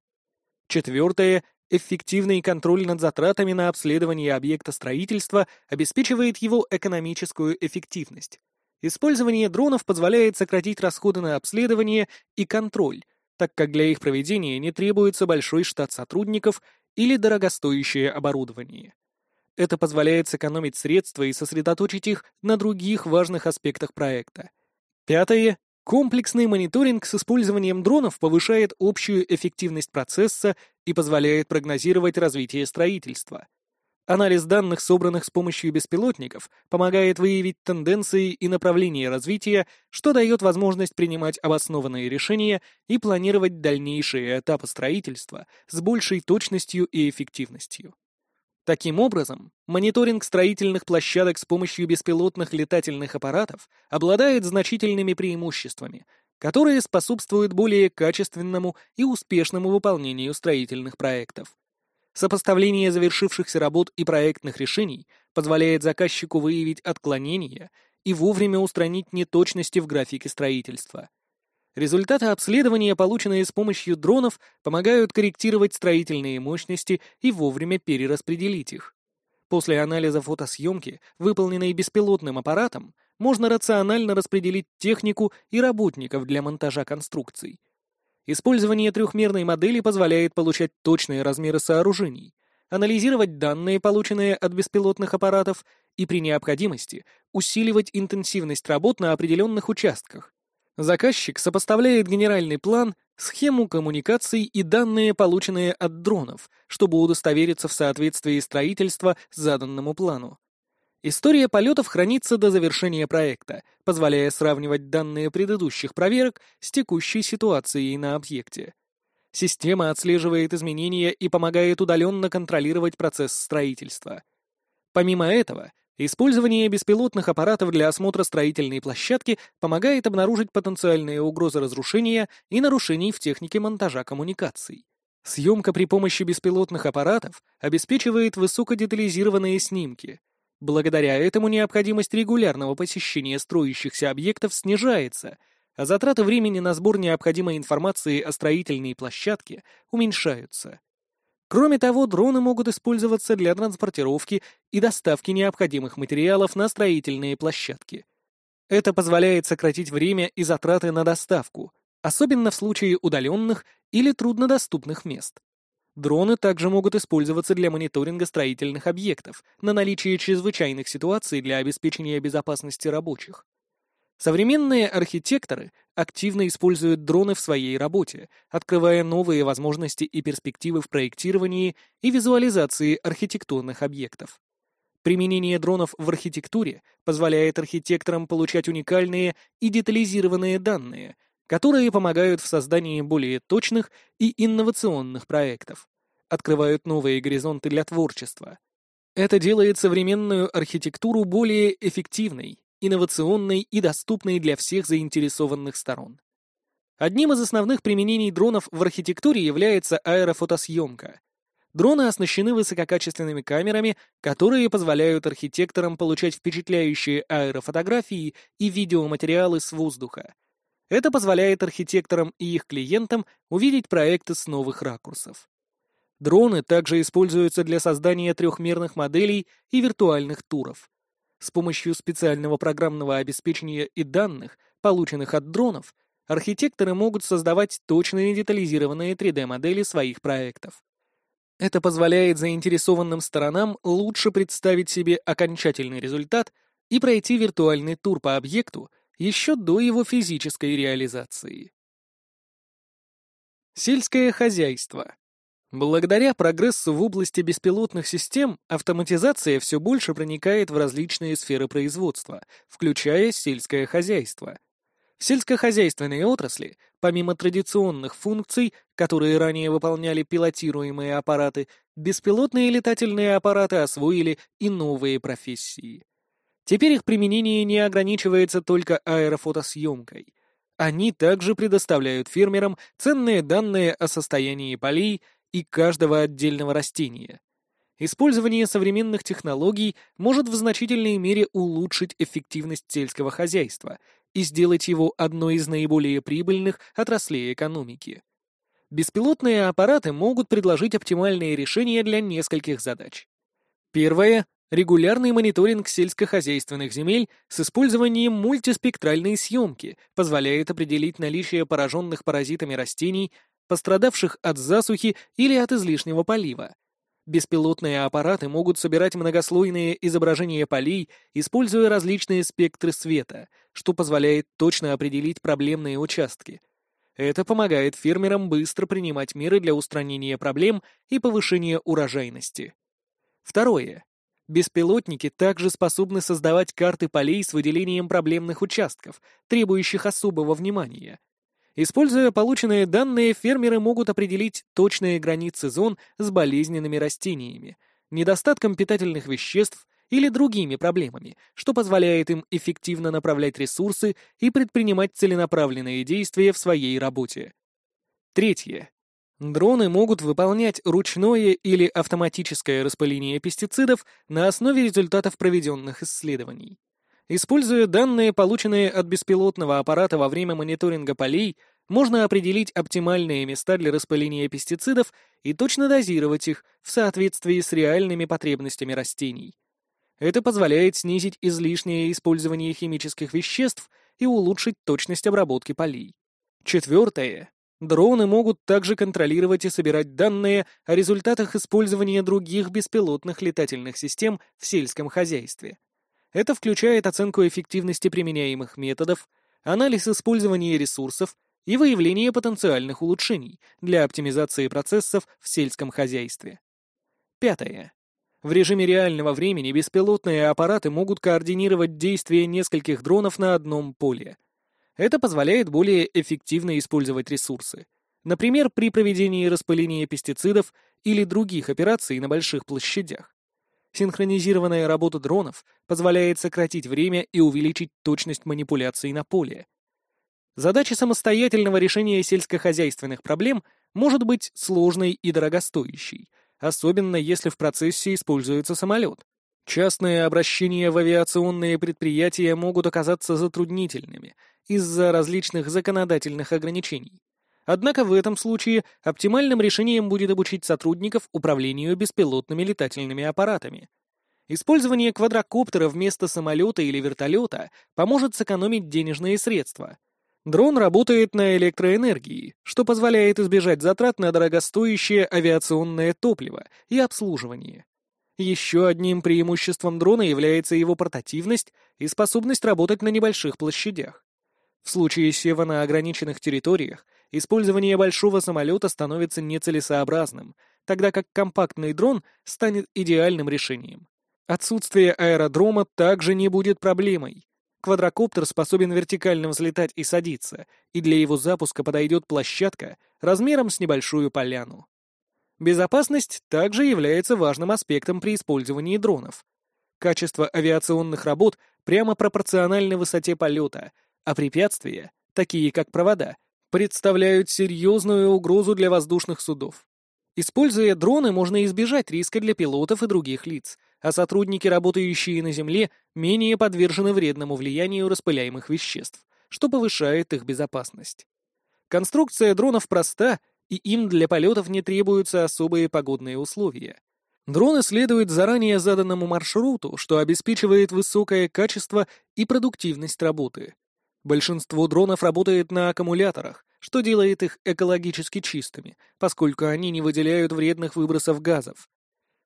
Четвертое. Эффективный контроль над затратами на обследование объекта строительства обеспечивает его экономическую эффективность. Использование дронов позволяет сократить расходы на обследование и контроль, так как для их проведения не требуется большой штат сотрудников или дорогостоящее оборудование. Это позволяет сэкономить средства и сосредоточить их на других важных аспектах проекта. Пятое. Комплексный мониторинг с использованием дронов повышает общую эффективность процесса и позволяет прогнозировать развитие строительства. Анализ данных, собранных с помощью беспилотников, помогает выявить тенденции и направления развития, что дает возможность принимать обоснованные решения и планировать дальнейшие этапы строительства с большей точностью и эффективностью. Таким образом, мониторинг строительных площадок с помощью беспилотных летательных аппаратов обладает значительными преимуществами, которые способствуют более качественному и успешному выполнению строительных проектов. Сопоставление завершившихся работ и проектных решений позволяет заказчику выявить отклонения и вовремя устранить неточности в графике строительства. Результаты обследования, полученные с помощью дронов, помогают корректировать строительные мощности и вовремя перераспределить их. После анализа фотосъемки, выполненной беспилотным аппаратом, можно рационально распределить технику и работников для монтажа конструкций, Использование трехмерной модели позволяет получать точные размеры сооружений, анализировать данные, полученные от беспилотных аппаратов, и при необходимости усиливать интенсивность работ на определенных участках. Заказчик сопоставляет генеральный план, схему коммуникаций и данные, полученные от дронов, чтобы удостовериться в соответствии строительства заданному плану. История полетов хранится до завершения проекта, позволяя сравнивать данные предыдущих проверок с текущей ситуацией на объекте. Система отслеживает изменения и помогает удаленно контролировать процесс строительства. Помимо этого, использование беспилотных аппаратов для осмотра строительной площадки помогает обнаружить потенциальные угрозы разрушения и нарушений в технике монтажа коммуникаций. Съемка при помощи беспилотных аппаратов обеспечивает высокодетализированные снимки. Благодаря этому необходимость регулярного посещения строящихся объектов снижается – а затраты времени на сбор необходимой информации о строительной площадке уменьшаются. Кроме того, дроны могут использоваться для транспортировки и доставки необходимых материалов на строительные площадки. Это позволяет сократить время и затраты на доставку, особенно в случае удаленных или труднодоступных мест. Дроны также могут использоваться для мониторинга строительных объектов на наличие чрезвычайных ситуаций для обеспечения безопасности рабочих. Современные архитекторы активно используют дроны в своей работе, открывая новые возможности и перспективы в проектировании и визуализации архитектурных объектов. Применение дронов в архитектуре позволяет архитекторам получать уникальные и детализированные данные, которые помогают в создании более точных и инновационных проектов, открывают новые горизонты для творчества. Это делает современную архитектуру более эффективной, инновационной и доступной для всех заинтересованных сторон. Одним из основных применений дронов в архитектуре является аэрофотосъемка. Дроны оснащены высококачественными камерами, которые позволяют архитекторам получать впечатляющие аэрофотографии и видеоматериалы с воздуха. Это позволяет архитекторам и их клиентам увидеть проекты с новых ракурсов. Дроны также используются для создания трехмерных моделей и виртуальных туров. С помощью специального программного обеспечения и данных, полученных от дронов, архитекторы могут создавать точные детализированные 3D-модели своих проектов. Это позволяет заинтересованным сторонам лучше представить себе окончательный результат и пройти виртуальный тур по объекту еще до его физической реализации. Сельское хозяйство. Благодаря прогрессу в области беспилотных систем автоматизация все больше проникает в различные сферы производства, включая сельское хозяйство. В сельскохозяйственной отрасли, помимо традиционных функций, которые ранее выполняли пилотируемые аппараты, беспилотные летательные аппараты освоили и новые профессии. Теперь их применение не ограничивается только аэрофотосъемкой. Они также предоставляют фермерам ценные данные о состоянии полей, и каждого отдельного растения. Использование современных технологий может в значительной мере улучшить эффективность сельского хозяйства и сделать его одной из наиболее прибыльных отраслей экономики. Беспилотные аппараты могут предложить оптимальные решения для нескольких задач. Первое — регулярный мониторинг сельскохозяйственных земель с использованием мультиспектральной съемки позволяет определить наличие пораженных паразитами растений, пострадавших от засухи или от излишнего полива. Беспилотные аппараты могут собирать многослойные изображения полей, используя различные спектры света, что позволяет точно определить проблемные участки. Это помогает фермерам быстро принимать меры для устранения проблем и повышения урожайности. Второе. Беспилотники также способны создавать карты полей с выделением проблемных участков, требующих особого внимания, Используя полученные данные, фермеры могут определить точные границы зон с болезненными растениями, недостатком питательных веществ или другими проблемами, что позволяет им эффективно направлять ресурсы и предпринимать целенаправленные действия в своей работе. Третье. Дроны могут выполнять ручное или автоматическое распыление пестицидов на основе результатов проведенных исследований. Используя данные, полученные от беспилотного аппарата во время мониторинга полей, можно определить оптимальные места для распыления пестицидов и точно дозировать их в соответствии с реальными потребностями растений. Это позволяет снизить излишнее использование химических веществ и улучшить точность обработки полей. Четвертое. Дроны могут также контролировать и собирать данные о результатах использования других беспилотных летательных систем в сельском хозяйстве. Это включает оценку эффективности применяемых методов, анализ использования ресурсов и выявление потенциальных улучшений для оптимизации процессов в сельском хозяйстве. Пятое. В режиме реального времени беспилотные аппараты могут координировать действия нескольких дронов на одном поле. Это позволяет более эффективно использовать ресурсы. например, при проведении распыления пестицидов или других операций на больших площадях. Синхронизированная работа дронов позволяет сократить время и увеличить точность манипуляций на поле. Задача самостоятельного решения сельскохозяйственных проблем может быть сложной и дорогостоящей, особенно если в процессе используется самолет. Частные обращения в авиационные предприятия могут оказаться затруднительными из-за различных законодательных ограничений. Однако в этом случае оптимальным решением будет обучить сотрудников управлению беспилотными летательными аппаратами. Использование квадрокоптера вместо самолета или вертолета поможет сэкономить денежные средства. Дрон работает на электроэнергии, что позволяет избежать затрат на дорогостоящее авиационное топливо и обслуживание. Еще одним преимуществом дрона является его портативность и способность работать на небольших площадях. В случае сева на ограниченных территориях использование большого самолета становится нецелесообразным, тогда как компактный дрон станет идеальным решением. Отсутствие аэродрома также не будет проблемой. Квадрокоптер способен вертикально взлетать и садиться, и для его запуска подойдет площадка размером с небольшую поляну. Безопасность также является важным аспектом при использовании дронов. Качество авиационных работ прямо пропорционально высоте полета, а препятствия, такие как провода, представляют серьезную угрозу для воздушных судов. Используя дроны, можно избежать риска для пилотов и других лиц, а сотрудники, работающие на Земле, менее подвержены вредному влиянию распыляемых веществ, что повышает их безопасность. Конструкция дронов проста и им для полетов не требуются особые погодные условия. Дроны следуют заранее заданному маршруту, что обеспечивает высокое качество и продуктивность работы. Большинство дронов работает на аккумуляторах, что делает их экологически чистыми, поскольку они не выделяют вредных выбросов газов.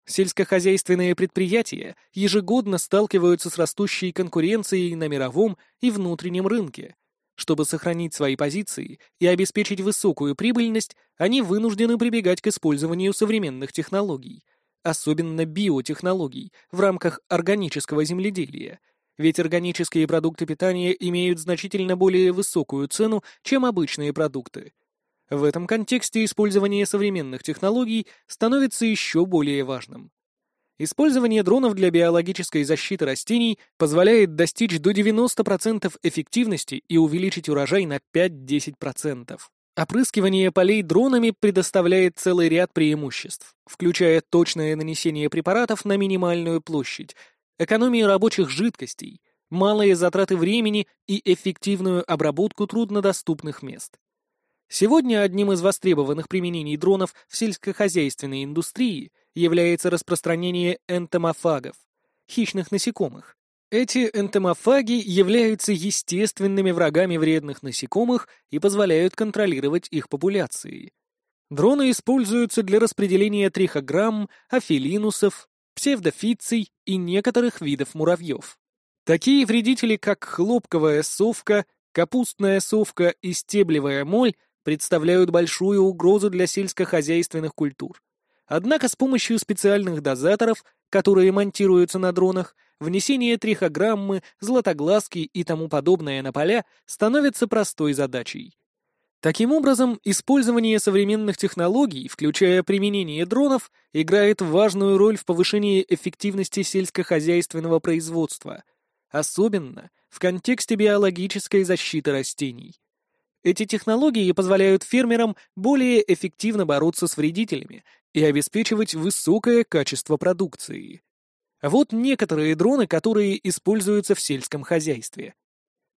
Сельскохозяйственные предприятия ежегодно сталкиваются с растущей конкуренцией на мировом и внутреннем рынке, чтобы сохранить свои позиции и обеспечить высокую прибыльность, они вынуждены прибегать к использованию современных технологий, особенно биотехнологий, в рамках органического земледелия, ведь органические продукты питания имеют значительно более высокую цену, чем обычные продукты. В этом контексте использование современных технологий становится еще более важным. Использование дронов для биологической защиты растений позволяет достичь до 90% эффективности и увеличить урожай на 5-10%. Опрыскивание полей дронами предоставляет целый ряд преимуществ, включая точное нанесение препаратов на минимальную площадь, экономию рабочих жидкостей, малые затраты времени и эффективную обработку труднодоступных мест. Сегодня одним из востребованных применений дронов в сельскохозяйственной индустрии является распространение энтомофагов – хищных насекомых. Эти энтомофаги являются естественными врагами вредных насекомых и позволяют контролировать их популяции. Дроны используются для распределения трихограмм, афилинусов, псевдофиций и некоторых видов муравьев. Такие вредители, как хлопковая совка, капустная совка и стеблевая моль – представляют большую угрозу для сельскохозяйственных культур. Однако с помощью специальных дозаторов, которые монтируются на дронах, внесение трихограммы, златоглазки и тому подобное на поля становится простой задачей. Таким образом, использование современных технологий, включая применение дронов, играет важную роль в повышении эффективности сельскохозяйственного производства, особенно в контексте биологической защиты растений. Эти технологии позволяют фермерам более эффективно бороться с вредителями и обеспечивать высокое качество продукции. Вот некоторые дроны, которые используются в сельском хозяйстве.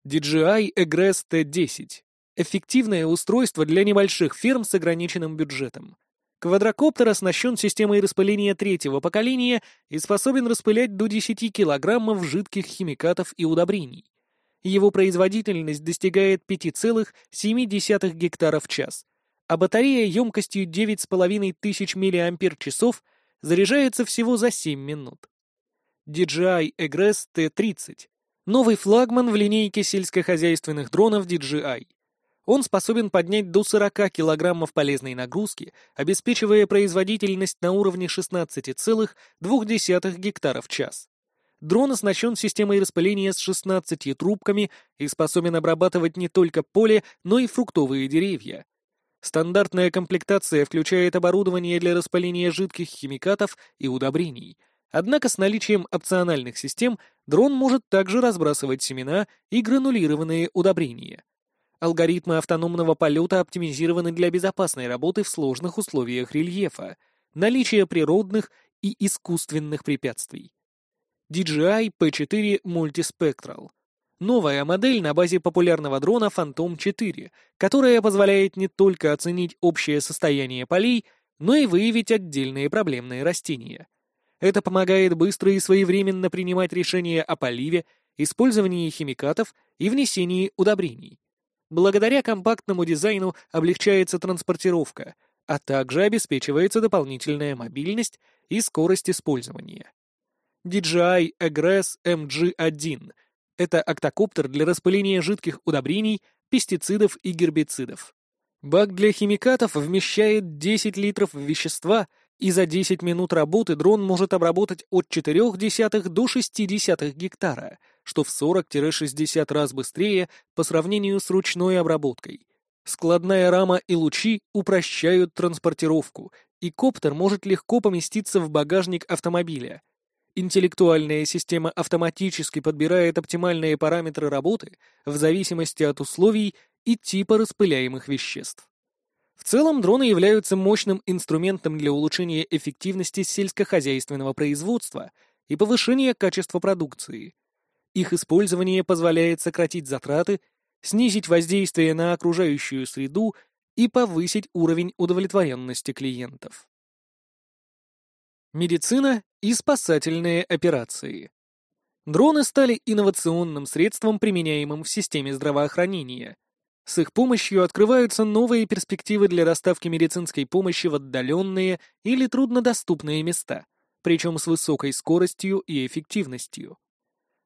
DJI Egress T10 – эффективное устройство для небольших ферм с ограниченным бюджетом. Квадрокоптер оснащен системой распыления третьего поколения и способен распылять до 10 килограммов жидких химикатов и удобрений его производительность достигает 5,7 гектара в час, а батарея емкостью 9,5 тысяч мАч заряжается всего за 7 минут. DJI Egress T30 — новый флагман в линейке сельскохозяйственных дронов DJI. Он способен поднять до 40 килограммов полезной нагрузки, обеспечивая производительность на уровне 16,2 гектара в час. Дрон оснащен системой распыления с 16 трубками и способен обрабатывать не только поле, но и фруктовые деревья. Стандартная комплектация включает оборудование для распыления жидких химикатов и удобрений. Однако с наличием опциональных систем дрон может также разбрасывать семена и гранулированные удобрения. Алгоритмы автономного полета оптимизированы для безопасной работы в сложных условиях рельефа, наличия природных и искусственных препятствий. DJI P4 Multispectral — Новая модель на базе популярного дрона Phantom 4, которая позволяет не только оценить общее состояние полей, но и выявить отдельные проблемные растения. Это помогает быстро и своевременно принимать решения о поливе, использовании химикатов и внесении удобрений. Благодаря компактному дизайну облегчается транспортировка, а также обеспечивается дополнительная мобильность и скорость использования. DJI Egress MG1 это октокоптер для распыления жидких удобрений, пестицидов и гербицидов. Бак для химикатов вмещает 10 литров вещества, и за 10 минут работы дрон может обработать от 0,4 до 0,6 гектара, что в 40-60 раз быстрее по сравнению с ручной обработкой. Складная рама и лучи упрощают транспортировку, и коптер может легко поместиться в багажник автомобиля, Интеллектуальная система автоматически подбирает оптимальные параметры работы в зависимости от условий и типа распыляемых веществ. В целом дроны являются мощным инструментом для улучшения эффективности сельскохозяйственного производства и повышения качества продукции. Их использование позволяет сократить затраты, снизить воздействие на окружающую среду и повысить уровень удовлетворенности клиентов. Медицина и спасательные операции. Дроны стали инновационным средством, применяемым в системе здравоохранения. С их помощью открываются новые перспективы для доставки медицинской помощи в отдаленные или труднодоступные места, причем с высокой скоростью и эффективностью.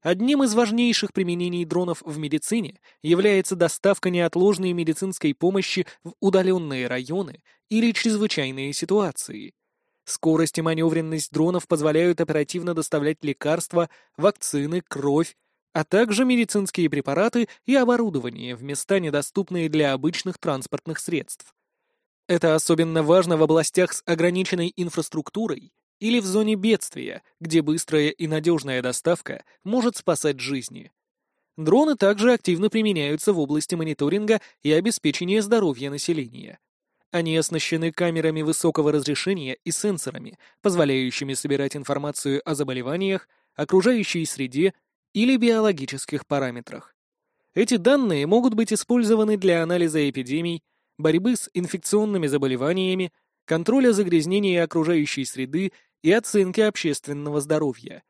Одним из важнейших применений дронов в медицине является доставка неотложной медицинской помощи в удаленные районы или чрезвычайные ситуации – Скорость и маневренность дронов позволяют оперативно доставлять лекарства, вакцины, кровь, а также медицинские препараты и оборудование в места, недоступные для обычных транспортных средств. Это особенно важно в областях с ограниченной инфраструктурой или в зоне бедствия, где быстрая и надежная доставка может спасать жизни. Дроны также активно применяются в области мониторинга и обеспечения здоровья населения. Они оснащены камерами высокого разрешения и сенсорами, позволяющими собирать информацию о заболеваниях, окружающей среде или биологических параметрах. Эти данные могут быть использованы для анализа эпидемий, борьбы с инфекционными заболеваниями, контроля загрязнения окружающей среды и оценки общественного здоровья.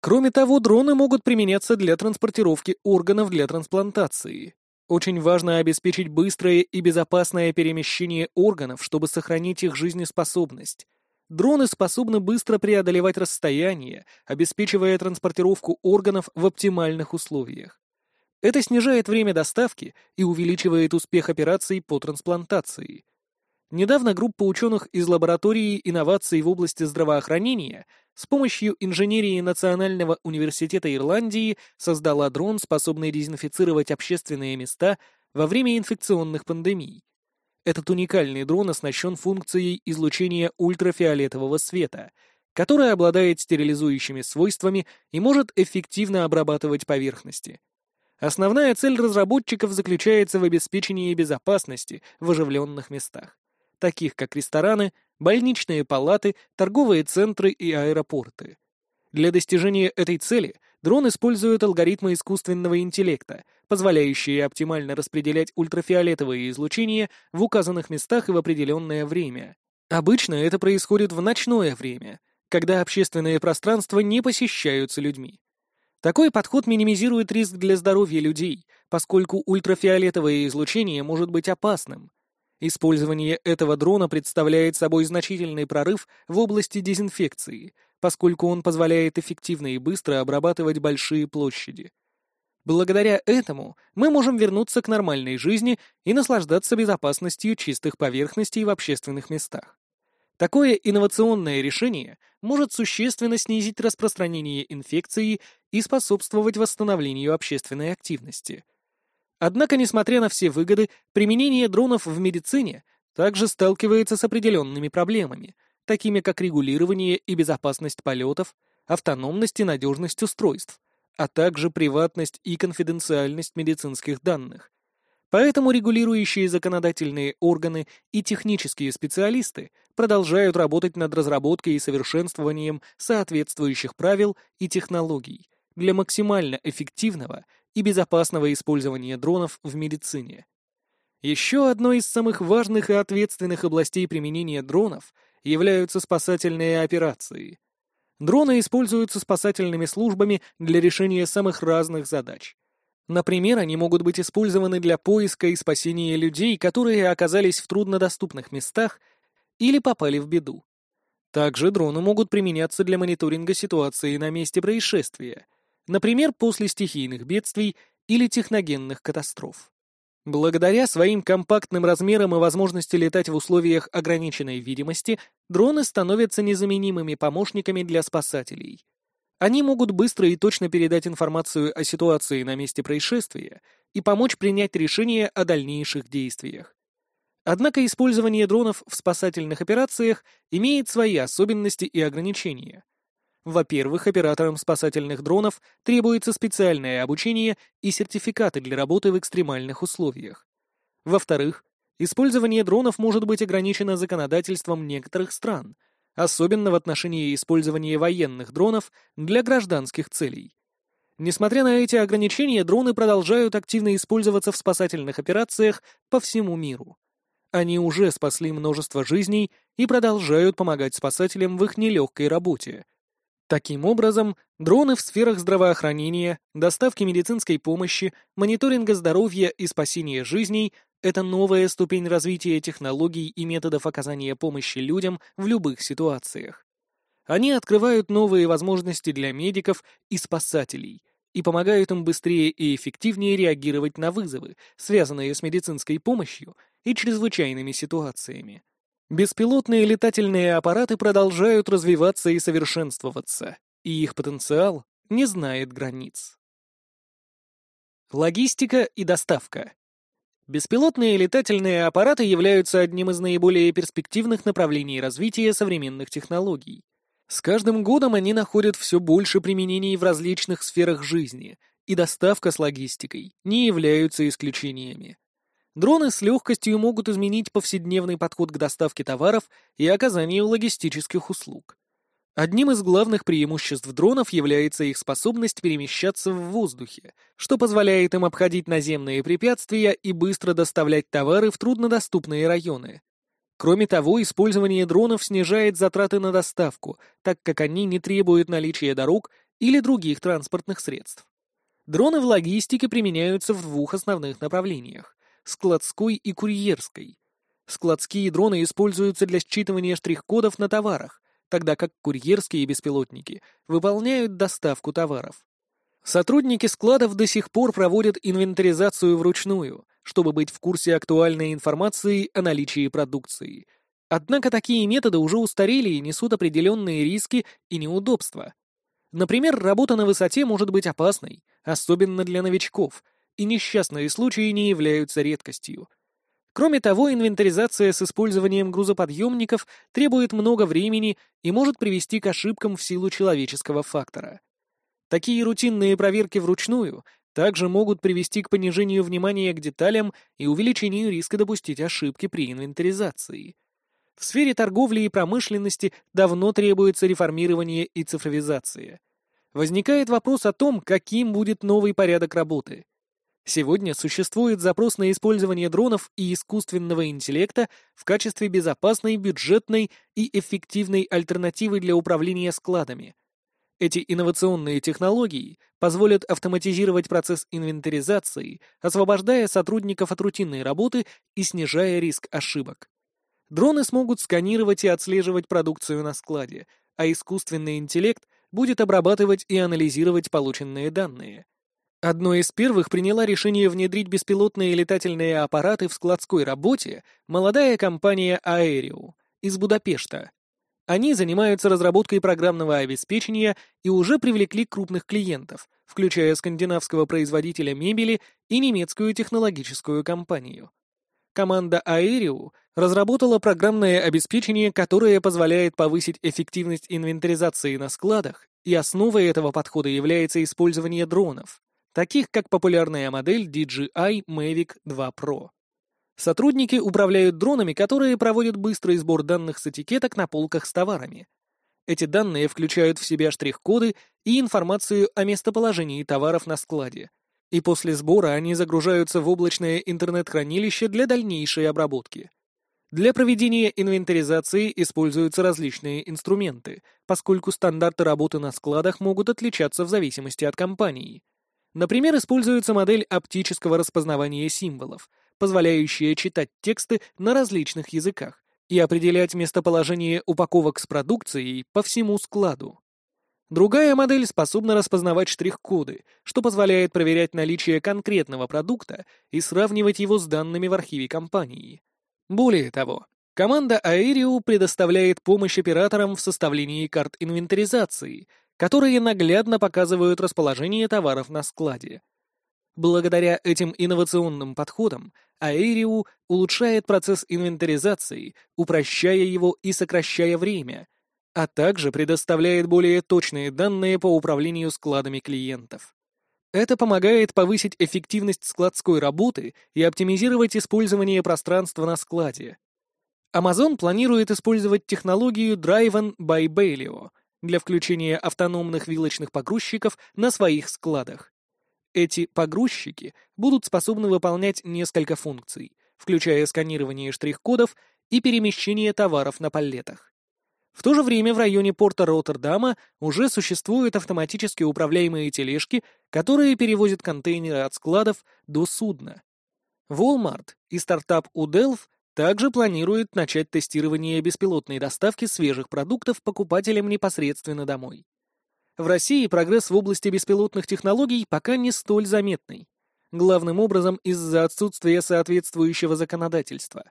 Кроме того, дроны могут применяться для транспортировки органов для трансплантации, очень важно обеспечить быстрое и безопасное перемещение органов, чтобы сохранить их жизнеспособность. Дроны способны быстро преодолевать расстояние, обеспечивая транспортировку органов в оптимальных условиях. Это снижает время доставки и увеличивает успех операций по трансплантации. Недавно группа ученых из лаборатории инноваций в области здравоохранения с помощью инженерии Национального университета Ирландии создала дрон, способный дезинфицировать общественные места во время инфекционных пандемий. Этот уникальный дрон оснащен функцией излучения ультрафиолетового света, которая обладает стерилизующими свойствами и может эффективно обрабатывать поверхности. Основная цель разработчиков заключается в обеспечении безопасности в оживленных местах, таких как рестораны, больничные палаты, торговые центры и аэропорты. Для достижения этой цели дрон использует алгоритмы искусственного интеллекта, позволяющие оптимально распределять ультрафиолетовое излучение в указанных местах и в определенное время. Обычно это происходит в ночное время, когда общественные пространства не посещаются людьми. Такой подход минимизирует риск для здоровья людей, поскольку ультрафиолетовое излучение может быть опасным, Использование этого дрона представляет собой значительный прорыв в области дезинфекции, поскольку он позволяет эффективно и быстро обрабатывать большие площади. Благодаря этому мы можем вернуться к нормальной жизни и наслаждаться безопасностью чистых поверхностей в общественных местах. Такое инновационное решение может существенно снизить распространение инфекции и способствовать восстановлению общественной активности – Однако, несмотря на все выгоды, применение дронов в медицине также сталкивается с определенными проблемами, такими как регулирование и безопасность полетов, автономность и надежность устройств, а также приватность и конфиденциальность медицинских данных. Поэтому регулирующие законодательные органы и технические специалисты продолжают работать над разработкой и совершенствованием соответствующих правил и технологий для максимально эффективного и безопасного использования дронов в медицине. Еще одной из самых важных и ответственных областей применения дронов являются спасательные операции. Дроны используются спасательными службами для решения самых разных задач. Например, они могут быть использованы для поиска и спасения людей, которые оказались в труднодоступных местах или попали в беду. Также дроны могут применяться для мониторинга ситуации на месте происшествия, например, после стихийных бедствий или техногенных катастроф. Благодаря своим компактным размерам и возможности летать в условиях ограниченной видимости, дроны становятся незаменимыми помощниками для спасателей. Они могут быстро и точно передать информацию о ситуации на месте происшествия и помочь принять решение о дальнейших действиях. Однако использование дронов в спасательных операциях имеет свои особенности и ограничения – во-первых, операторам спасательных дронов требуется специальное обучение и сертификаты для работы в экстремальных условиях. Во-вторых, использование дронов может быть ограничено законодательством некоторых стран, особенно в отношении использования военных дронов для гражданских целей. Несмотря на эти ограничения, дроны продолжают активно использоваться в спасательных операциях по всему миру. Они уже спасли множество жизней и продолжают помогать спасателям в их нелегкой работе – Таким образом, дроны в сферах здравоохранения, доставки медицинской помощи, мониторинга здоровья и спасения жизней – это новая ступень развития технологий и методов оказания помощи людям в любых ситуациях. Они открывают новые возможности для медиков и спасателей и помогают им быстрее и эффективнее реагировать на вызовы, связанные с медицинской помощью и чрезвычайными ситуациями. Беспилотные летательные аппараты продолжают развиваться и совершенствоваться, и их потенциал не знает границ. Логистика и доставка. Беспилотные летательные аппараты являются одним из наиболее перспективных направлений развития современных технологий. С каждым годом они находят все больше применений в различных сферах жизни, и доставка с логистикой не являются исключениями. Дроны с легкостью могут изменить повседневный подход к доставке товаров и оказанию логистических услуг. Одним из главных преимуществ дронов является их способность перемещаться в воздухе, что позволяет им обходить наземные препятствия и быстро доставлять товары в труднодоступные районы. Кроме того, использование дронов снижает затраты на доставку, так как они не требуют наличия дорог или других транспортных средств. Дроны в логистике применяются в двух основных направлениях складской и курьерской. Складские дроны используются для считывания штрих-кодов на товарах, тогда как курьерские беспилотники выполняют доставку товаров. Сотрудники складов до сих пор проводят инвентаризацию вручную, чтобы быть в курсе актуальной информации о наличии продукции. Однако такие методы уже устарели и несут определенные риски и неудобства. Например, работа на высоте может быть опасной, особенно для новичков – и несчастные случаи не являются редкостью. Кроме того, инвентаризация с использованием грузоподъемников требует много времени и может привести к ошибкам в силу человеческого фактора. Такие рутинные проверки вручную также могут привести к понижению внимания к деталям и увеличению риска допустить ошибки при инвентаризации. В сфере торговли и промышленности давно требуется реформирование и цифровизация. Возникает вопрос о том, каким будет новый порядок работы – Сегодня существует запрос на использование дронов и искусственного интеллекта в качестве безопасной, бюджетной и эффективной альтернативы для управления складами. Эти инновационные технологии позволят автоматизировать процесс инвентаризации, освобождая сотрудников от рутинной работы и снижая риск ошибок. Дроны смогут сканировать и отслеживать продукцию на складе, а искусственный интеллект будет обрабатывать и анализировать полученные данные. Одной из первых приняла решение внедрить беспилотные летательные аппараты в складской работе молодая компания Aereo из Будапешта. Они занимаются разработкой программного обеспечения и уже привлекли крупных клиентов, включая скандинавского производителя мебели и немецкую технологическую компанию. команда Aereo разработала программное обеспечение, которое позволяет повысить эффективность инвентаризации на складах, и основой этого подхода является использование дронов, таких как популярная модель DJI Mavic 2 Pro. Сотрудники управляют дронами, которые проводят быстрый сбор данных с этикеток на полках с товарами. Эти данные включают в себя штрих-коды и информацию о местоположении товаров на складе. И после сбора они загружаются в облачное интернет-хранилище для дальнейшей обработки. Для проведения инвентаризации используются различные инструменты, поскольку стандарты работы на складах могут отличаться в зависимости от компании. Например, используется модель оптического распознавания символов — позволяющая читать тексты на различных языках и определять местоположение упаковок с продукцией по всему складу. Другая модель способна распознавать штрих-коды, что позволяет проверять наличие конкретного продукта и сравнивать его с данными в архиве компании. Более того, команда Aereo предоставляет помощь операторам в составлении карт инвентаризации, которые наглядно показывают расположение товаров на складе. Благодаря этим инновационным подходам Aeriu улучшает процесс инвентаризации, упрощая его и сокращая время, а также предоставляет более точные данные по управлению складами клиентов. Это помогает повысить эффективность складской работы и оптимизировать использование пространства на складе. Amazon планирует использовать технологию Driven by Bailio для включения автономных вилочных погрузчиков на своих складах. Эти погрузчики будут способны выполнять несколько функций, включая сканирование штрих-кодов и перемещение товаров на паллетах. В то же время в районе порта Роттердама уже существуют автоматически управляемые тележки, которые перевозят контейнеры от складов до судна. Walmart и стартап Udelv также планируют начать тестирование беспилотной доставки свежих продуктов покупателям непосредственно домой. В России прогресс в области беспилотных технологий пока не столь заметный. Главным образом из-за отсутствия соответствующего законодательства.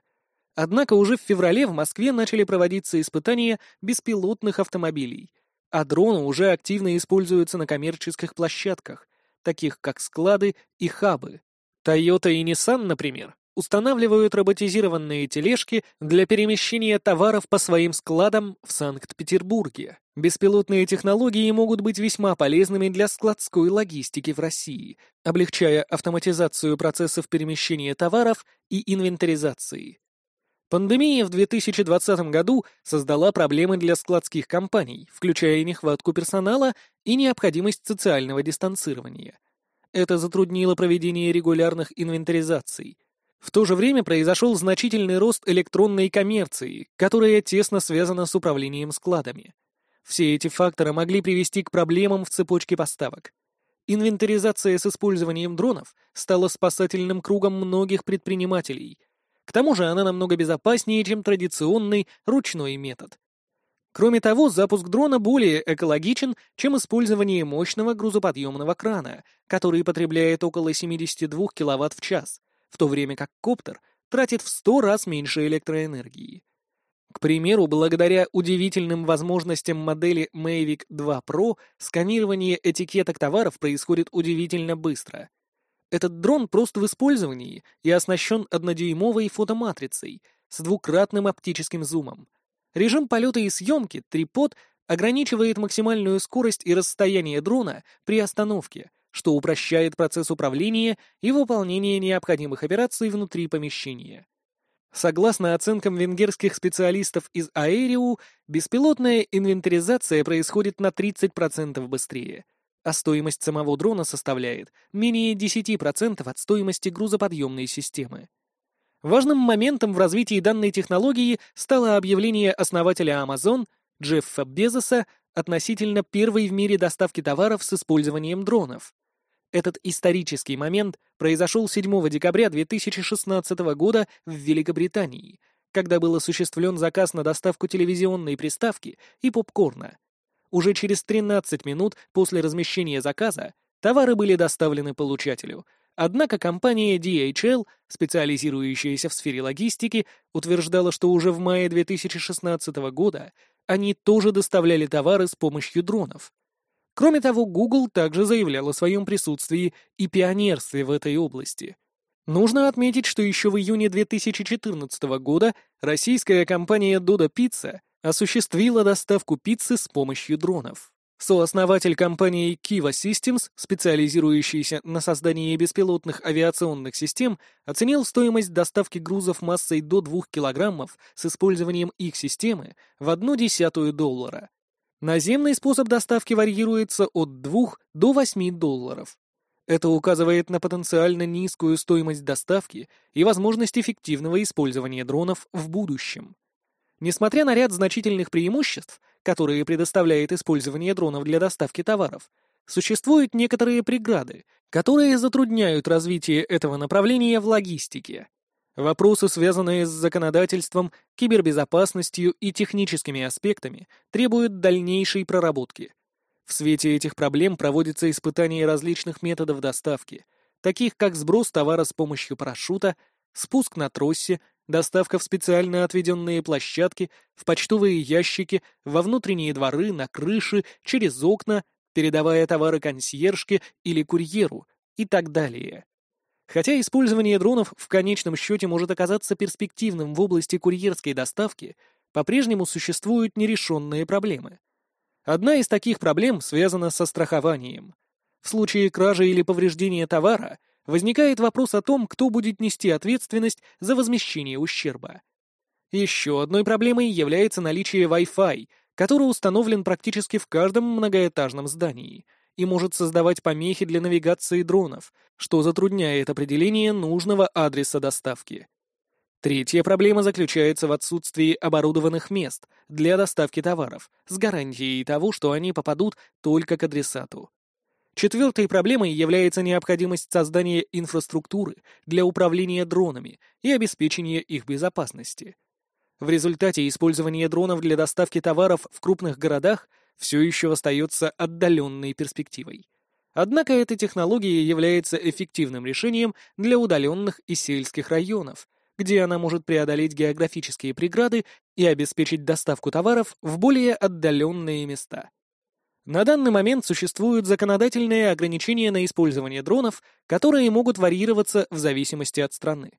Однако уже в феврале в Москве начали проводиться испытания беспилотных автомобилей, а дроны уже активно используются на коммерческих площадках, таких как склады и хабы. Toyota и Nissan, например, устанавливают роботизированные тележки для перемещения товаров по своим складам в Санкт-Петербурге. Беспилотные технологии могут быть весьма полезными для складской логистики в России, облегчая автоматизацию процессов перемещения товаров и инвентаризации. Пандемия в 2020 году создала проблемы для складских компаний, включая нехватку персонала и необходимость социального дистанцирования. Это затруднило проведение регулярных инвентаризаций, в то же время произошел значительный рост электронной коммерции, которая тесно связана с управлением складами. Все эти факторы могли привести к проблемам в цепочке поставок. Инвентаризация с использованием дронов стала спасательным кругом многих предпринимателей. К тому же она намного безопаснее, чем традиционный ручной метод. Кроме того, запуск дрона более экологичен, чем использование мощного грузоподъемного крана, который потребляет около 72 кВт в час, в то время как коптер тратит в 100 раз меньше электроэнергии. К примеру, благодаря удивительным возможностям модели Mavic 2 Pro сканирование этикеток товаров происходит удивительно быстро. Этот дрон прост в использовании и оснащен однодюймовой фотоматрицей с двукратным оптическим зумом. Режим полета и съемки, трипод, ограничивает максимальную скорость и расстояние дрона при остановке, что упрощает процесс управления и выполнения необходимых операций внутри помещения. Согласно оценкам венгерских специалистов из Аэриу, беспилотная инвентаризация происходит на 30% быстрее, а стоимость самого дрона составляет менее 10% от стоимости грузоподъемной системы. Важным моментом в развитии данной технологии стало объявление основателя Amazon Джеффа Безоса относительно первой в мире доставки товаров с использованием дронов — этот исторический момент произошел 7 декабря 2016 года в Великобритании, когда был осуществлен заказ на доставку телевизионной приставки и попкорна. Уже через 13 минут после размещения заказа товары были доставлены получателю, однако компания DHL, специализирующаяся в сфере логистики, утверждала, что уже в мае 2016 года они тоже доставляли товары с помощью дронов. Кроме того, Google также заявлял о своем присутствии и пионерстве в этой области. Нужно отметить, что еще в июне 2014 года российская компания Dodo Pizza осуществила доставку пиццы с помощью дронов. Сооснователь компании Kiva Systems, специализирующийся на создании беспилотных авиационных систем, оценил стоимость доставки грузов массой до 2 кг с использованием их системы в одну десятую доллара. Наземный способ доставки варьируется от 2 до 8 долларов. Это указывает на потенциально низкую стоимость доставки и возможность эффективного использования дронов в будущем. Несмотря на ряд значительных преимуществ, которые предоставляет использование дронов для доставки товаров, существуют некоторые преграды, которые затрудняют развитие этого направления в логистике. Вопросы, связанные с законодательством, кибербезопасностью и техническими аспектами, требуют дальнейшей проработки. В свете этих проблем проводятся испытания различных методов доставки, таких как сброс товара с помощью парашюта, спуск на тросе, доставка в специально отведенные площадки, в почтовые ящики, во внутренние дворы, на крыши, через окна, передавая товары консьержке или курьеру и так далее. Хотя использование дронов в конечном счете может оказаться перспективным в области курьерской доставки, по-прежнему существуют нерешенные проблемы. Одна из таких проблем связана со страхованием. В случае кражи или повреждения товара возникает вопрос о том, кто будет нести ответственность за возмещение ущерба. Еще одной проблемой является наличие Wi-Fi, который установлен практически в каждом многоэтажном здании и может создавать помехи для навигации дронов, что затрудняет определение нужного адреса доставки. Третья проблема заключается в отсутствии оборудованных мест для доставки товаров с гарантией того, что они попадут только к адресату. Четвертой проблемой является необходимость создания инфраструктуры для управления дронами и обеспечения их безопасности. В результате использование дронов для доставки товаров в крупных городах все еще остается отдаленной перспективой. Однако эта технология является эффективным решением для удаленных и сельских районов, где она может преодолеть географические преграды и обеспечить доставку товаров в более отдаленные места. На данный момент существуют законодательные ограничения на использование дронов, которые могут варьироваться в зависимости от страны.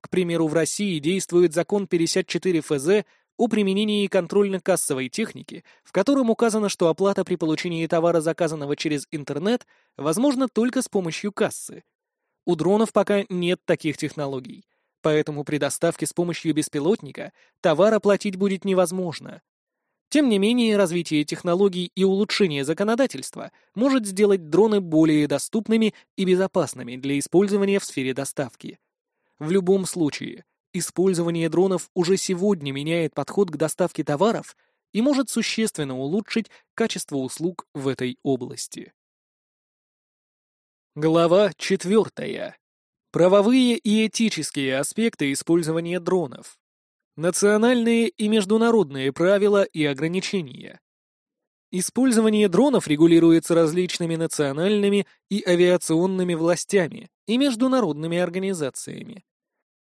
К примеру, в России действует закон 54 ФЗ о применении контрольно-кассовой техники, в котором указано, что оплата при получении товара, заказанного через интернет, возможна только с помощью кассы. У дронов пока нет таких технологий, поэтому при доставке с помощью беспилотника товар оплатить будет невозможно. Тем не менее, развитие технологий и улучшение законодательства может сделать дроны более доступными и безопасными для использования в сфере доставки. В любом случае, использование дронов уже сегодня меняет подход к доставке товаров и может существенно улучшить качество услуг в этой области. Глава четвертая. Правовые и этические аспекты использования дронов. Национальные и международные правила и ограничения. Использование дронов регулируется различными национальными и авиационными властями и международными организациями.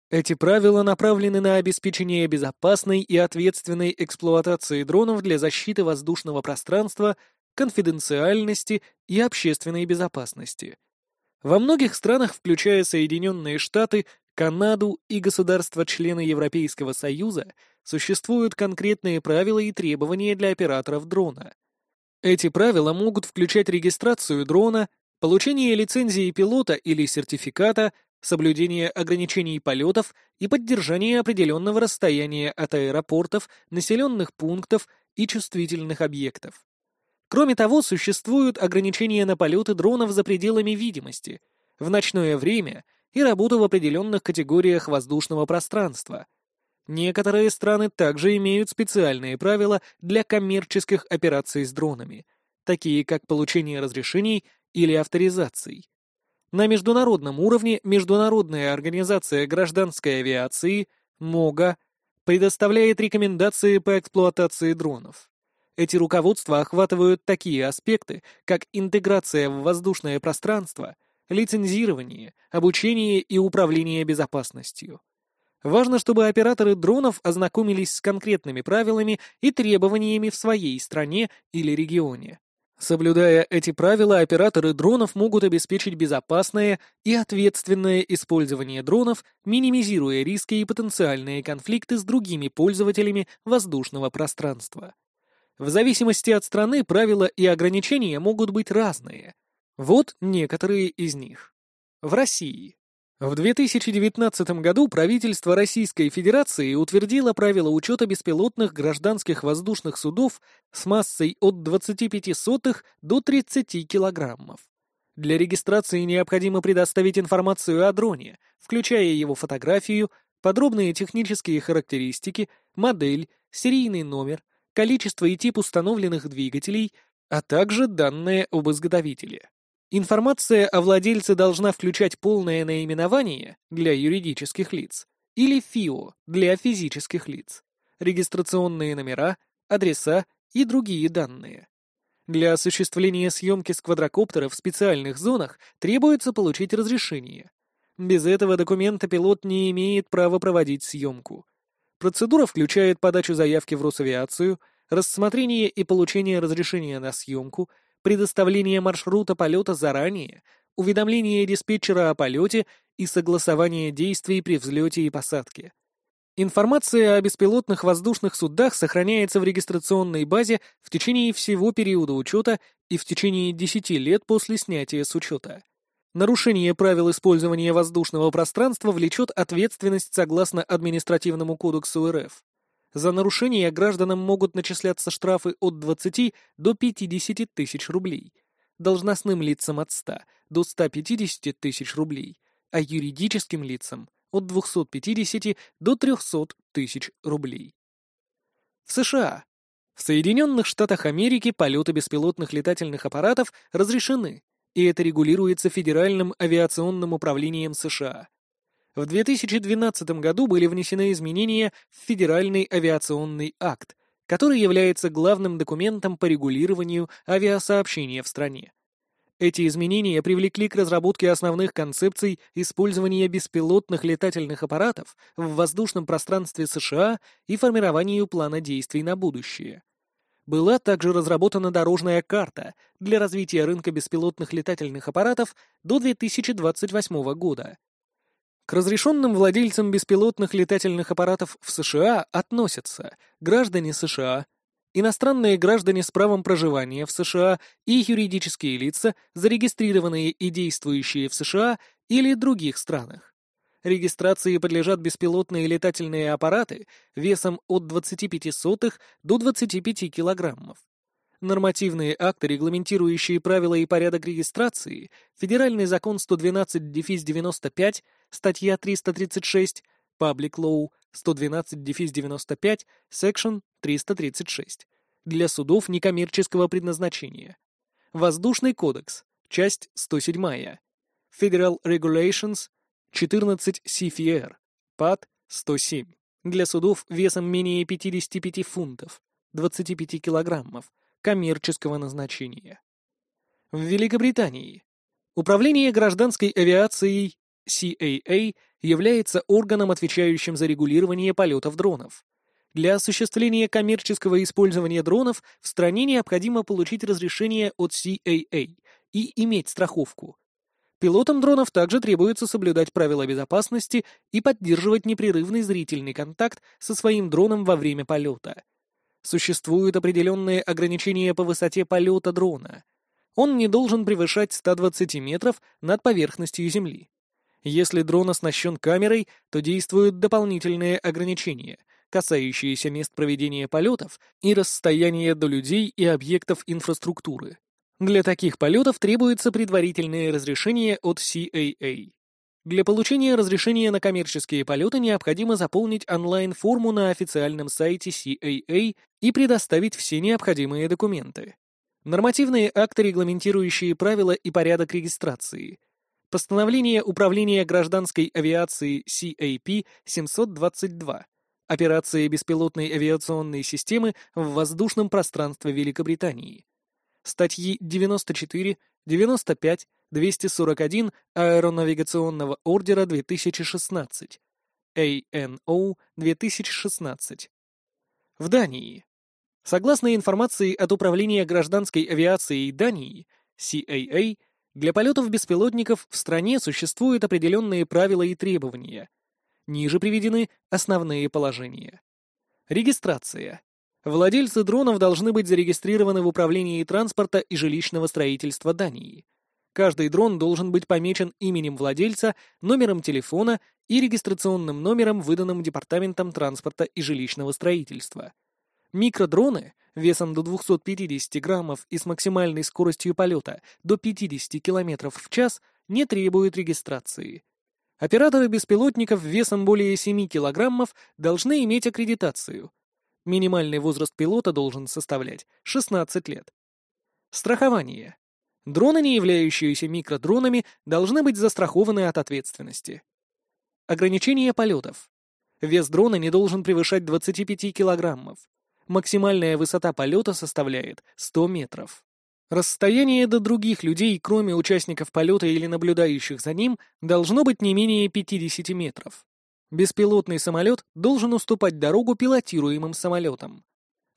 Эти правила направлены на обеспечение безопасной и ответственной эксплуатации дронов для защиты воздушного пространства, конфиденциальности и общественной безопасности. Во многих странах, включая Соединенные Штаты, Канаду и государства-члены Европейского Союза существуют конкретные правила и требования для операторов дрона. Эти правила могут включать регистрацию дрона, получение лицензии пилота или сертификата, соблюдение ограничений полетов и поддержание определенного расстояния от аэропортов, населенных пунктов и чувствительных объектов. Кроме того, существуют ограничения на полеты дронов за пределами видимости, в ночное время – и работу в определенных категориях воздушного пространства. Некоторые страны также имеют специальные правила для коммерческих операций с дронами, такие как получение разрешений или авторизаций. На международном уровне Международная организация гражданской авиации, МОГА, предоставляет рекомендации по эксплуатации дронов. Эти руководства охватывают такие аспекты, как интеграция в воздушное пространство – лицензирование, обучение и управление безопасностью. Важно, чтобы операторы дронов ознакомились с конкретными правилами и требованиями в своей стране или регионе. Соблюдая эти правила, операторы дронов могут обеспечить безопасное и ответственное использование дронов, минимизируя риски и потенциальные конфликты с другими пользователями воздушного пространства. В зависимости от страны правила и ограничения могут быть разные. Вот некоторые из них. В России в 2019 году правительство Российской Федерации утвердило правила учета беспилотных гражданских воздушных судов с массой от 25 сотых до 30 килограммов. Для регистрации необходимо предоставить информацию о дроне, включая его фотографию, подробные технические характеристики, модель, серийный номер, количество и тип установленных двигателей, а также данные об изготовителе. Информация о владельце должна включать полное наименование для юридических лиц или ФИО для физических лиц, регистрационные номера, адреса и другие данные. Для осуществления съемки с квадрокоптера в специальных зонах требуется получить разрешение. Без этого документа пилот не имеет права проводить съемку. Процедура включает подачу заявки в Росавиацию, рассмотрение и получение разрешения на съемку – предоставление маршрута полета заранее, уведомление диспетчера о полете и согласование действий при взлете и посадке. Информация о беспилотных воздушных судах сохраняется в регистрационной базе в течение всего периода учета и в течение 10 лет после снятия с учета. Нарушение правил использования воздушного пространства влечет ответственность согласно Административному кодексу РФ. За нарушение гражданам могут начисляться штрафы от 20 до 50 тысяч рублей, должностным лицам от 100 до 150 тысяч рублей, а юридическим лицам от 250 до 300 тысяч рублей. В США. В Соединенных Штатах Америки полеты беспилотных летательных аппаратов разрешены, и это регулируется Федеральным авиационным управлением США. В 2012 году были внесены изменения в Федеральный авиационный акт, который является главным документом по регулированию авиасообщения в стране. Эти изменения привлекли к разработке основных концепций использования беспилотных летательных аппаратов в воздушном пространстве США и формированию плана действий на будущее. Была также разработана дорожная карта для развития рынка беспилотных летательных аппаратов до 2028 года, к разрешенным владельцам беспилотных летательных аппаратов в США относятся граждане США, иностранные граждане с правом проживания в США и юридические лица, зарегистрированные и действующие в США или других странах. Регистрации подлежат беспилотные летательные аппараты весом от 25 сотых до 25 килограммов. Нормативные акты, регламентирующие правила и порядок регистрации, Федеральный закон 112-95, статья 336, Public Law 112-95, Section 336, для судов некоммерческого предназначения. Воздушный кодекс, часть 107, Federal Regulations 14 CFR, PAD 107, для судов весом менее 55 фунтов, 25 килограммов, коммерческого назначения. В Великобритании Управление гражданской авиацией CAA является органом, отвечающим за регулирование полетов дронов. Для осуществления коммерческого использования дронов в стране необходимо получить разрешение от CAA и иметь страховку. Пилотам дронов также требуется соблюдать правила безопасности и поддерживать непрерывный зрительный контакт со своим дроном во время полета. Существуют определенные ограничения по высоте полета дрона. Он не должен превышать 120 метров над поверхностью Земли. Если дрон оснащен камерой, то действуют дополнительные ограничения, касающиеся мест проведения полетов и расстояния до людей и объектов инфраструктуры. Для таких полетов требуется предварительное разрешение от CAA. Для получения разрешения на коммерческие полеты необходимо заполнить онлайн-форму на официальном сайте CAA и предоставить все необходимые документы. Нормативные акты, регламентирующие правила и порядок регистрации. Постановление Управления гражданской авиации CAP-722. Операции беспилотной авиационной системы в воздушном пространстве Великобритании. Статьи 94, 95, 241 Аэронавигационного ордера 2016. ANO 2016. В Дании. Согласно информации от Управления гражданской авиацией Дании, CAA, для полетов беспилотников в стране существуют определенные правила и требования. Ниже приведены основные положения. Регистрация. Владельцы дронов должны быть зарегистрированы в Управлении транспорта и жилищного строительства Дании. Каждый дрон должен быть помечен именем владельца, номером телефона и регистрационным номером, выданным Департаментом транспорта и жилищного строительства. Микродроны весом до 250 граммов и с максимальной скоростью полета до 50 км в час не требуют регистрации. Операторы беспилотников весом более 7 кг должны иметь аккредитацию. Минимальный возраст пилота должен составлять 16 лет. Страхование. Дроны, не являющиеся микродронами, должны быть застрахованы от ответственности. Ограничение полетов. Вес дрона не должен превышать 25 килограммов. Максимальная высота полета составляет 100 метров. Расстояние до других людей, кроме участников полета или наблюдающих за ним, должно быть не менее 50 метров. Беспилотный самолет должен уступать дорогу пилотируемым самолетам.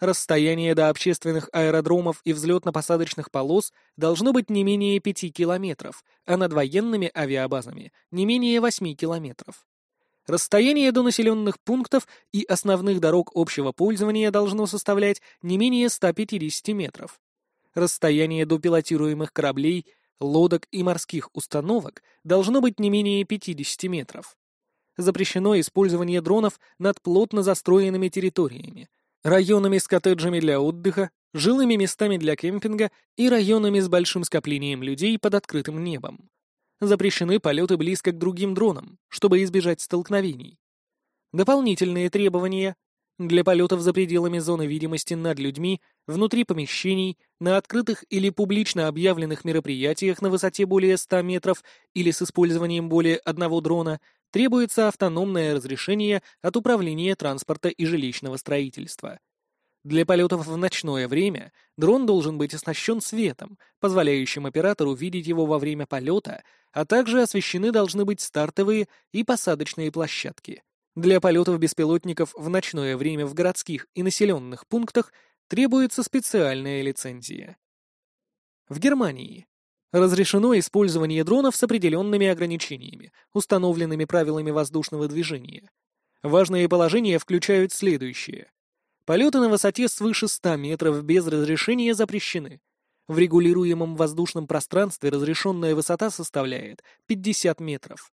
Расстояние до общественных аэродромов и взлетно-посадочных полос должно быть не менее 5 километров, а над военными авиабазами не менее 8 километров. Расстояние до населенных пунктов и основных дорог общего пользования должно составлять не менее 150 метров. Расстояние до пилотируемых кораблей, лодок и морских установок должно быть не менее 50 метров запрещено использование дронов над плотно застроенными территориями, районами с коттеджами для отдыха, жилыми местами для кемпинга и районами с большим скоплением людей под открытым небом. Запрещены полеты близко к другим дронам, чтобы избежать столкновений. Дополнительные требования для полетов за пределами зоны видимости над людьми, внутри помещений, на открытых или публично объявленных мероприятиях на высоте более 100 метров или с использованием более одного дрона требуется автономное разрешение от Управления транспорта и жилищного строительства. Для полетов в ночное время дрон должен быть оснащен светом, позволяющим оператору видеть его во время полета, а также освещены должны быть стартовые и посадочные площадки. Для полетов беспилотников в ночное время в городских и населенных пунктах требуется специальная лицензия. В Германии Разрешено использование дронов с определенными ограничениями, установленными правилами воздушного движения. Важные положения включают следующие. Полеты на высоте свыше 100 метров без разрешения запрещены. В регулируемом воздушном пространстве разрешенная высота составляет 50 метров.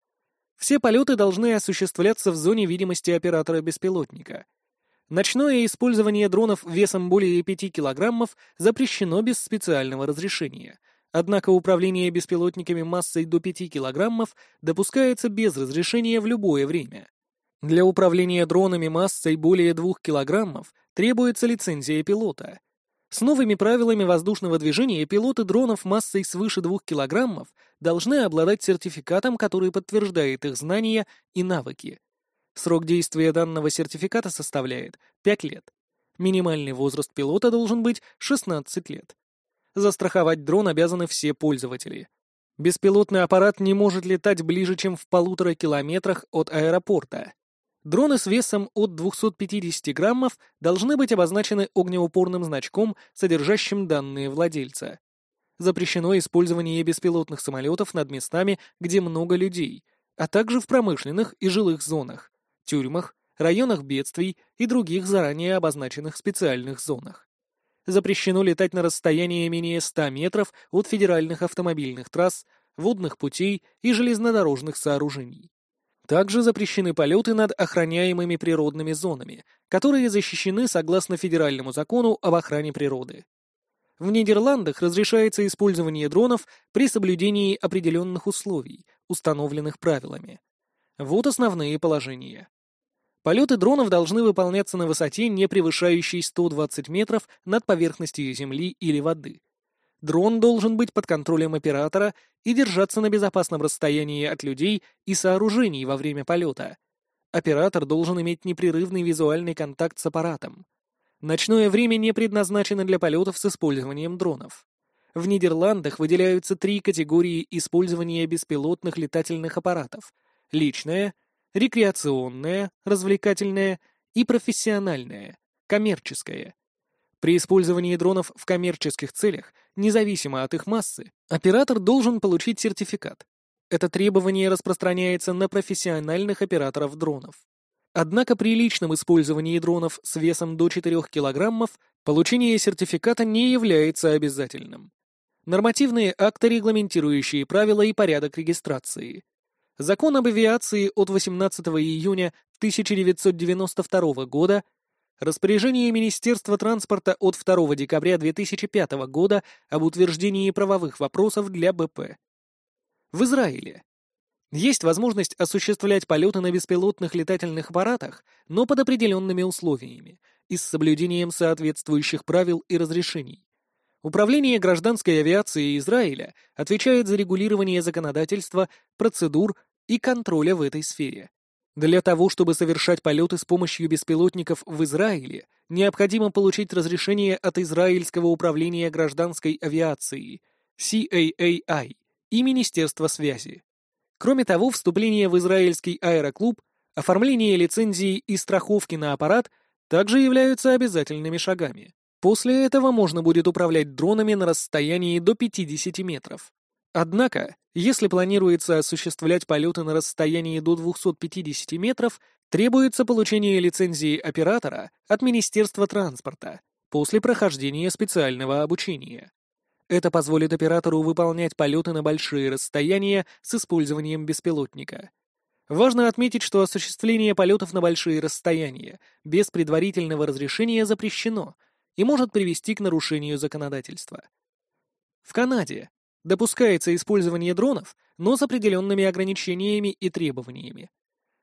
Все полеты должны осуществляться в зоне видимости оператора беспилотника. Ночное использование дронов весом более 5 килограммов запрещено без специального разрешения – Однако управление беспилотниками массой до 5 килограммов допускается без разрешения в любое время. Для управления дронами массой более 2 килограммов требуется лицензия пилота. С новыми правилами воздушного движения пилоты дронов массой свыше 2 килограммов должны обладать сертификатом, который подтверждает их знания и навыки. Срок действия данного сертификата составляет 5 лет. Минимальный возраст пилота должен быть 16 лет. Застраховать дрон обязаны все пользователи. Беспилотный аппарат не может летать ближе, чем в полутора километрах от аэропорта. Дроны с весом от 250 граммов должны быть обозначены огнеупорным значком, содержащим данные владельца. Запрещено использование беспилотных самолетов над местами, где много людей, а также в промышленных и жилых зонах, тюрьмах, районах бедствий и других заранее обозначенных специальных зонах запрещено летать на расстоянии менее 100 метров от федеральных автомобильных трасс, водных путей и железнодорожных сооружений. Также запрещены полеты над охраняемыми природными зонами, которые защищены согласно федеральному закону об охране природы. В Нидерландах разрешается использование дронов при соблюдении определенных условий, установленных правилами. Вот основные положения. Полеты дронов должны выполняться на высоте, не превышающей 120 метров над поверхностью земли или воды. Дрон должен быть под контролем оператора и держаться на безопасном расстоянии от людей и сооружений во время полета. Оператор должен иметь непрерывный визуальный контакт с аппаратом. Ночное время не предназначено для полетов с использованием дронов. В Нидерландах выделяются три категории использования беспилотных летательных аппаратов – личное, рекреационное, развлекательное и профессиональное, коммерческое. При использовании дронов в коммерческих целях, независимо от их массы, оператор должен получить сертификат. Это требование распространяется на профессиональных операторов дронов. Однако при личном использовании дронов с весом до 4 кг получение сертификата не является обязательным. Нормативные акты, регламентирующие правила и порядок регистрации. Закон об авиации от 18 июня 1992 года Распоряжение Министерства транспорта от 2 декабря 2005 года об утверждении правовых вопросов для БП. В Израиле. Есть возможность осуществлять полеты на беспилотных летательных аппаратах, но под определенными условиями и с соблюдением соответствующих правил и разрешений. Управление гражданской авиации Израиля отвечает за регулирование законодательства, процедур и контроля в этой сфере. Для того, чтобы совершать полеты с помощью беспилотников в Израиле, необходимо получить разрешение от Израильского управления гражданской авиации, CAAI, и Министерства связи. Кроме того, вступление в израильский аэроклуб, оформление лицензии и страховки на аппарат также являются обязательными шагами. После этого можно будет управлять дронами на расстоянии до 50 метров. Однако, если планируется осуществлять полеты на расстоянии до 250 метров, требуется получение лицензии оператора от Министерства транспорта после прохождения специального обучения. Это позволит оператору выполнять полеты на большие расстояния с использованием беспилотника. Важно отметить, что осуществление полетов на большие расстояния без предварительного разрешения запрещено и может привести к нарушению законодательства. В Канаде Допускается использование дронов, но с определенными ограничениями и требованиями.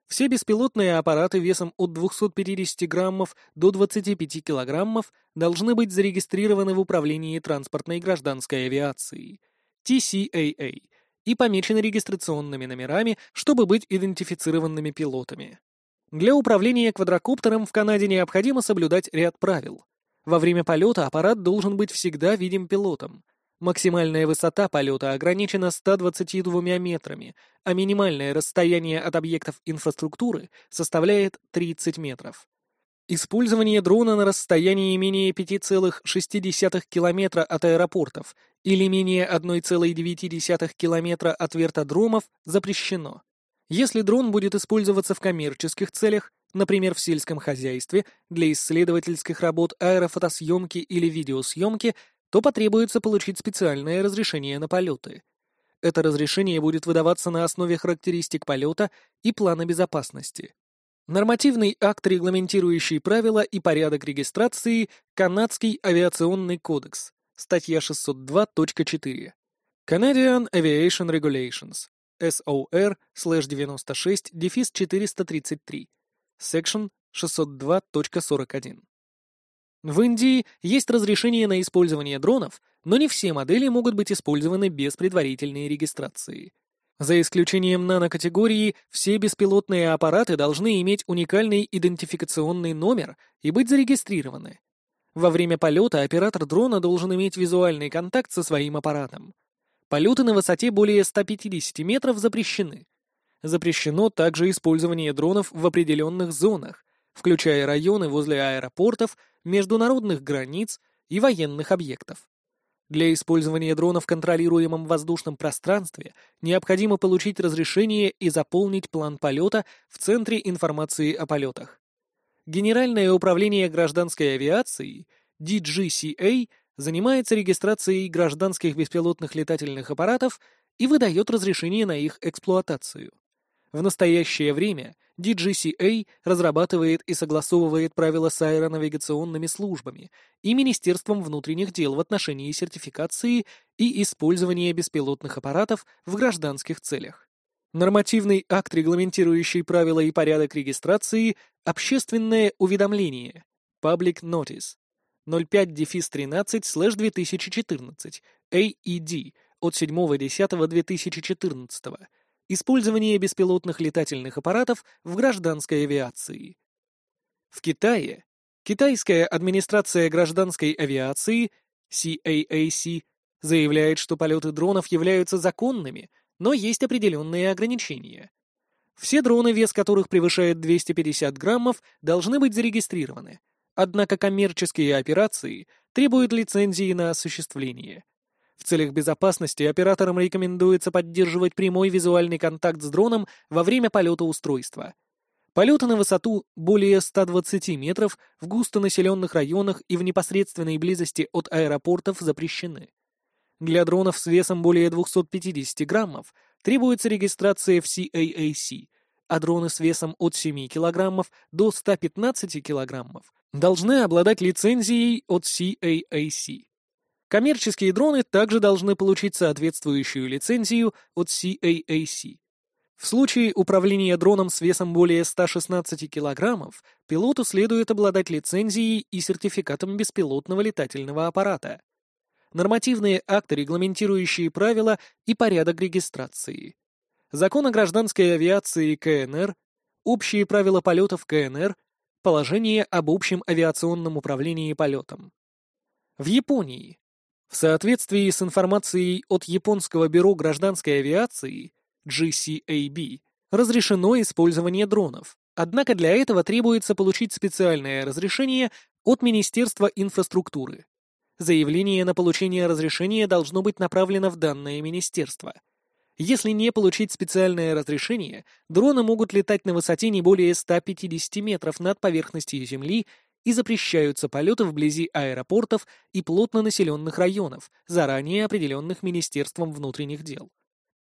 Все беспилотные аппараты весом от 250 граммов до 25 килограммов должны быть зарегистрированы в Управлении транспортной гражданской авиации, TCAA, и помечены регистрационными номерами, чтобы быть идентифицированными пилотами. Для управления квадрокоптером в Канаде необходимо соблюдать ряд правил. Во время полета аппарат должен быть всегда видим пилотом – Максимальная высота полета ограничена 122 метрами, а минимальное расстояние от объектов инфраструктуры составляет 30 метров. Использование дрона на расстоянии менее 5,6 километра от аэропортов или менее 1,9 километра от вертодромов запрещено. Если дрон будет использоваться в коммерческих целях, например, в сельском хозяйстве, для исследовательских работ, аэрофотосъемки или видеосъемки, то потребуется получить специальное разрешение на полеты. Это разрешение будет выдаваться на основе характеристик полета и плана безопасности. Нормативный акт, регламентирующий правила и порядок регистрации, Канадский авиационный кодекс, статья 602.4. Canadian Aviation Regulations, SOR, 96, дефис 433, section 602.41. В Индии есть разрешение на использование дронов, но не все модели могут быть использованы без предварительной регистрации. За исключением нанокатегории, все беспилотные аппараты должны иметь уникальный идентификационный номер и быть зарегистрированы. Во время полета оператор дрона должен иметь визуальный контакт со своим аппаратом. Полеты на высоте более 150 метров запрещены. Запрещено также использование дронов в определенных зонах, включая районы возле аэропортов, международных границ и военных объектов. Для использования дрона в контролируемом воздушном пространстве необходимо получить разрешение и заполнить план полета в Центре информации о полетах. Генеральное управление гражданской авиации, DGCA, занимается регистрацией гражданских беспилотных летательных аппаратов и выдает разрешение на их эксплуатацию. В настоящее время DGCA разрабатывает и согласовывает правила с аэронавигационными службами и Министерством внутренних дел в отношении сертификации и использования беспилотных аппаратов в гражданских целях. Нормативный акт, регламентирующий правила и порядок регистрации, общественное уведомление, Public Notice, 05-13-2014, AED, от 7.10.2014, Использование беспилотных летательных аппаратов в гражданской авиации. В Китае Китайская администрация гражданской авиации CAAC заявляет, что полеты дронов являются законными, но есть определенные ограничения. Все дроны, вес которых превышает 250 граммов, должны быть зарегистрированы, Однако коммерческие операции требуют лицензии на осуществление. В целях безопасности операторам рекомендуется поддерживать прямой визуальный контакт с дроном во время полета устройства. Полеты на высоту более 120 метров в густонаселенных районах и в непосредственной близости от аэропортов запрещены. Для дронов с весом более 250 граммов требуется регистрация в CAAC, а дроны с весом от 7 килограммов до 115 килограммов должны обладать лицензией от CAAC. Коммерческие дроны также должны получить соответствующую лицензию от CAAC. В случае управления дроном с весом более 116 кг пилоту следует обладать лицензией и сертификатом беспилотного летательного аппарата. Нормативные акты, регламентирующие правила и порядок регистрации. Закон о гражданской авиации КНР, общие правила полетов КНР, положение об общем авиационном управлении полетом. В Японии в соответствии с информацией от Японского бюро гражданской авиации GCAB разрешено использование дронов, однако для этого требуется получить специальное разрешение от Министерства инфраструктуры. Заявление на получение разрешения должно быть направлено в данное министерство. Если не получить специальное разрешение, дроны могут летать на высоте не более 150 метров над поверхностью Земли и запрещаются полеты вблизи аэропортов и плотно населенных районов, заранее определенных Министерством внутренних дел.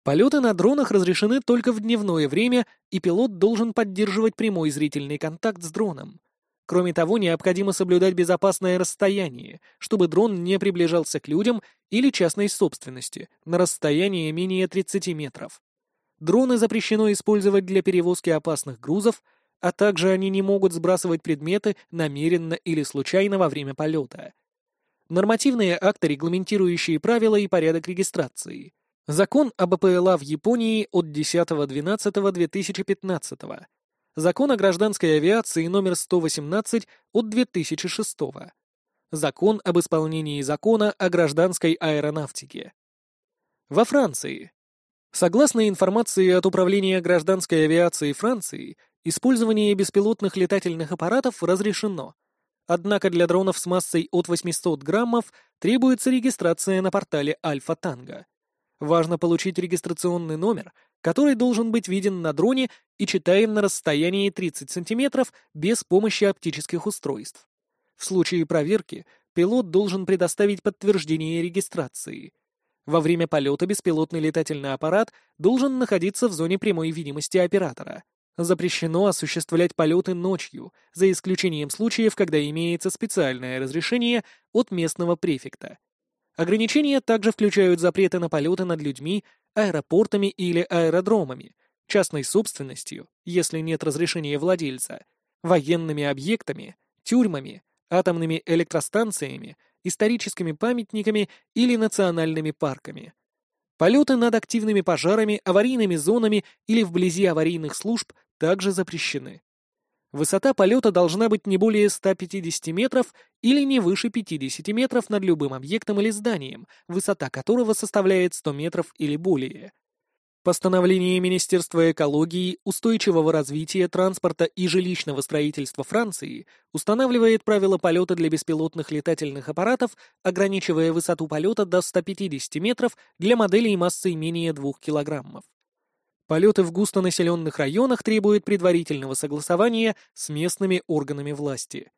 Полеты на дронах разрешены только в дневное время, и пилот должен поддерживать прямой зрительный контакт с дроном. Кроме того, необходимо соблюдать безопасное расстояние, чтобы дрон не приближался к людям или частной собственности на расстояние менее 30 метров. Дроны запрещено использовать для перевозки опасных грузов, а также они не могут сбрасывать предметы намеренно или случайно во время полета. Нормативные акты, регламентирующие правила и порядок регистрации. Закон об АПЛА в Японии от 10.12.2015. Закон о гражданской авиации номер 118 от 2006. Закон об исполнении закона о гражданской аэронавтике. Во Франции. Согласно информации от Управления гражданской авиации Франции, Использование беспилотных летательных аппаратов разрешено. Однако для дронов с массой от 800 граммов требуется регистрация на портале Альфа Танго. Важно получить регистрационный номер, который должен быть виден на дроне и читаем на расстоянии 30 см без помощи оптических устройств. В случае проверки пилот должен предоставить подтверждение регистрации. Во время полета беспилотный летательный аппарат должен находиться в зоне прямой видимости оператора. Запрещено осуществлять полеты ночью, за исключением случаев, когда имеется специальное разрешение от местного префекта. Ограничения также включают запреты на полеты над людьми, аэропортами или аэродромами, частной собственностью, если нет разрешения владельца, военными объектами, тюрьмами, атомными электростанциями, историческими памятниками или национальными парками. Полеты над активными пожарами, аварийными зонами или вблизи аварийных служб также запрещены. Высота полета должна быть не более 150 метров или не выше 50 метров над любым объектом или зданием, высота которого составляет 100 метров или более. Постановление Министерства экологии, устойчивого развития, транспорта и жилищного строительства Франции устанавливает правила полета для беспилотных летательных аппаратов, ограничивая высоту полета до 150 метров для моделей массой менее 2 килограммов. Полеты в густонаселенных районах требуют предварительного согласования с местными органами власти.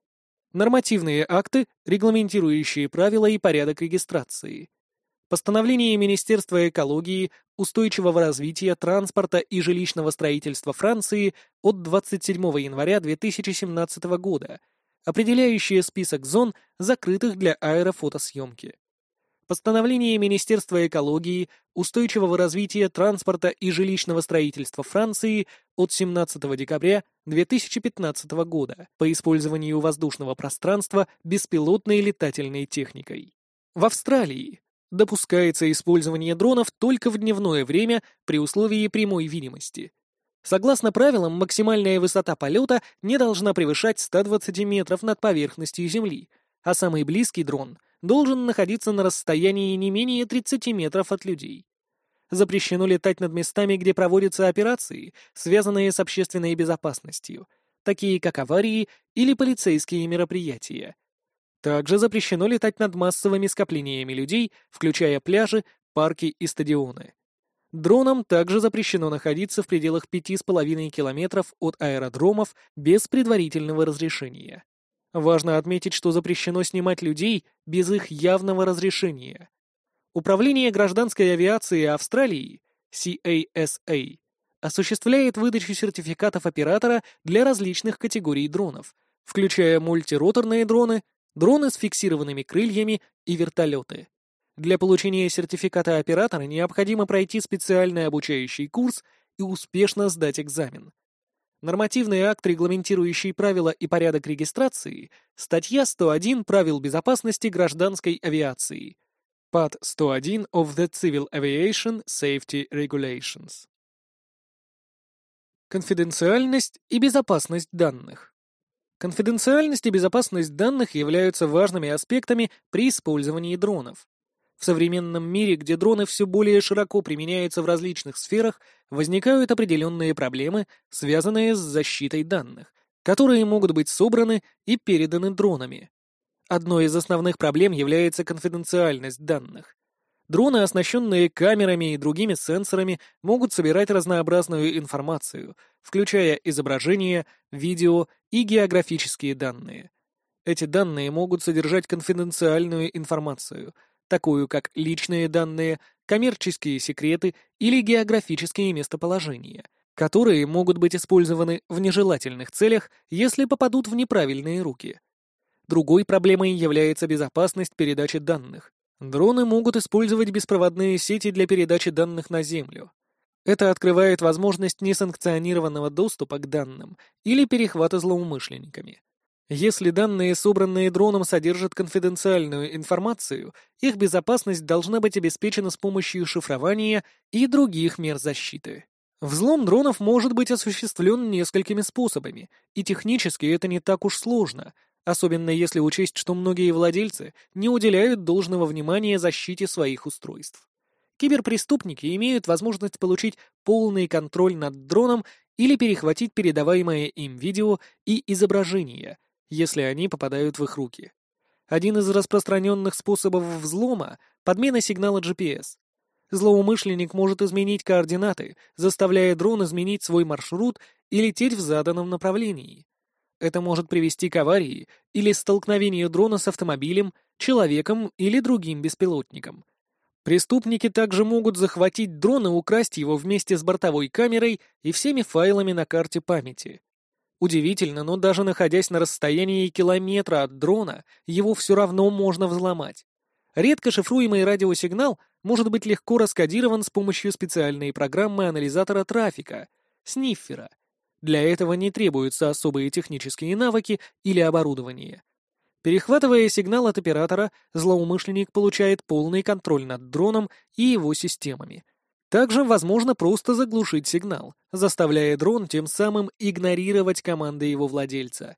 Нормативные акты, регламентирующие правила и порядок регистрации. Постановление Министерства экологии, устойчивого развития, транспорта и жилищного строительства Франции от 27 января 2017 года, определяющее список зон, закрытых для аэрофотосъемки. Постановление Министерства экологии, устойчивого развития, транспорта и жилищного строительства Франции от 17 декабря 2015 года по использованию воздушного пространства беспилотной летательной техникой. В Австралии допускается использование дронов только в дневное время при условии прямой видимости. Согласно правилам, максимальная высота полета не должна превышать 120 метров над поверхностью Земли, а самый близкий дрон — должен находиться на расстоянии не менее 30 метров от людей. Запрещено летать над местами, где проводятся операции, связанные с общественной безопасностью, такие как аварии или полицейские мероприятия. Также запрещено летать над массовыми скоплениями людей, включая пляжи, парки и стадионы. Дронам также запрещено находиться в пределах 5,5 километров от аэродромов без предварительного разрешения. Важно отметить, что запрещено снимать людей без их явного разрешения. Управление гражданской авиации Австралии, CASA, осуществляет выдачу сертификатов оператора для различных категорий дронов, включая мультироторные дроны, дроны с фиксированными крыльями и вертолеты. Для получения сертификата оператора необходимо пройти специальный обучающий курс и успешно сдать экзамен. Нормативный акт, регламентирующий правила и порядок регистрации, статья 101 правил безопасности гражданской авиации, ПАД 101 of the Civil Aviation Safety Regulations. Конфиденциальность и безопасность данных. Конфиденциальность и безопасность данных являются важными аспектами при использовании дронов. В современном мире, где дроны все более широко применяются в различных сферах, возникают определенные проблемы, связанные с защитой данных, которые могут быть собраны и переданы дронами. Одной из основных проблем является конфиденциальность данных. Дроны, оснащенные камерами и другими сенсорами, могут собирать разнообразную информацию, включая изображения, видео и географические данные. Эти данные могут содержать конфиденциальную информацию, такую как личные данные, коммерческие секреты или географические местоположения, которые могут быть использованы в нежелательных целях, если попадут в неправильные руки. Другой проблемой является безопасность передачи данных. Дроны могут использовать беспроводные сети для передачи данных на Землю. Это открывает возможность несанкционированного доступа к данным или перехвата злоумышленниками. Если данные, собранные дроном, содержат конфиденциальную информацию, их безопасность должна быть обеспечена с помощью шифрования и других мер защиты. Взлом дронов может быть осуществлен несколькими способами, и технически это не так уж сложно, особенно если учесть, что многие владельцы не уделяют должного внимания защите своих устройств. Киберпреступники имеют возможность получить полный контроль над дроном или перехватить передаваемое им видео и изображения, если они попадают в их руки. Один из распространенных способов взлома — подмена сигнала GPS. Злоумышленник может изменить координаты, заставляя дрон изменить свой маршрут и лететь в заданном направлении. Это может привести к аварии или столкновению дрона с автомобилем, человеком или другим беспилотником. Преступники также могут захватить дрон и украсть его вместе с бортовой камерой и всеми файлами на карте памяти. Удивительно, но даже находясь на расстоянии километра от дрона, его все равно можно взломать. Редко шифруемый радиосигнал может быть легко раскодирован с помощью специальной программы анализатора трафика — сниффера — для этого не требуются особые технические навыки или оборудование. Перехватывая сигнал от оператора, злоумышленник получает полный контроль над дроном и его системами. Также возможно просто заглушить сигнал, заставляя дрон тем самым игнорировать команды его владельца.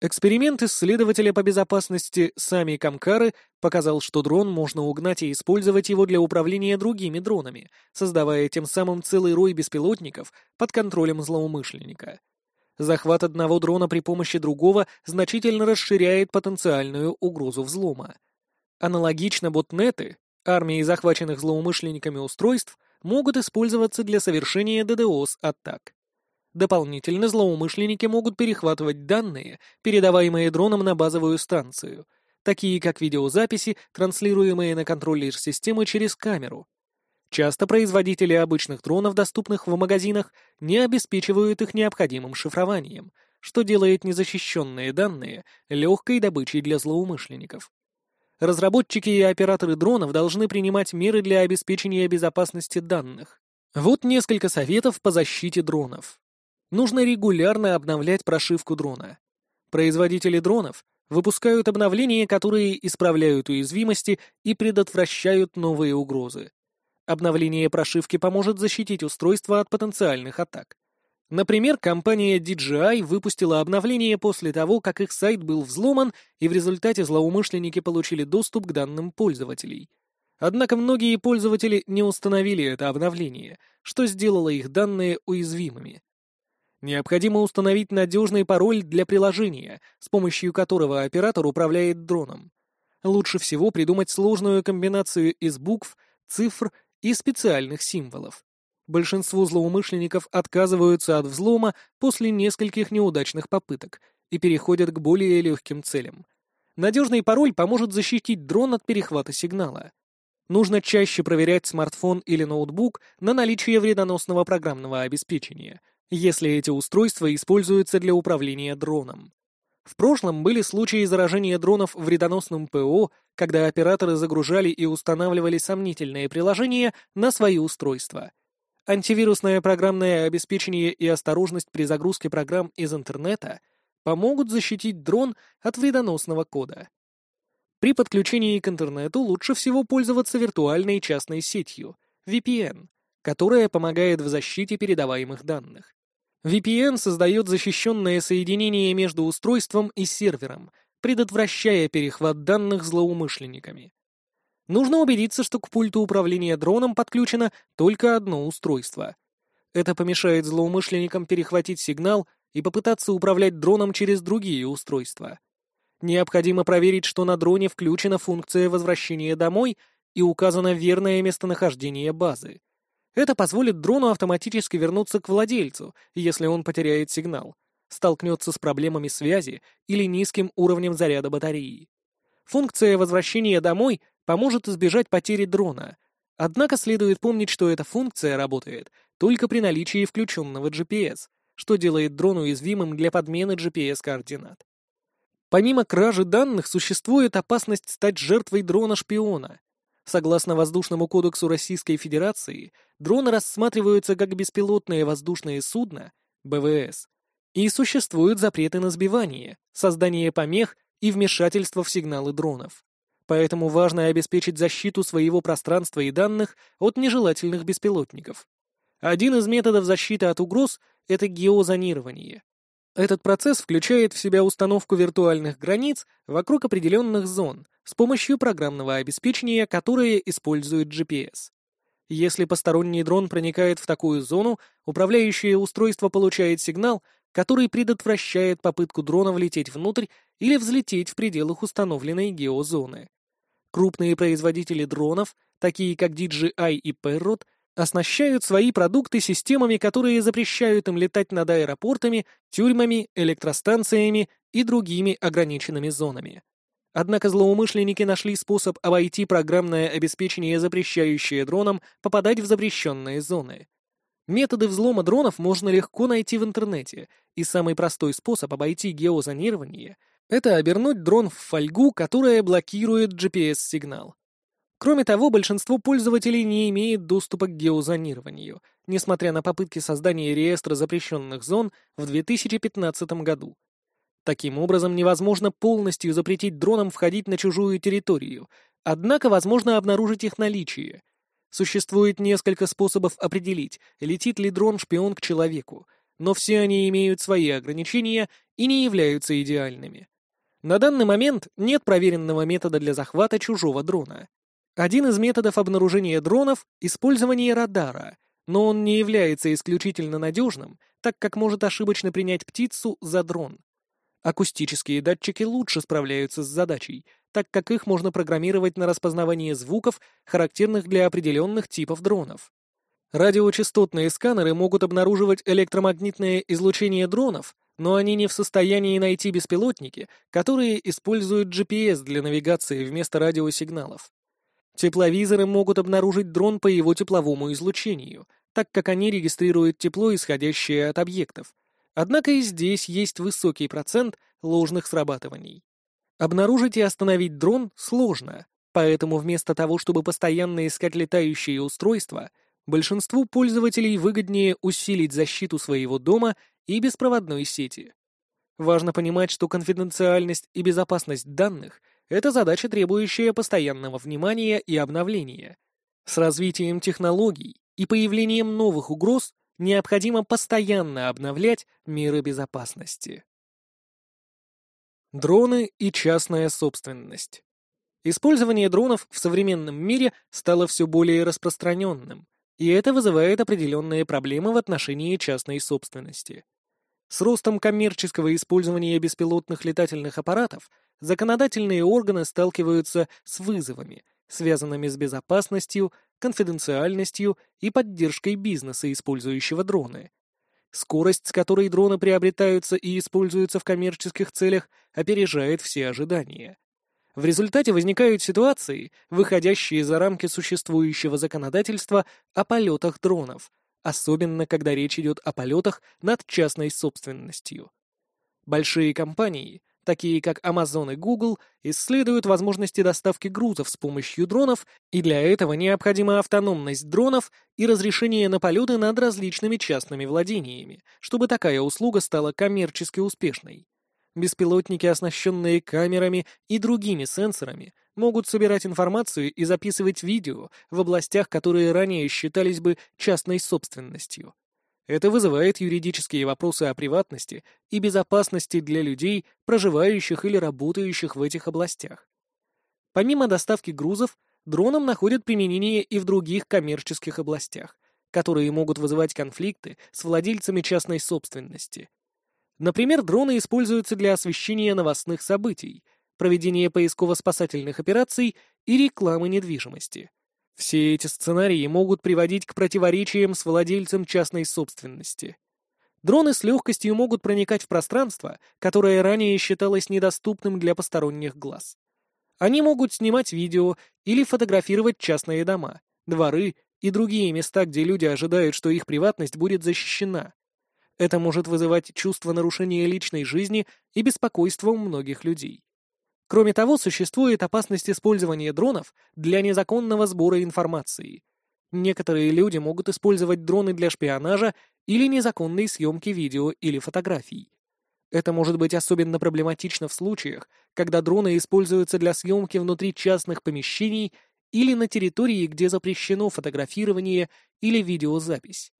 Эксперимент исследователя по безопасности Сами Камкары показал, что дрон можно угнать и использовать его для управления другими дронами, создавая тем самым целый рой беспилотников под контролем злоумышленника. Захват одного дрона при помощи другого значительно расширяет потенциальную угрозу взлома. Аналогично ботнеты, армии захваченных злоумышленниками устройств, могут использоваться для совершения DDoS-атак. Дополнительно злоумышленники могут перехватывать данные, передаваемые дроном на базовую станцию, такие как видеозаписи, транслируемые на контроллер системы через камеру. Часто производители обычных дронов, доступных в магазинах, не обеспечивают их необходимым шифрованием, что делает незащищенные данные легкой добычей для злоумышленников. Разработчики и операторы дронов должны принимать меры для обеспечения безопасности данных. Вот несколько советов по защите дронов нужно регулярно обновлять прошивку дрона. Производители дронов выпускают обновления, которые исправляют уязвимости и предотвращают новые угрозы. Обновление прошивки поможет защитить устройство от потенциальных атак. Например, компания DJI выпустила обновление после того, как их сайт был взломан, и в результате злоумышленники получили доступ к данным пользователей. Однако многие пользователи не установили это обновление, что сделало их данные уязвимыми. Необходимо установить надежный пароль для приложения, с помощью которого оператор управляет дроном. Лучше всего придумать сложную комбинацию из букв, цифр и специальных символов. Большинство злоумышленников отказываются от взлома после нескольких неудачных попыток и переходят к более легким целям. Надежный пароль поможет защитить дрон от перехвата сигнала. Нужно чаще проверять смартфон или ноутбук на наличие вредоносного программного обеспечения, если эти устройства используются для управления дроном. В прошлом были случаи заражения дронов вредоносным ПО, когда операторы загружали и устанавливали сомнительные приложения на свои устройства. Антивирусное программное обеспечение и осторожность при загрузке программ из интернета помогут защитить дрон от вредоносного кода. При подключении к интернету лучше всего пользоваться виртуальной частной сетью, VPN, которая помогает в защите передаваемых данных. VPN создает защищенное соединение между устройством и сервером, предотвращая перехват данных злоумышленниками. Нужно убедиться, что к пульту управления дроном подключено только одно устройство. Это помешает злоумышленникам перехватить сигнал и попытаться управлять дроном через другие устройства. Необходимо проверить, что на дроне включена функция возвращения домой и указано верное местонахождение базы. Это позволит дрону автоматически вернуться к владельцу, если он потеряет сигнал, столкнется с проблемами связи или низким уровнем заряда батареи. Функция возвращения домой поможет избежать потери дрона, однако следует помнить, что эта функция работает только при наличии включенного GPS, что делает дрон уязвимым для подмены GPS-координат. Помимо кражи данных, существует опасность стать жертвой дрона-шпиона. Согласно Воздушному кодексу Российской Федерации, дроны рассматриваются как беспилотные воздушные судна, БВС, и существуют запреты на сбивание, создание помех и вмешательство в сигналы дронов. Поэтому важно обеспечить защиту своего пространства и данных от нежелательных беспилотников. Один из методов защиты от угроз — это геозонирование. Этот процесс включает в себя установку виртуальных границ вокруг определенных зон с помощью программного обеспечения, которое использует GPS. Если посторонний дрон проникает в такую зону, управляющее устройство получает сигнал, который предотвращает попытку дрона влететь внутрь или взлететь в пределах установленной геозоны. Крупные производители дронов, такие как DJI и Parrot, оснащают свои продукты системами, которые запрещают им летать над аэропортами, тюрьмами, электростанциями и другими ограниченными зонами. Однако злоумышленники нашли способ обойти программное обеспечение, запрещающее дронам попадать в запрещенные зоны. Методы взлома дронов можно легко найти в интернете, и самый простой способ обойти геозонирование — это обернуть дрон в фольгу, которая блокирует GPS-сигнал. Кроме того, большинство пользователей не имеет доступа к геозонированию, несмотря на попытки создания реестра запрещенных зон в 2015 году. Таким образом, невозможно полностью запретить дронам входить на чужую территорию, однако возможно обнаружить их наличие. Существует несколько способов определить, летит ли дрон-шпион к человеку, но все они имеют свои ограничения и не являются идеальными. На данный момент нет проверенного метода для захвата чужого дрона. Один из методов обнаружения дронов — использование радара, но он не является исключительно надежным, так как может ошибочно принять птицу за дрон. Акустические датчики лучше справляются с задачей, так как их можно программировать на распознавание звуков, характерных для определенных типов дронов. Радиочастотные сканеры могут обнаруживать электромагнитное излучение дронов, но они не в состоянии найти беспилотники, которые используют GPS для навигации вместо радиосигналов. Тепловизоры могут обнаружить дрон по его тепловому излучению, так как они регистрируют тепло, исходящее от объектов. Однако и здесь есть высокий процент ложных срабатываний. Обнаружить и остановить дрон сложно, поэтому вместо того, чтобы постоянно искать летающие устройства, большинству пользователей выгоднее усилить защиту своего дома и беспроводной сети. Важно понимать, что конфиденциальность и безопасность данных это задача, требующая постоянного внимания и обновления. С развитием технологий и появлением новых угроз необходимо постоянно обновлять меры безопасности. Дроны и частная собственность. Использование дронов в современном мире стало все более распространенным, и это вызывает определенные проблемы в отношении частной собственности. С ростом коммерческого использования беспилотных летательных аппаратов законодательные органы сталкиваются с вызовами, связанными с безопасностью, конфиденциальностью и поддержкой бизнеса, использующего дроны. Скорость, с которой дроны приобретаются и используются в коммерческих целях, опережает все ожидания. В результате возникают ситуации, выходящие за рамки существующего законодательства о полетах дронов, особенно когда речь идет о полетах над частной собственностью. Большие компании, такие как Amazon и Google, исследуют возможности доставки грузов с помощью дронов, и для этого необходима автономность дронов и разрешение на полеты над различными частными владениями, чтобы такая услуга стала коммерчески успешной. Беспилотники, оснащенные камерами и другими сенсорами, могут собирать информацию и записывать видео в областях, которые ранее считались бы частной собственностью. Это вызывает юридические вопросы о приватности и безопасности для людей, проживающих или работающих в этих областях. Помимо доставки грузов, дронам находят применение и в других коммерческих областях, которые могут вызывать конфликты с владельцами частной собственности. Например, дроны используются для освещения новостных событий, проведения поисково-спасательных операций и рекламы недвижимости. Все эти сценарии могут приводить к противоречиям с владельцем частной собственности. Дроны с легкостью могут проникать в пространство, которое ранее считалось недоступным для посторонних глаз. Они могут снимать видео или фотографировать частные дома, дворы и другие места, где люди ожидают, что их приватность будет защищена. Это может вызывать чувство нарушения личной жизни и беспокойство у многих людей. Кроме того, существует опасность использования дронов для незаконного сбора информации. Некоторые люди могут использовать дроны для шпионажа или незаконной съемки видео или фотографий. Это может быть особенно проблематично в случаях, когда дроны используются для съемки внутри частных помещений или на территории, где запрещено фотографирование или видеозапись.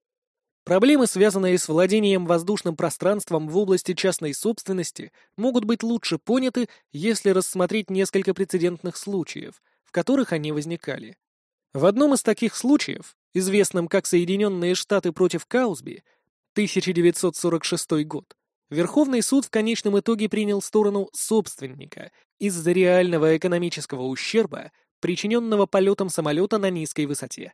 Проблемы, связанные с владением воздушным пространством в области частной собственности, могут быть лучше поняты, если рассмотреть несколько прецедентных случаев, в которых они возникали. В одном из таких случаев, известном как Соединенные Штаты против Каусби, 1946 год, Верховный суд в конечном итоге принял сторону собственника из-за реального экономического ущерба, причиненного полетом самолета на низкой высоте.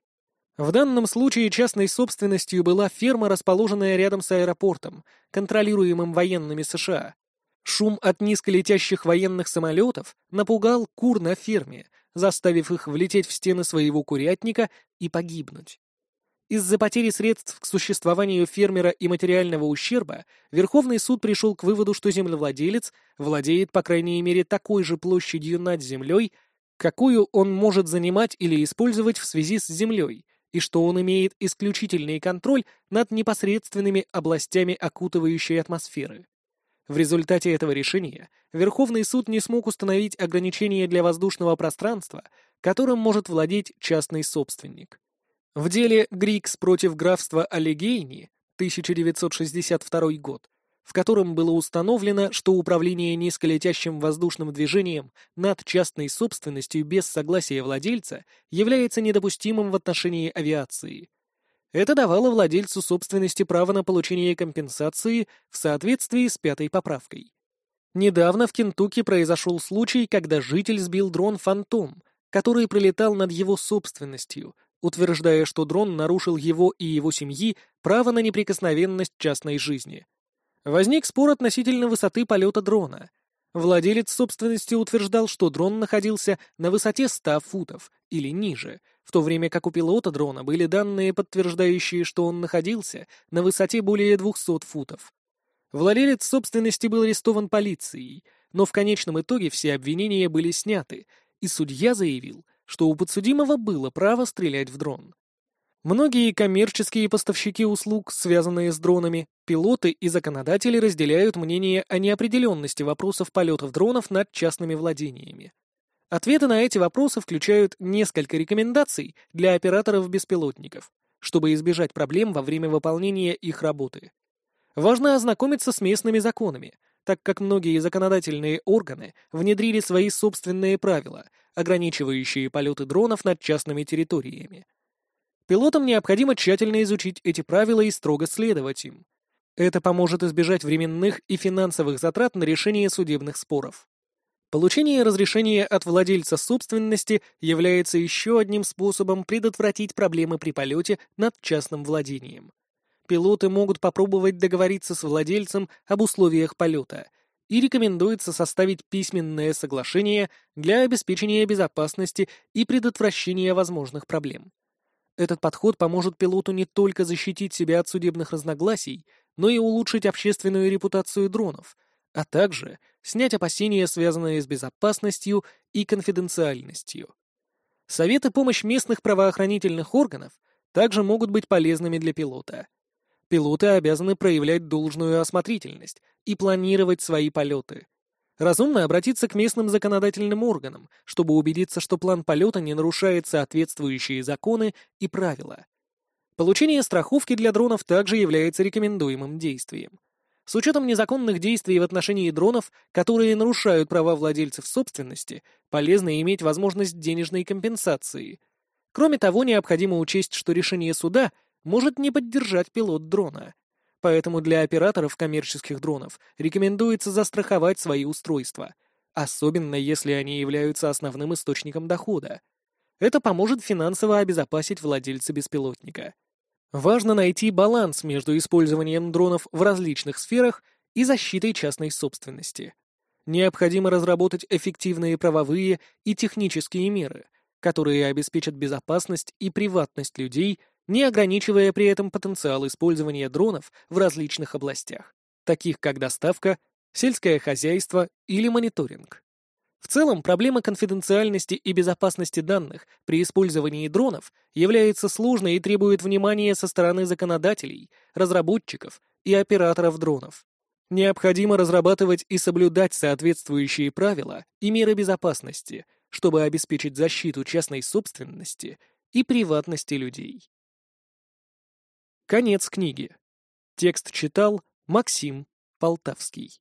В данном случае частной собственностью была ферма, расположенная рядом с аэропортом, контролируемым военными США. Шум от низколетящих военных самолетов напугал кур на ферме, заставив их влететь в стены своего курятника и погибнуть. Из-за потери средств к существованию фермера и материального ущерба Верховный суд пришел к выводу, что землевладелец владеет по крайней мере такой же площадью над землей, какую он может занимать или использовать в связи с землей, и что он имеет исключительный контроль над непосредственными областями окутывающей атмосферы. В результате этого решения Верховный суд не смог установить ограничения для воздушного пространства, которым может владеть частный собственник. В деле Грикс против графства Аллегейни 1962 год в котором было установлено, что управление низколетящим воздушным движением над частной собственностью без согласия владельца является недопустимым в отношении авиации. Это давало владельцу собственности право на получение компенсации в соответствии с пятой поправкой. Недавно в Кентукки произошел случай, когда житель сбил дрон «Фантом», который пролетал над его собственностью, утверждая, что дрон нарушил его и его семьи право на неприкосновенность частной жизни. Возник спор относительно высоты полета дрона. Владелец собственности утверждал, что дрон находился на высоте 100 футов или ниже, в то время как у пилота дрона были данные, подтверждающие, что он находился на высоте более 200 футов. Владелец собственности был арестован полицией, но в конечном итоге все обвинения были сняты, и судья заявил, что у подсудимого было право стрелять в дрон. Многие коммерческие поставщики услуг, связанные с дронами, пилоты и законодатели разделяют мнение о неопределенности вопросов полетов дронов над частными владениями. Ответы на эти вопросы включают несколько рекомендаций для операторов беспилотников, чтобы избежать проблем во время выполнения их работы. Важно ознакомиться с местными законами, так как многие законодательные органы внедрили свои собственные правила, ограничивающие полеты дронов над частными территориями. Пилотам необходимо тщательно изучить эти правила и строго следовать им. Это поможет избежать временных и финансовых затрат на решение судебных споров. Получение разрешения от владельца собственности является еще одним способом предотвратить проблемы при полете над частным владением. Пилоты могут попробовать договориться с владельцем об условиях полета, и рекомендуется составить письменное соглашение для обеспечения безопасности и предотвращения возможных проблем. Этот подход поможет пилоту не только защитить себя от судебных разногласий, но и улучшить общественную репутацию дронов, а также снять опасения, связанные с безопасностью и конфиденциальностью. Советы помощь местных правоохранительных органов также могут быть полезными для пилота. Пилоты обязаны проявлять должную осмотрительность и планировать свои полеты. Разумно обратиться к местным законодательным органам, чтобы убедиться, что план полета не нарушает соответствующие законы и правила. Получение страховки для дронов также является рекомендуемым действием. С учетом незаконных действий в отношении дронов, которые нарушают права владельцев собственности, полезно иметь возможность денежной компенсации. Кроме того, необходимо учесть, что решение суда может не поддержать пилот дрона. Поэтому для операторов коммерческих дронов рекомендуется застраховать свои устройства, особенно если они являются основным источником дохода. Это поможет финансово обезопасить владельца беспилотника. Важно найти баланс между использованием дронов в различных сферах и защитой частной собственности. Необходимо разработать эффективные правовые и технические меры, которые обеспечат безопасность и приватность людей, не ограничивая при этом потенциал использования дронов в различных областях, таких как доставка, сельское хозяйство или мониторинг. В целом, проблема конфиденциальности и безопасности данных при использовании дронов является сложной и требует внимания со стороны законодателей, разработчиков и операторов дронов. Необходимо разрабатывать и соблюдать соответствующие правила и меры безопасности, чтобы обеспечить защиту частной собственности и приватности людей. Конец книги. Текст читал Максим Полтавский.